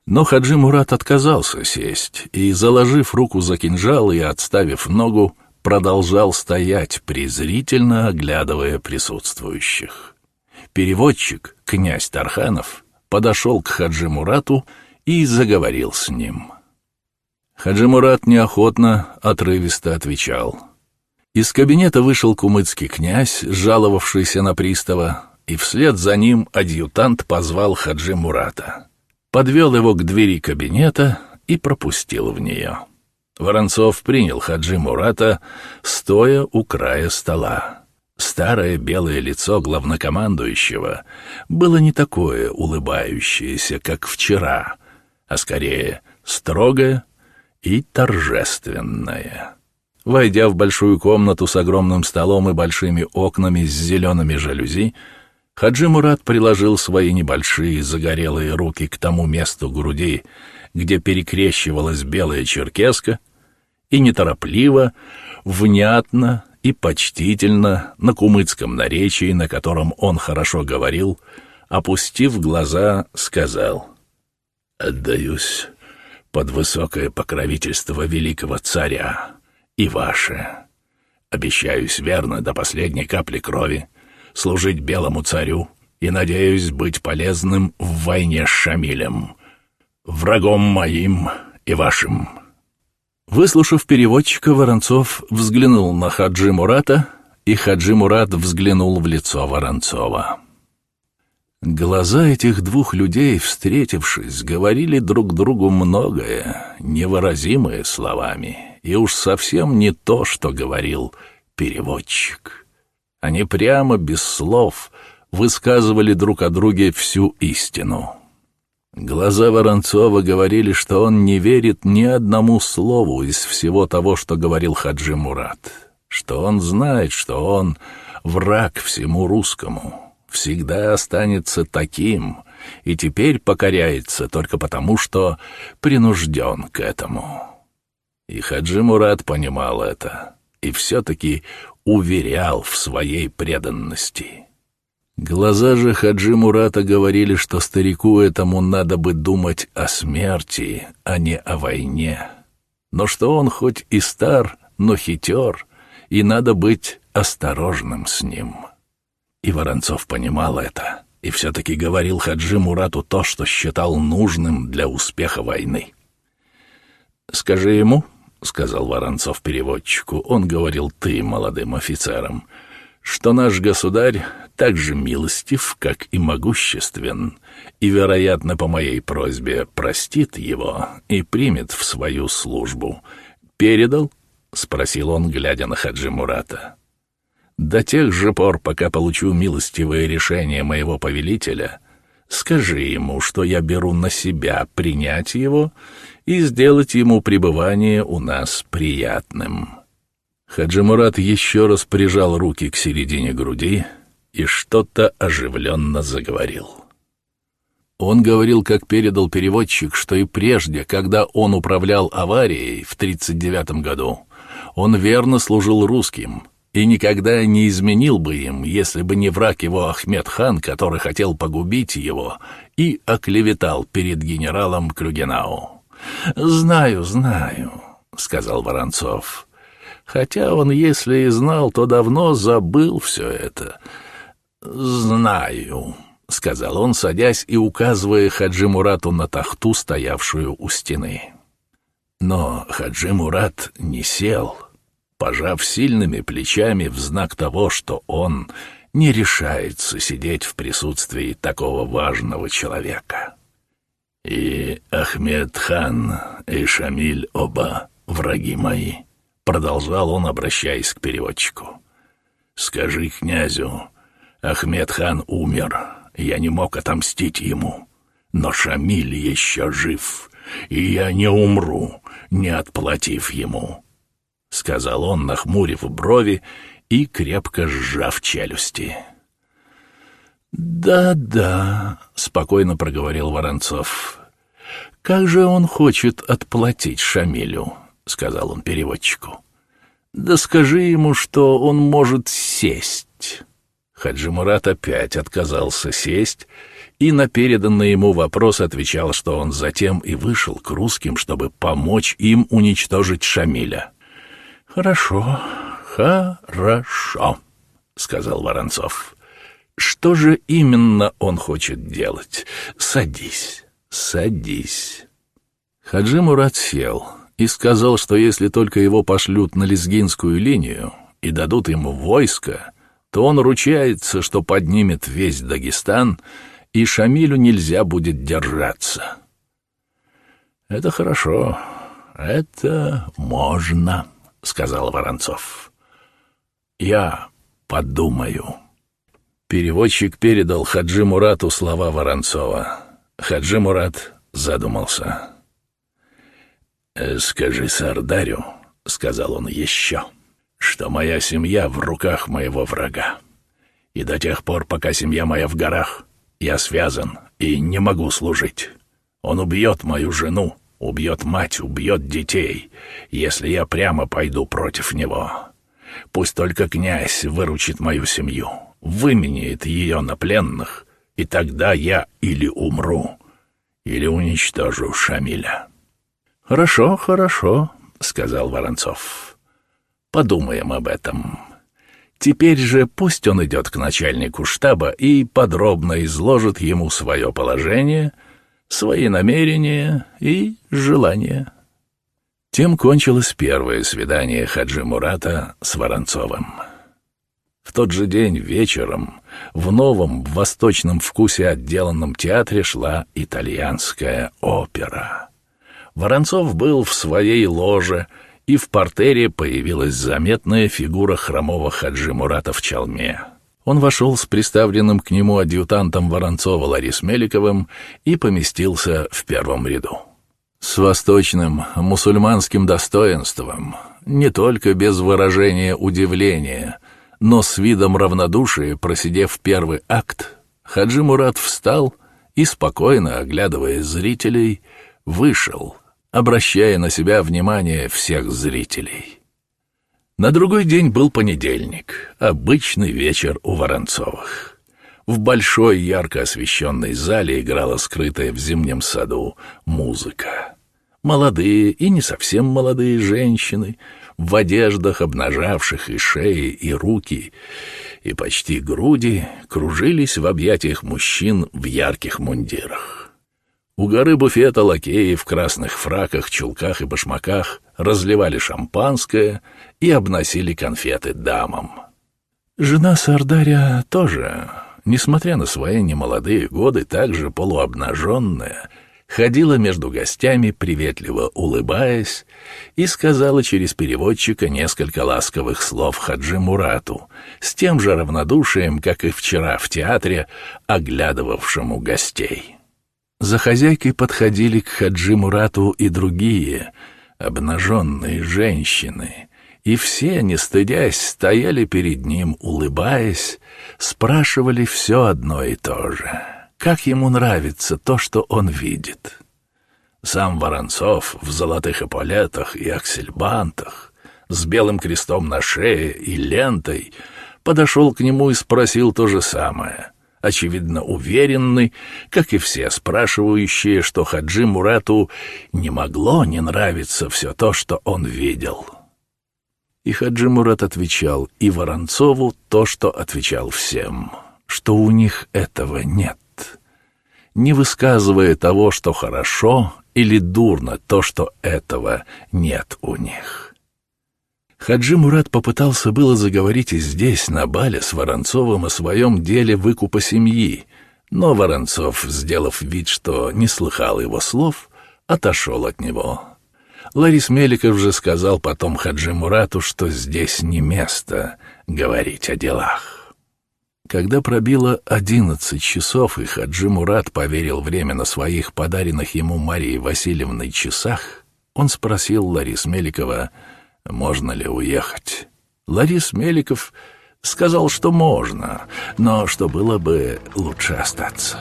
Speaker 2: Но Хаджи Мурат отказался сесть и, заложив руку за кинжал и отставив ногу, продолжал стоять, презрительно оглядывая присутствующих. Переводчик, князь Тарханов, подошел к Хаджи Мурату и заговорил с ним. Хаджи Мурат неохотно, отрывисто отвечал — из кабинета вышел кумыцкий князь, жаловавшийся на пристава, и вслед за ним адъютант позвал Хаджи Мурата. Подвел его к двери кабинета и пропустил в нее. Воронцов принял Хаджи Мурата, стоя у края стола. Старое белое лицо главнокомандующего было не такое улыбающееся, как вчера, а скорее строгое и торжественное. Войдя в большую комнату с огромным столом и большими окнами с зелеными жалюзи, Хаджи Мурат приложил свои небольшие загорелые руки к тому месту груди, где перекрещивалась белая черкеска, и неторопливо, внятно и почтительно на кумыцком наречии, на котором он хорошо говорил, опустив глаза, сказал «Отдаюсь под высокое покровительство великого царя» и ваше. Обещаюсь верно до последней капли крови служить белому царю и надеюсь быть полезным в войне с Шамилем, врагом моим и вашим». Выслушав переводчика, Воронцов взглянул на Хаджи Мурата, и Хаджи Мурат взглянул в лицо Воронцова. Глаза этих двух людей, встретившись, говорили друг другу многое, невыразимое словами и уж совсем не то, что говорил переводчик. Они прямо, без слов, высказывали друг о друге всю истину. Глаза Воронцова говорили, что он не верит ни одному слову из всего того, что говорил Хаджи Мурат, что он знает, что он враг всему русскому, всегда останется таким и теперь покоряется только потому, что принужден к этому. И Хаджи Мурат понимал это и все-таки уверял в своей преданности.
Speaker 1: Глаза же Хаджи Мурата говорили, что старику этому надо бы думать о смерти, а не о войне. Но что он хоть и стар, но хитер, и надо быть осторожным с ним. И Воронцов понимал это, и все-таки говорил Хаджи Мурату то, что считал нужным для успеха войны. «Скажи ему», — сказал Воронцов переводчику, он говорил «ты» молодым офицерам, что наш государь так же милостив, как и могуществен, и, вероятно, по моей просьбе простит его и примет в свою службу. «Передал?» — спросил он, глядя на Хаджи Мурата. «До тех же пор, пока получу милостивое решение моего повелителя, скажи ему, что я беру на себя принять его и сделать ему пребывание у нас приятным». Хаджи Мурат еще раз прижал руки к середине груди и что-то оживленно заговорил. Он говорил, как передал переводчик, что и прежде, когда он управлял аварией в 1939 году, он верно служил русским и никогда не изменил бы им, если бы не враг его Ахмед хан, который хотел погубить его и оклеветал перед генералом Клюгенау. «Знаю, знаю», — сказал Воронцов. «Хотя он, если и знал, то давно забыл все это». «Знаю», — сказал он, садясь и указывая Хаджи Мурату на тахту, стоявшую у стены. Но Хаджи Мурат не сел, пожав сильными плечами в знак того, что он не решается сидеть в присутствии такого важного человека. «И Ахмед хан, и Шамиль оба враги мои», — продолжал он, обращаясь к переводчику. «Скажи князю, Ахмед хан умер, я не мог отомстить ему. Но Шамиль еще жив, и я не умру, не отплатив ему», — сказал он, нахмурив брови и крепко сжав челюсти. «Да-да», — спокойно проговорил Воронцов. «Как же он хочет отплатить Шамилю?» — сказал он переводчику. «Да скажи ему, что он может сесть». Хаджи Мурат опять отказался сесть и на переданный ему вопрос отвечал, что он затем и вышел к русским, чтобы помочь им уничтожить Шамиля. «Хорошо, хорошо», — сказал Воронцов. «Что же именно он хочет делать? Садись, садись». Хаджи Мурат сел и сказал, что если только его пошлют на Лезгинскую линию и дадут ему войско, то он ручается, что поднимет весь Дагестан, и Шамилю нельзя будет держаться. «Это хорошо, это можно», — сказал Воронцов. «Я подумаю». Переводчик передал Хаджи Мурату слова Воронцова. Хаджи Мурат задумался. «Скажи Сардарю», — сказал он еще, — что моя семья в руках моего врага. И до тех пор, пока семья моя в горах, я связан и не могу служить. Он убьет мою жену, убьет мать, убьет детей, если я прямо пойду против него. Пусть только князь выручит мою семью, выменяет ее на пленных, и тогда я или умру, или уничтожу Шамиля». «Хорошо, хорошо», — сказал Воронцов. Подумаем об этом. Теперь же пусть он идет к начальнику штаба и подробно изложит ему свое положение, свои намерения и желания. Тем кончилось первое свидание Хаджи Мурата с Воронцовым. В тот же день вечером в новом восточном вкусе отделанном театре шла итальянская опера. Воронцов был в своей ложе — и в портере появилась заметная фигура хромого Хаджи Мурата в чалме. Он вошел с приставленным к нему адъютантом Воронцова Ларис Меликовым и поместился в первом ряду. С восточным мусульманским достоинством, не только без выражения удивления, но с видом равнодушия, просидев первый акт, Хаджи Мурат встал и, спокойно оглядывая зрителей, вышел — обращая на себя внимание всех зрителей. На другой день был понедельник, обычный вечер у Воронцовых. В большой ярко освещенной зале играла скрытая в зимнем саду музыка. Молодые и не совсем молодые женщины в одеждах, обнажавших и шеи, и руки, и почти груди, кружились в объятиях мужчин в ярких мундирах. У горы буфета лакеи в красных фраках, чулках и башмаках разливали шампанское и обносили конфеты дамам. Жена Сардаря тоже, несмотря на свои немолодые годы, также полуобнаженная — ходила между гостями, приветливо улыбаясь, и сказала через переводчика несколько ласковых слов Хаджи Мурату, с тем же равнодушием, как и вчера в театре, оглядывавшему гостей. За хозяйкой подходили к Хаджи Мурату и другие, обнаженные женщины, и все, не стыдясь, стояли перед ним, улыбаясь, спрашивали все одно и то же — как ему нравится то, что он видит. Сам Воронцов в золотых эполетах и аксельбантах, с белым крестом на шее и лентой, подошел к нему и спросил то же самое, очевидно уверенный, как и все спрашивающие, что Хаджи Мурату не могло не нравиться все то, что он видел. И Хаджи Мурат отвечал и Воронцову то, что отвечал всем, что у них этого нет не высказывая того, что хорошо или дурно, то, что этого нет у них. Хаджи Мурат попытался было заговорить и здесь, на бале, с Воронцовым о своем деле выкупа семьи, но Воронцов, сделав вид, что не слыхал его слов, отошел от него. Ларис Меликов же сказал потом Хаджи Мурату, что здесь не место говорить о делах. Когда пробило одиннадцать часов, и Хаджи Мурат поверил время на своих подаренных ему Марии Васильевной часах, он спросил Ларис Меликова, можно ли уехать. Ларис Меликов сказал, что можно, но что было бы лучше остаться.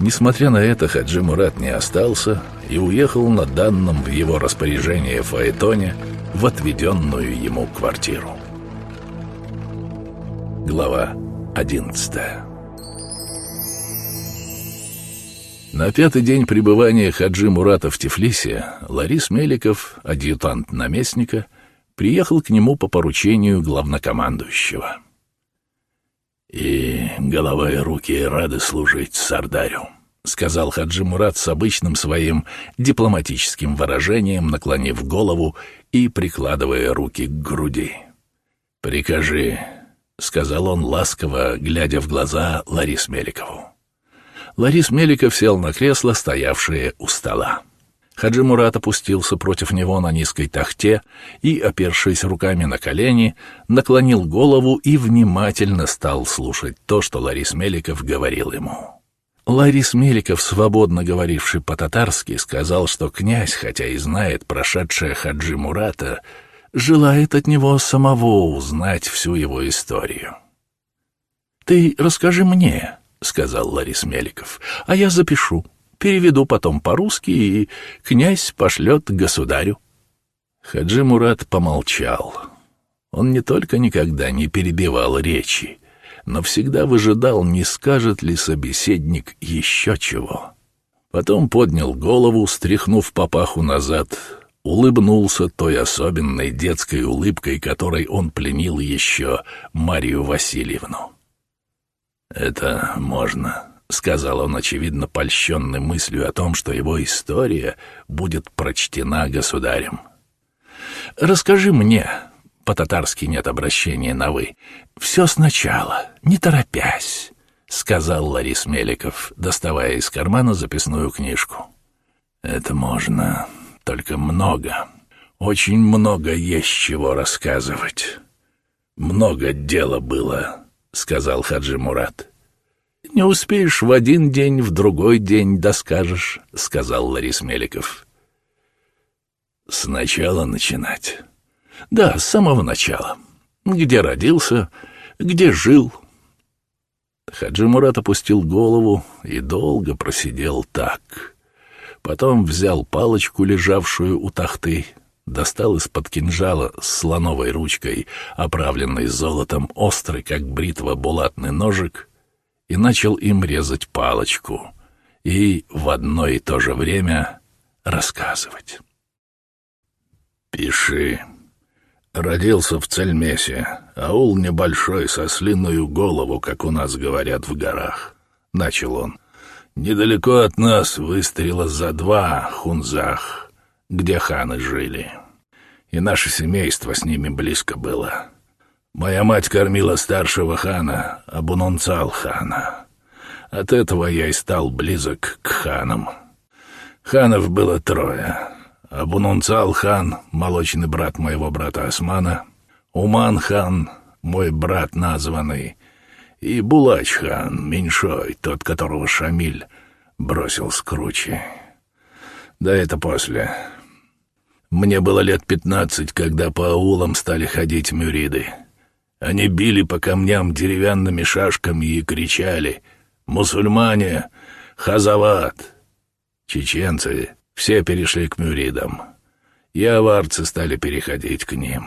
Speaker 1: Несмотря на это, Хаджи Мурат не остался и уехал на данном в его распоряжении Фаэтоне в отведенную ему квартиру. Глава Одиннадцатое. На пятый день пребывания Хаджи Мурата в Тифлисе Ларис Меликов, адъютант наместника, приехал к нему по поручению главнокомандующего. «И голова и руки рады служить Сардарю», — сказал Хаджи Мурат с обычным своим дипломатическим выражением, наклонив голову и прикладывая руки к груди. «Прикажи — сказал он ласково, глядя в глаза Ларис Меликову. Ларис Меликов сел на кресло, стоявшее у стола. Хаджи Мурат опустился против него на низкой тахте и, опершись руками на колени, наклонил голову и внимательно стал слушать то, что Ларис Меликов говорил ему. Ларис Меликов, свободно говоривший по-татарски, сказал, что князь, хотя и знает прошедшее Хаджи Мурата, желает от него самого узнать всю его историю. «Ты расскажи мне», — сказал Ларис Меликов, — «а я запишу, переведу потом по-русски, и князь пошлет государю». Хаджи Мурат помолчал. Он не только никогда не перебивал речи, но всегда выжидал, не скажет ли собеседник еще чего. Потом поднял голову, стряхнув папаху назад, улыбнулся той особенной детской улыбкой, которой он пленил еще Марию Васильевну. «Это можно», — сказал он, очевидно польщенный мыслью о том, что его история будет прочтена государем. «Расскажи мне», — по-татарски нет обращения на «вы», — «все сначала, не торопясь», — сказал Ларис Меликов, доставая из кармана записную книжку. «Это можно», только много, очень много есть чего рассказывать. Много дела было, — сказал Хаджи Мурат. «Не успеешь в один день, в другой день доскажешь», — сказал Ларис Меликов. «Сначала начинать». «Да, с самого начала. Где родился, где жил». Хаджи Мурат опустил голову и долго просидел так. Потом взял палочку, лежавшую у тахты, достал из-под кинжала с слоновой ручкой, оправленный золотом, острый, как бритва, булатный ножик, и начал им резать палочку и в одно и то же время рассказывать. «Пиши. Родился в Цельмесе, аул небольшой, со слиную голову, как у нас говорят в горах», — начал он. «Недалеко от нас выстрела за два хунзах, где ханы жили, и наше семейство с ними близко было». Моя мать кормила старшего хана, Абунунцал хана. От этого я и стал близок к ханам. Ханов было трое. Абунунцал хан, молочный брат моего брата Османа, Уман хан, мой брат названный, и Булач хан, меньшой, тот, которого Шамиль бросил с кручи. Да это после. Мне было лет пятнадцать, когда по аулам стали ходить мюриды. Они били по камням деревянными шашками и кричали «Мусульмане! Хазават!» Чеченцы все перешли к мюридам, и аварцы стали переходить к ним.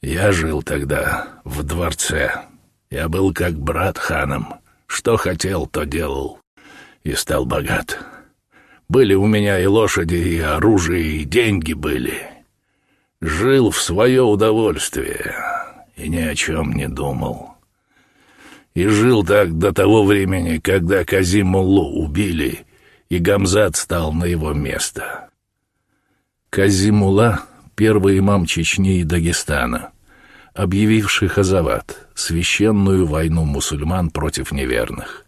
Speaker 1: Я жил тогда в дворце. Я был как брат ханом. Что хотел, то делал. И стал богат. Были у меня и лошади, и оружие, и деньги были. Жил в свое удовольствие и ни о чем не думал. И жил так до того времени, когда Казимуллу убили, и Гамзат стал на его место. Казимула — первый имам Чечни и Дагестана, объявивший Хазават, священную войну мусульман против неверных.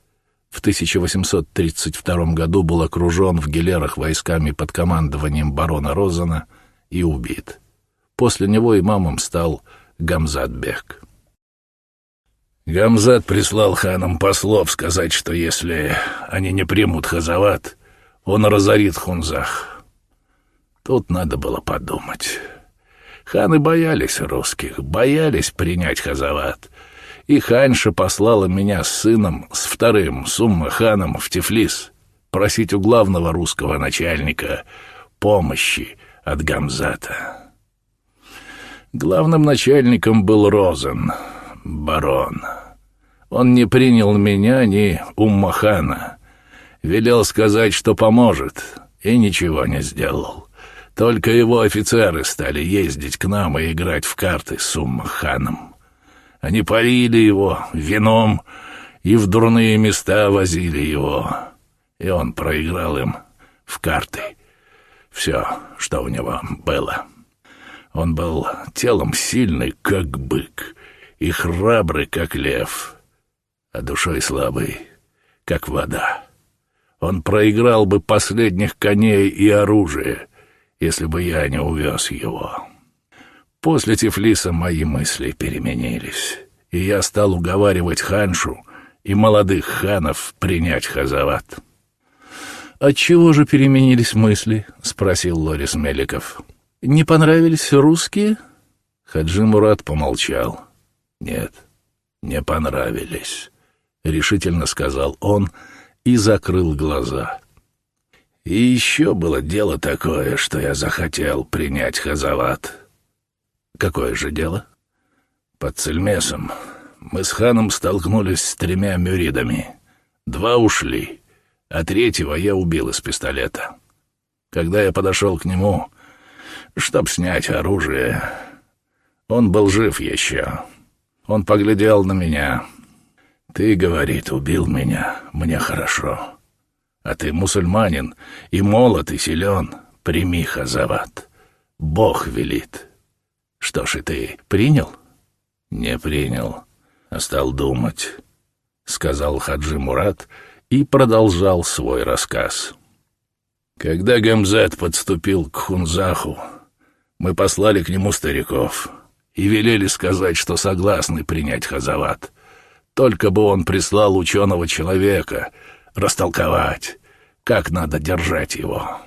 Speaker 1: В 1832 году был окружен в Гелерах войсками под командованием барона Розена и убит. После него имамом стал Гамзат-бек. Гамзат прислал ханам послов сказать, что если они не примут Хазават, он разорит Хунзах. Тут надо было подумать. Ханы боялись русских, боялись принять Хазават. И ханьша послала меня с сыном, с вторым, Сумма-ханом, в Тифлис, просить у главного русского начальника помощи от Гамзата. Главным начальником был Розен, барон. Он не принял меня ни Уммахана. Велел сказать, что поможет, и ничего не сделал. Только его офицеры стали ездить к нам и играть в карты с Уммаханом. Они парили его вином и в дурные места возили его. И он проиграл им в карты все, что у него было. Он был телом сильный, как бык, и храбрый, как лев, а душой слабый, как вода. Он проиграл бы последних коней и оружие, если бы я не увез его. После Тифлиса мои мысли переменились, и я стал уговаривать ханшу и молодых ханов принять Хазават. «Отчего же переменились мысли?» — спросил Лорис Меликов. Не понравились русские? Хаджи Мурат помолчал. Нет, не понравились, решительно сказал он и закрыл глаза. И еще было дело такое, что я захотел принять Хазават. Какое же дело? Под Цельмесом мы с ханом столкнулись с тремя мюридами. Два ушли, а третьего я убил из пистолета. Когда я подошел к нему, чтоб снять оружие. Он был жив еще. Он поглядел на меня. «Ты, — говорит, — убил меня, мне хорошо. А ты мусульманин, и молод, и силен. Прими хазават. Бог велит. Что ж, и ты принял?» «Не принял, а стал думать», — сказал Хаджи Мурат и продолжал свой рассказ. Когда Гамзат подступил к Хунзаху, мы послали к нему стариков и велели сказать, что согласны принять Хазават. Только бы он прислал ученого человека растолковать, как надо держать его.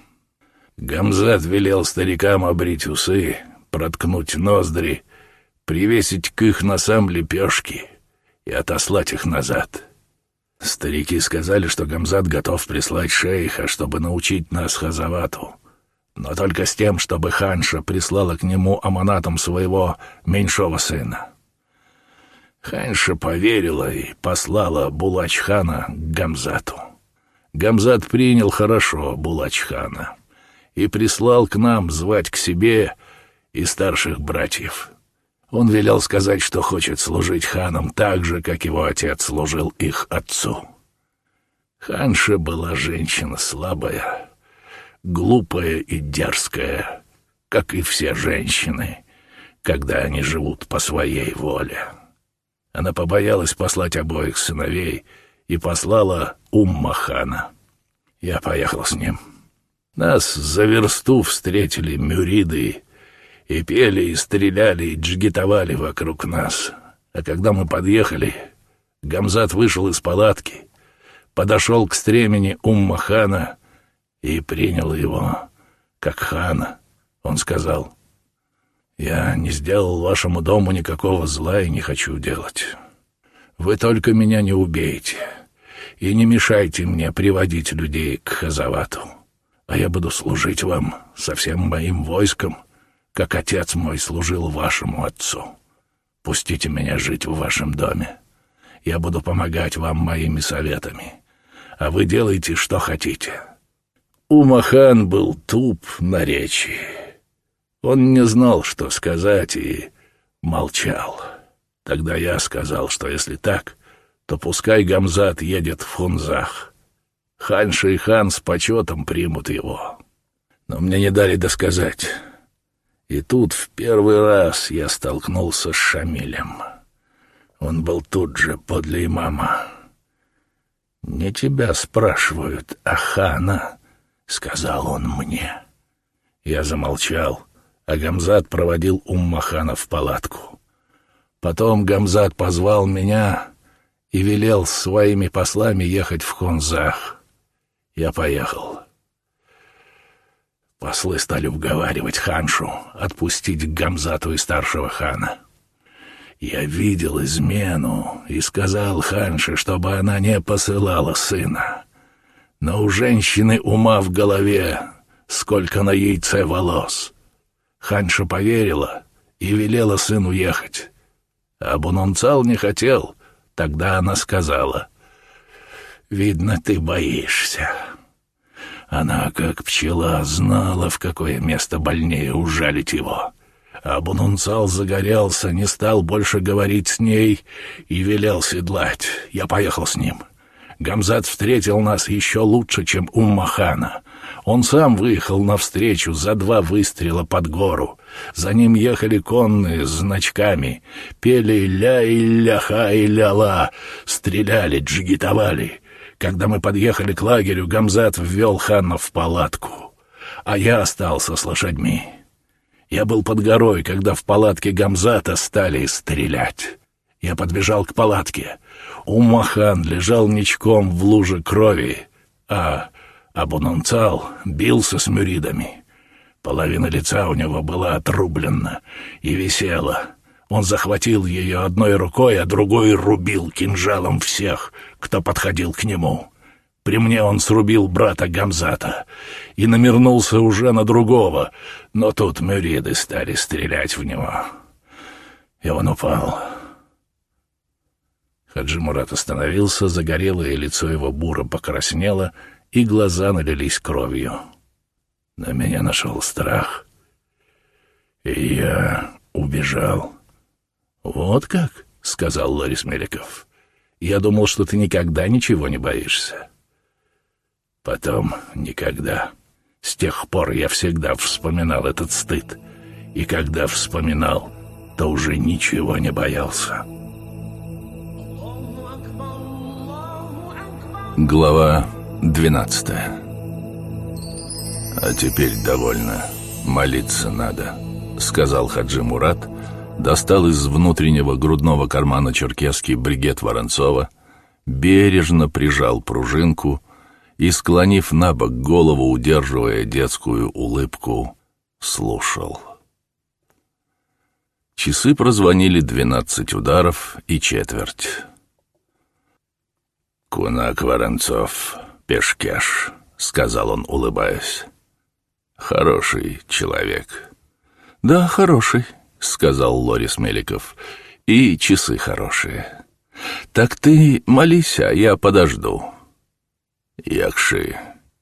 Speaker 1: Гамзат велел старикам обрить усы, проткнуть ноздри, привесить к их носам лепешки и отослать их назад. Старики сказали, что Гамзат готов прислать шейха, чтобы научить нас Хазавату но только с тем, чтобы ханша прислала к нему аманатом своего меньшого сына. Ханьша поверила и послала Булачхана к Гамзату. Гамзат принял хорошо Булачхана и прислал к нам звать к себе и старших братьев. Он велел сказать, что хочет служить ханам так же, как его отец служил их отцу. Ханша была женщина слабая, глупая и дерзкая, как и все женщины, когда они живут по своей воле. Она побоялась послать обоих сыновей и послала Умма хана. Я поехал с ним. Нас за версту встретили мюриды и пели, и стреляли, и джигитовали вокруг нас. А когда мы подъехали, Гамзат вышел из палатки, подошел к стремени Уммахана и принял его как хана. Он сказал, «Я не сделал вашему дому никакого зла и не хочу делать. Вы только меня не убейте и не мешайте мне приводить людей к Хазавату, а я буду служить вам со всем моим войском» как отец мой служил вашему отцу. Пустите меня жить в вашем доме. Я буду помогать вам моими советами, а вы делайте, что хотите». Умахан был туп на речи. Он не знал, что сказать, и молчал. Тогда я сказал, что если так, то пускай Гамзат едет в Хунзах. Хан с почетом примут его. Но мне не дали досказать. И тут в первый раз я столкнулся с Шамилем. Он был тут же подле имама. «Не тебя спрашивают, а хана», — сказал он мне. Я замолчал, а Гамзат проводил Уммахана в палатку. Потом Гамзат позвал меня и велел своими послами ехать в Хунзах. Я поехал. Послы стали уговаривать ханшу отпустить Гамзату и старшего хана. Я видел измену и сказал ханше, чтобы она не посылала сына. Но у женщины ума в голове, сколько на яйце волос. Ханша поверила и велела сыну ехать. А Бунунцал не хотел, тогда она сказала, «Видно, ты боишься». Она, как пчела, знала, в какое место больнее ужалить его. А Бунунцал загорелся, не стал больше говорить с ней и велел седлать. Я поехал с ним. Гамзат встретил нас еще лучше, чем Уммахана. Он сам выехал навстречу за два выстрела под гору. За ним ехали конные с значками, пели «ля-и-ля-ха и ля-ла», стреляли, джигитовали. Когда мы подъехали к лагерю, Гамзат ввел Ханна в палатку, а я остался с лошадьми. Я был под горой, когда в палатке Гамзата стали стрелять. Я подбежал к палатке. Умахан лежал ничком в луже крови, а Абунанцал бился с мюридами. Половина лица у него была отрублена и висела. Он захватил ее одной рукой, а другой рубил кинжалом всех, кто подходил к нему. При мне он срубил брата Гамзата и намернулся уже на другого, но тут мюриды стали стрелять в него. И он упал. Хаджи Мурат остановился, загорелое лицо его буро покраснело, и глаза налились кровью. На меня нашел страх, и я убежал. «Вот как?» — сказал Ларис Меликов. «Я думал, что ты никогда ничего не боишься». Потом никогда. С тех пор я всегда вспоминал этот стыд. И когда вспоминал, то уже ничего не боялся.
Speaker 2: Глава 12 «А теперь довольно. Молиться надо», — сказал Хаджи Мурат, достал из внутреннего грудного кармана черкесский бригет Воронцова, бережно прижал пружинку и, склонив на бок голову, удерживая детскую улыбку, слушал. Часы прозвонили двенадцать ударов и четверть. «Кунак Воронцов, Пешкеш», — сказал он, улыбаясь. «Хороший человек». «Да, хороший», — сказал Лорис Меликов, И часы хорошие. Так ты молись, а я подожду. Якши,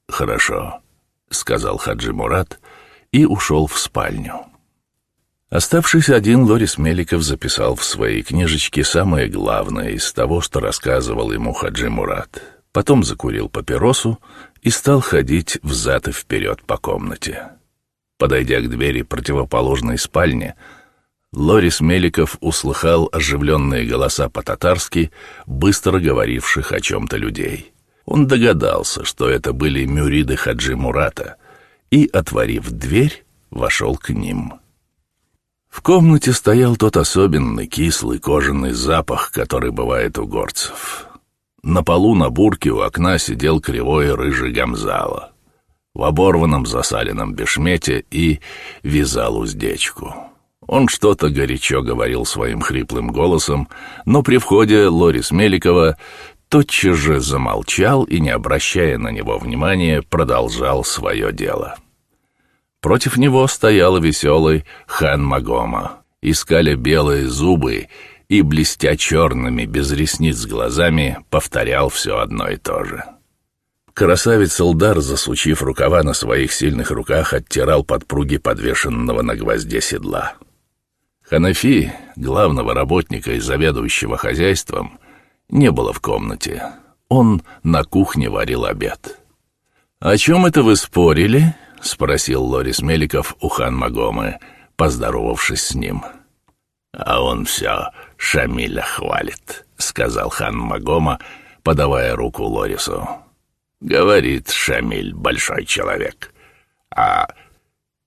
Speaker 2: хорошо, сказал Хаджи Мурат и ушел в спальню. Оставшись один, Лорис Меликов записал в своей книжечке самое главное из того, что рассказывал ему Хаджи Мурат. Потом закурил папиросу и стал ходить взад и вперед по комнате. Подойдя к двери противоположной спальни, Лорис Меликов услыхал оживленные голоса по-татарски, быстро говоривших о чем-то людей. Он догадался, что это были мюриды Хаджи Мурата, и, отворив дверь, вошел к ним. В комнате стоял тот особенный кислый кожаный запах, который бывает у горцев. На полу на бурке у окна сидел кривой рыжий гамзала в оборванном засаленном бешмете и вязал уздечку. Он что-то горячо говорил своим хриплым голосом, но при входе Лорис Меликова тотчас же замолчал и, не обращая на него внимания, продолжал свое дело. — Против него стоял веселый хан Магома. Искали белые зубы и, блестя черными, без ресниц глазами, повторял все одно и то же. Красавец Элдар, засучив рукава на своих сильных руках, оттирал подпруги подвешенного на гвозде седла. Ханафи, главного работника и заведующего хозяйством, не было в комнате. Он на кухне варил обед. «О чем это вы спорили?» — спросил Лорис Меликов у хан Магомы, поздоровавшись с ним. «А он все Шамиля хвалит», — сказал хан Магома, подавая руку Лорису. «Говорит, Шамиль большой человек, а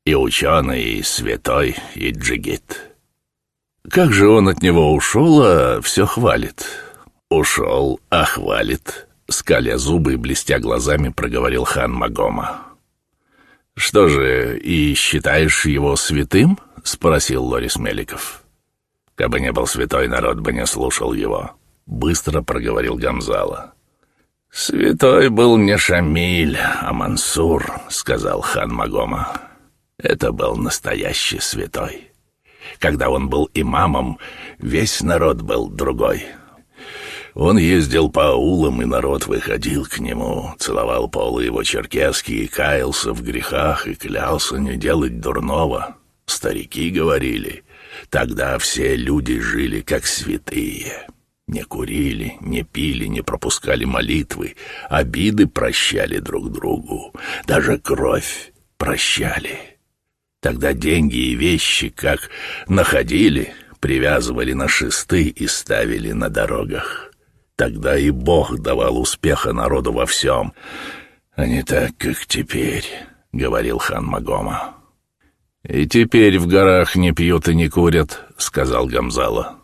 Speaker 2: и ученый, и святой, и джигит». «Как же он от него ушел, а все хвалит?» «Ушел, а хвалит», — скаля зубы и блестя глазами проговорил хан Магома. «Что же, и считаешь его святым?» — спросил Лорис Меликов. «Кабы не был святой, народ бы не слушал его», — быстро проговорил Гамзала. «Святой был не Шамиль, а Мансур», — сказал хан Магома. «Это был настоящий святой. Когда он был имамом, весь народ был другой, он ездил по аулам, и народ выходил к нему, целовал полы его черкески и каялся в грехах и клялся не делать дурного. Старики говорили, тогда все люди жили как святые. Не курили, не пили, не пропускали молитвы, обиды прощали друг другу, даже кровь прощали. Тогда деньги и вещи, как находили, привязывали на шесты и ставили на дорогах. Тогда и Бог давал успеха народу во всем, а не так, как теперь, — говорил хан Магома. «И теперь в горах не пьют и не курят», — сказал Гамзала.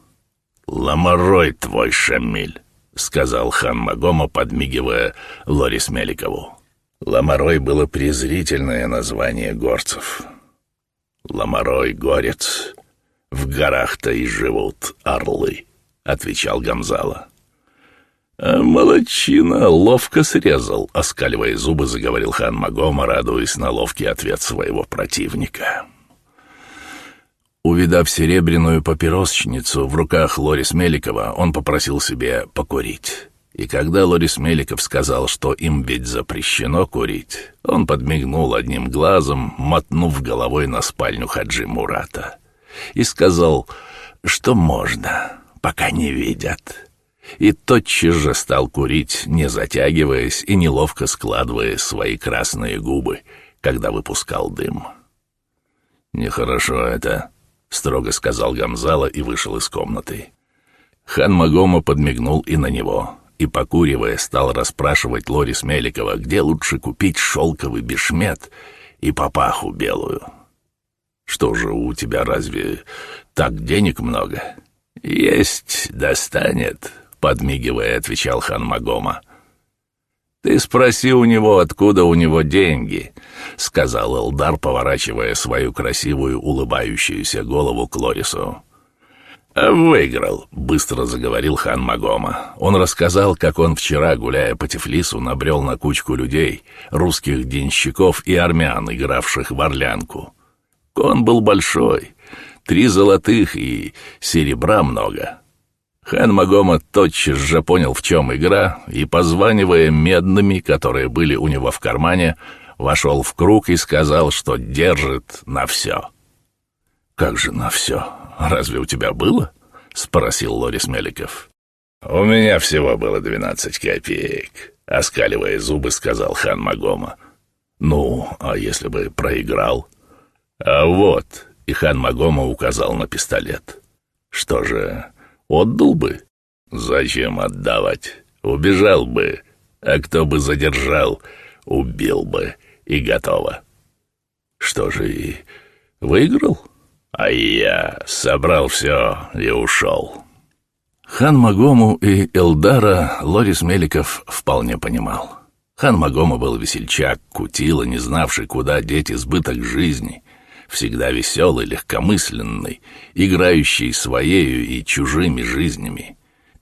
Speaker 2: «Ламорой твой, Шамиль», — сказал хан Магома, подмигивая Лорис Меликову. Ламорой было презрительное название горцев. «Ламорой — горец. В горах-то и живут орлы», — отвечал Гамзала. А молодчина ловко срезал, оскаливая зубы, заговорил хан Магома, радуясь на ловкий ответ своего противника. Увидав серебряную папиросчницу в руках Лорис Меликова, он попросил себе покурить. И когда Лорис Меликов сказал, что им ведь запрещено курить, он подмигнул одним глазом, мотнув головой на спальню Хаджи Мурата, и сказал, что можно, пока не видят и тотчас же стал курить, не затягиваясь и неловко складывая свои красные губы, когда выпускал дым. «Нехорошо это», — строго сказал Гамзала и вышел из комнаты. Хан Магома подмигнул и на него, и, покуривая, стал расспрашивать Лорис Меликова, где лучше купить шелковый бешмет и папаху белую. «Что же, у тебя разве так денег много?» «Есть, достанет», подмигивая, отвечал хан Магома. «Ты спроси у него, откуда у него деньги», — сказал Элдар, поворачивая свою красивую улыбающуюся голову к Лорису. «Выиграл», — быстро заговорил хан Магома. Он рассказал, как он вчера, гуляя по Тифлису, набрел на кучку людей, русских денщиков и армян, игравших в орлянку. Кон был большой, три золотых и серебра много. Хан Магома тотчас же понял, в чем игра, и, позванивая медными, которые были у него в кармане, вошел в круг и сказал, что держит на все. «Как же на все? Разве у тебя было?» — спросил Лорис Меликов. «У меня всего было двенадцать копеек», — оскаливая зубы, сказал хан Магома. «Ну, а если бы проиграл?» «А вот», — и хан Магома указал на пистолет. «Что же, отдал бы?» «Зачем отдавать? Убежал бы, а кто бы задержал, убил бы, и готово». «Что же, и выиграл?» А я собрал все и ушел. Хан Магому и Элдара Лорис Меликов вполне понимал. Хан Магома был весельчак, кутила, не знавший, куда деть избыток жизни, всегда веселый, легкомысленный, играющий своею и чужими жизнями.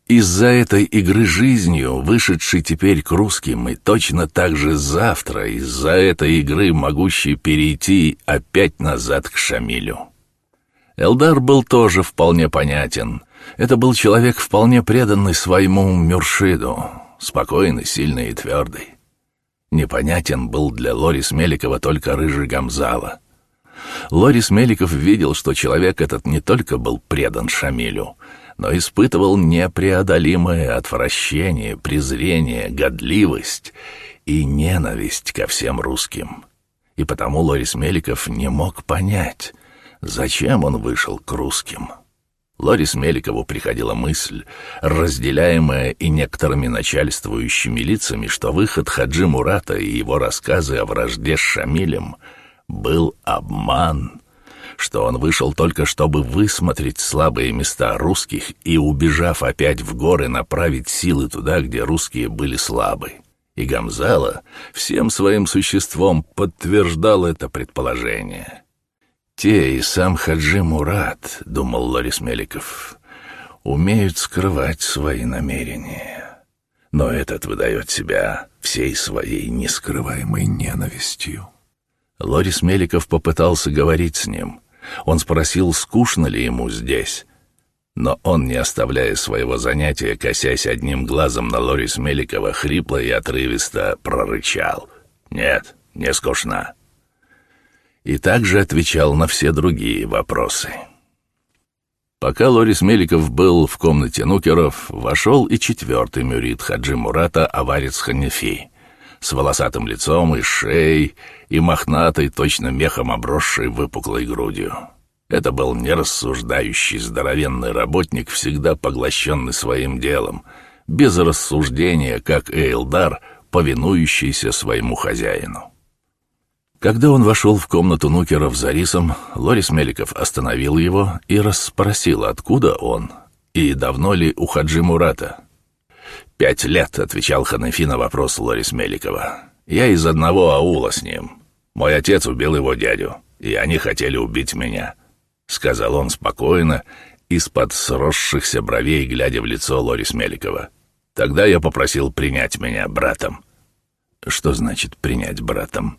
Speaker 2: Из-за этой игры жизнью, вышедший теперь к русским, и точно так же завтра из-за этой игры могущий перейти опять назад к Шамилю. Элдар был тоже вполне понятен. Это был человек, вполне преданный своему Мюршиду, спокойный, сильный и твердый. Непонятен был для Лорис Меликова только рыжий Гамзала. Лорис Меликов видел, что человек этот не только был предан Шамилю, но испытывал непреодолимое отвращение, презрение, годливость и ненависть ко всем русским. И потому Лорис Меликов не мог понять, Зачем он вышел к русским? Лорис Меликову приходила мысль, разделяемая и некоторыми начальствующими лицами, что выход Хаджи Мурата и его рассказы о вражде с Шамилем был обман, что он вышел только чтобы высмотреть слабые места русских и, убежав опять в горы, направить силы туда, где русские были слабы. И Гамзала всем своим существом подтверждал это предположение — те и сам Хаджи Мурат, — думал Лорис Меликов, — умеют скрывать свои намерения. Но этот выдает себя всей своей нескрываемой ненавистью. Лорис Меликов попытался говорить с ним. Он спросил, скучно ли ему здесь. Но он, не оставляя своего занятия, косясь одним глазом на Лорис Меликова, хрипло и отрывисто прорычал. «Нет, не скучно и также отвечал на все другие вопросы. Пока Лорис Меликов был в комнате нукеров, вошел и четвертый мюрит Хаджи Мурата Аварец Ханефи с волосатым лицом и шеей, и мохнатой, точно мехом обросшей выпуклой грудью. Это был нерассуждающий здоровенный работник, всегда поглощенный своим делом, без рассуждения, как Эйлдар, повинующийся своему хозяину. Когда он вошел в комнату нукеров за рисом, Лорис Меликов остановил его и расспросил, откуда он и давно ли у Хаджи Мурата. «Пять лет», — отвечал Ханафи на вопрос Лорис Меликова. «Я из одного аула с ним. Мой отец убил его дядю, и они хотели убить меня», — сказал он спокойно, из-под сросшихся бровей, глядя в лицо Лорис Меликова. «Тогда я попросил принять меня братом». «Что значит принять братом?»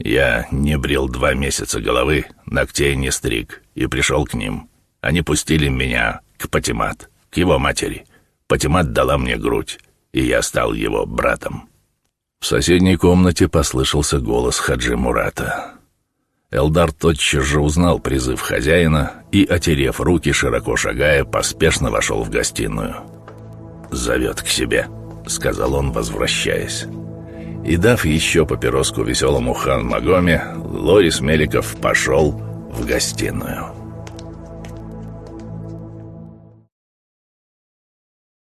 Speaker 2: Я не брил два месяца головы, ногтей не стриг, и пришел к ним. Они пустили меня к Патимат, к его матери. Патимат дала мне грудь, и я стал его братом. В соседней комнате послышался голос Хаджи Мурата. Элдар тотчас же узнал призыв хозяина и, отерев руки, широко шагая, поспешно вошел в гостиную. «Зовет к себе», — сказал он, возвращаясь. И дав еще папироску веселому хан Магоме, Лорис Меликов пошел в гостиную.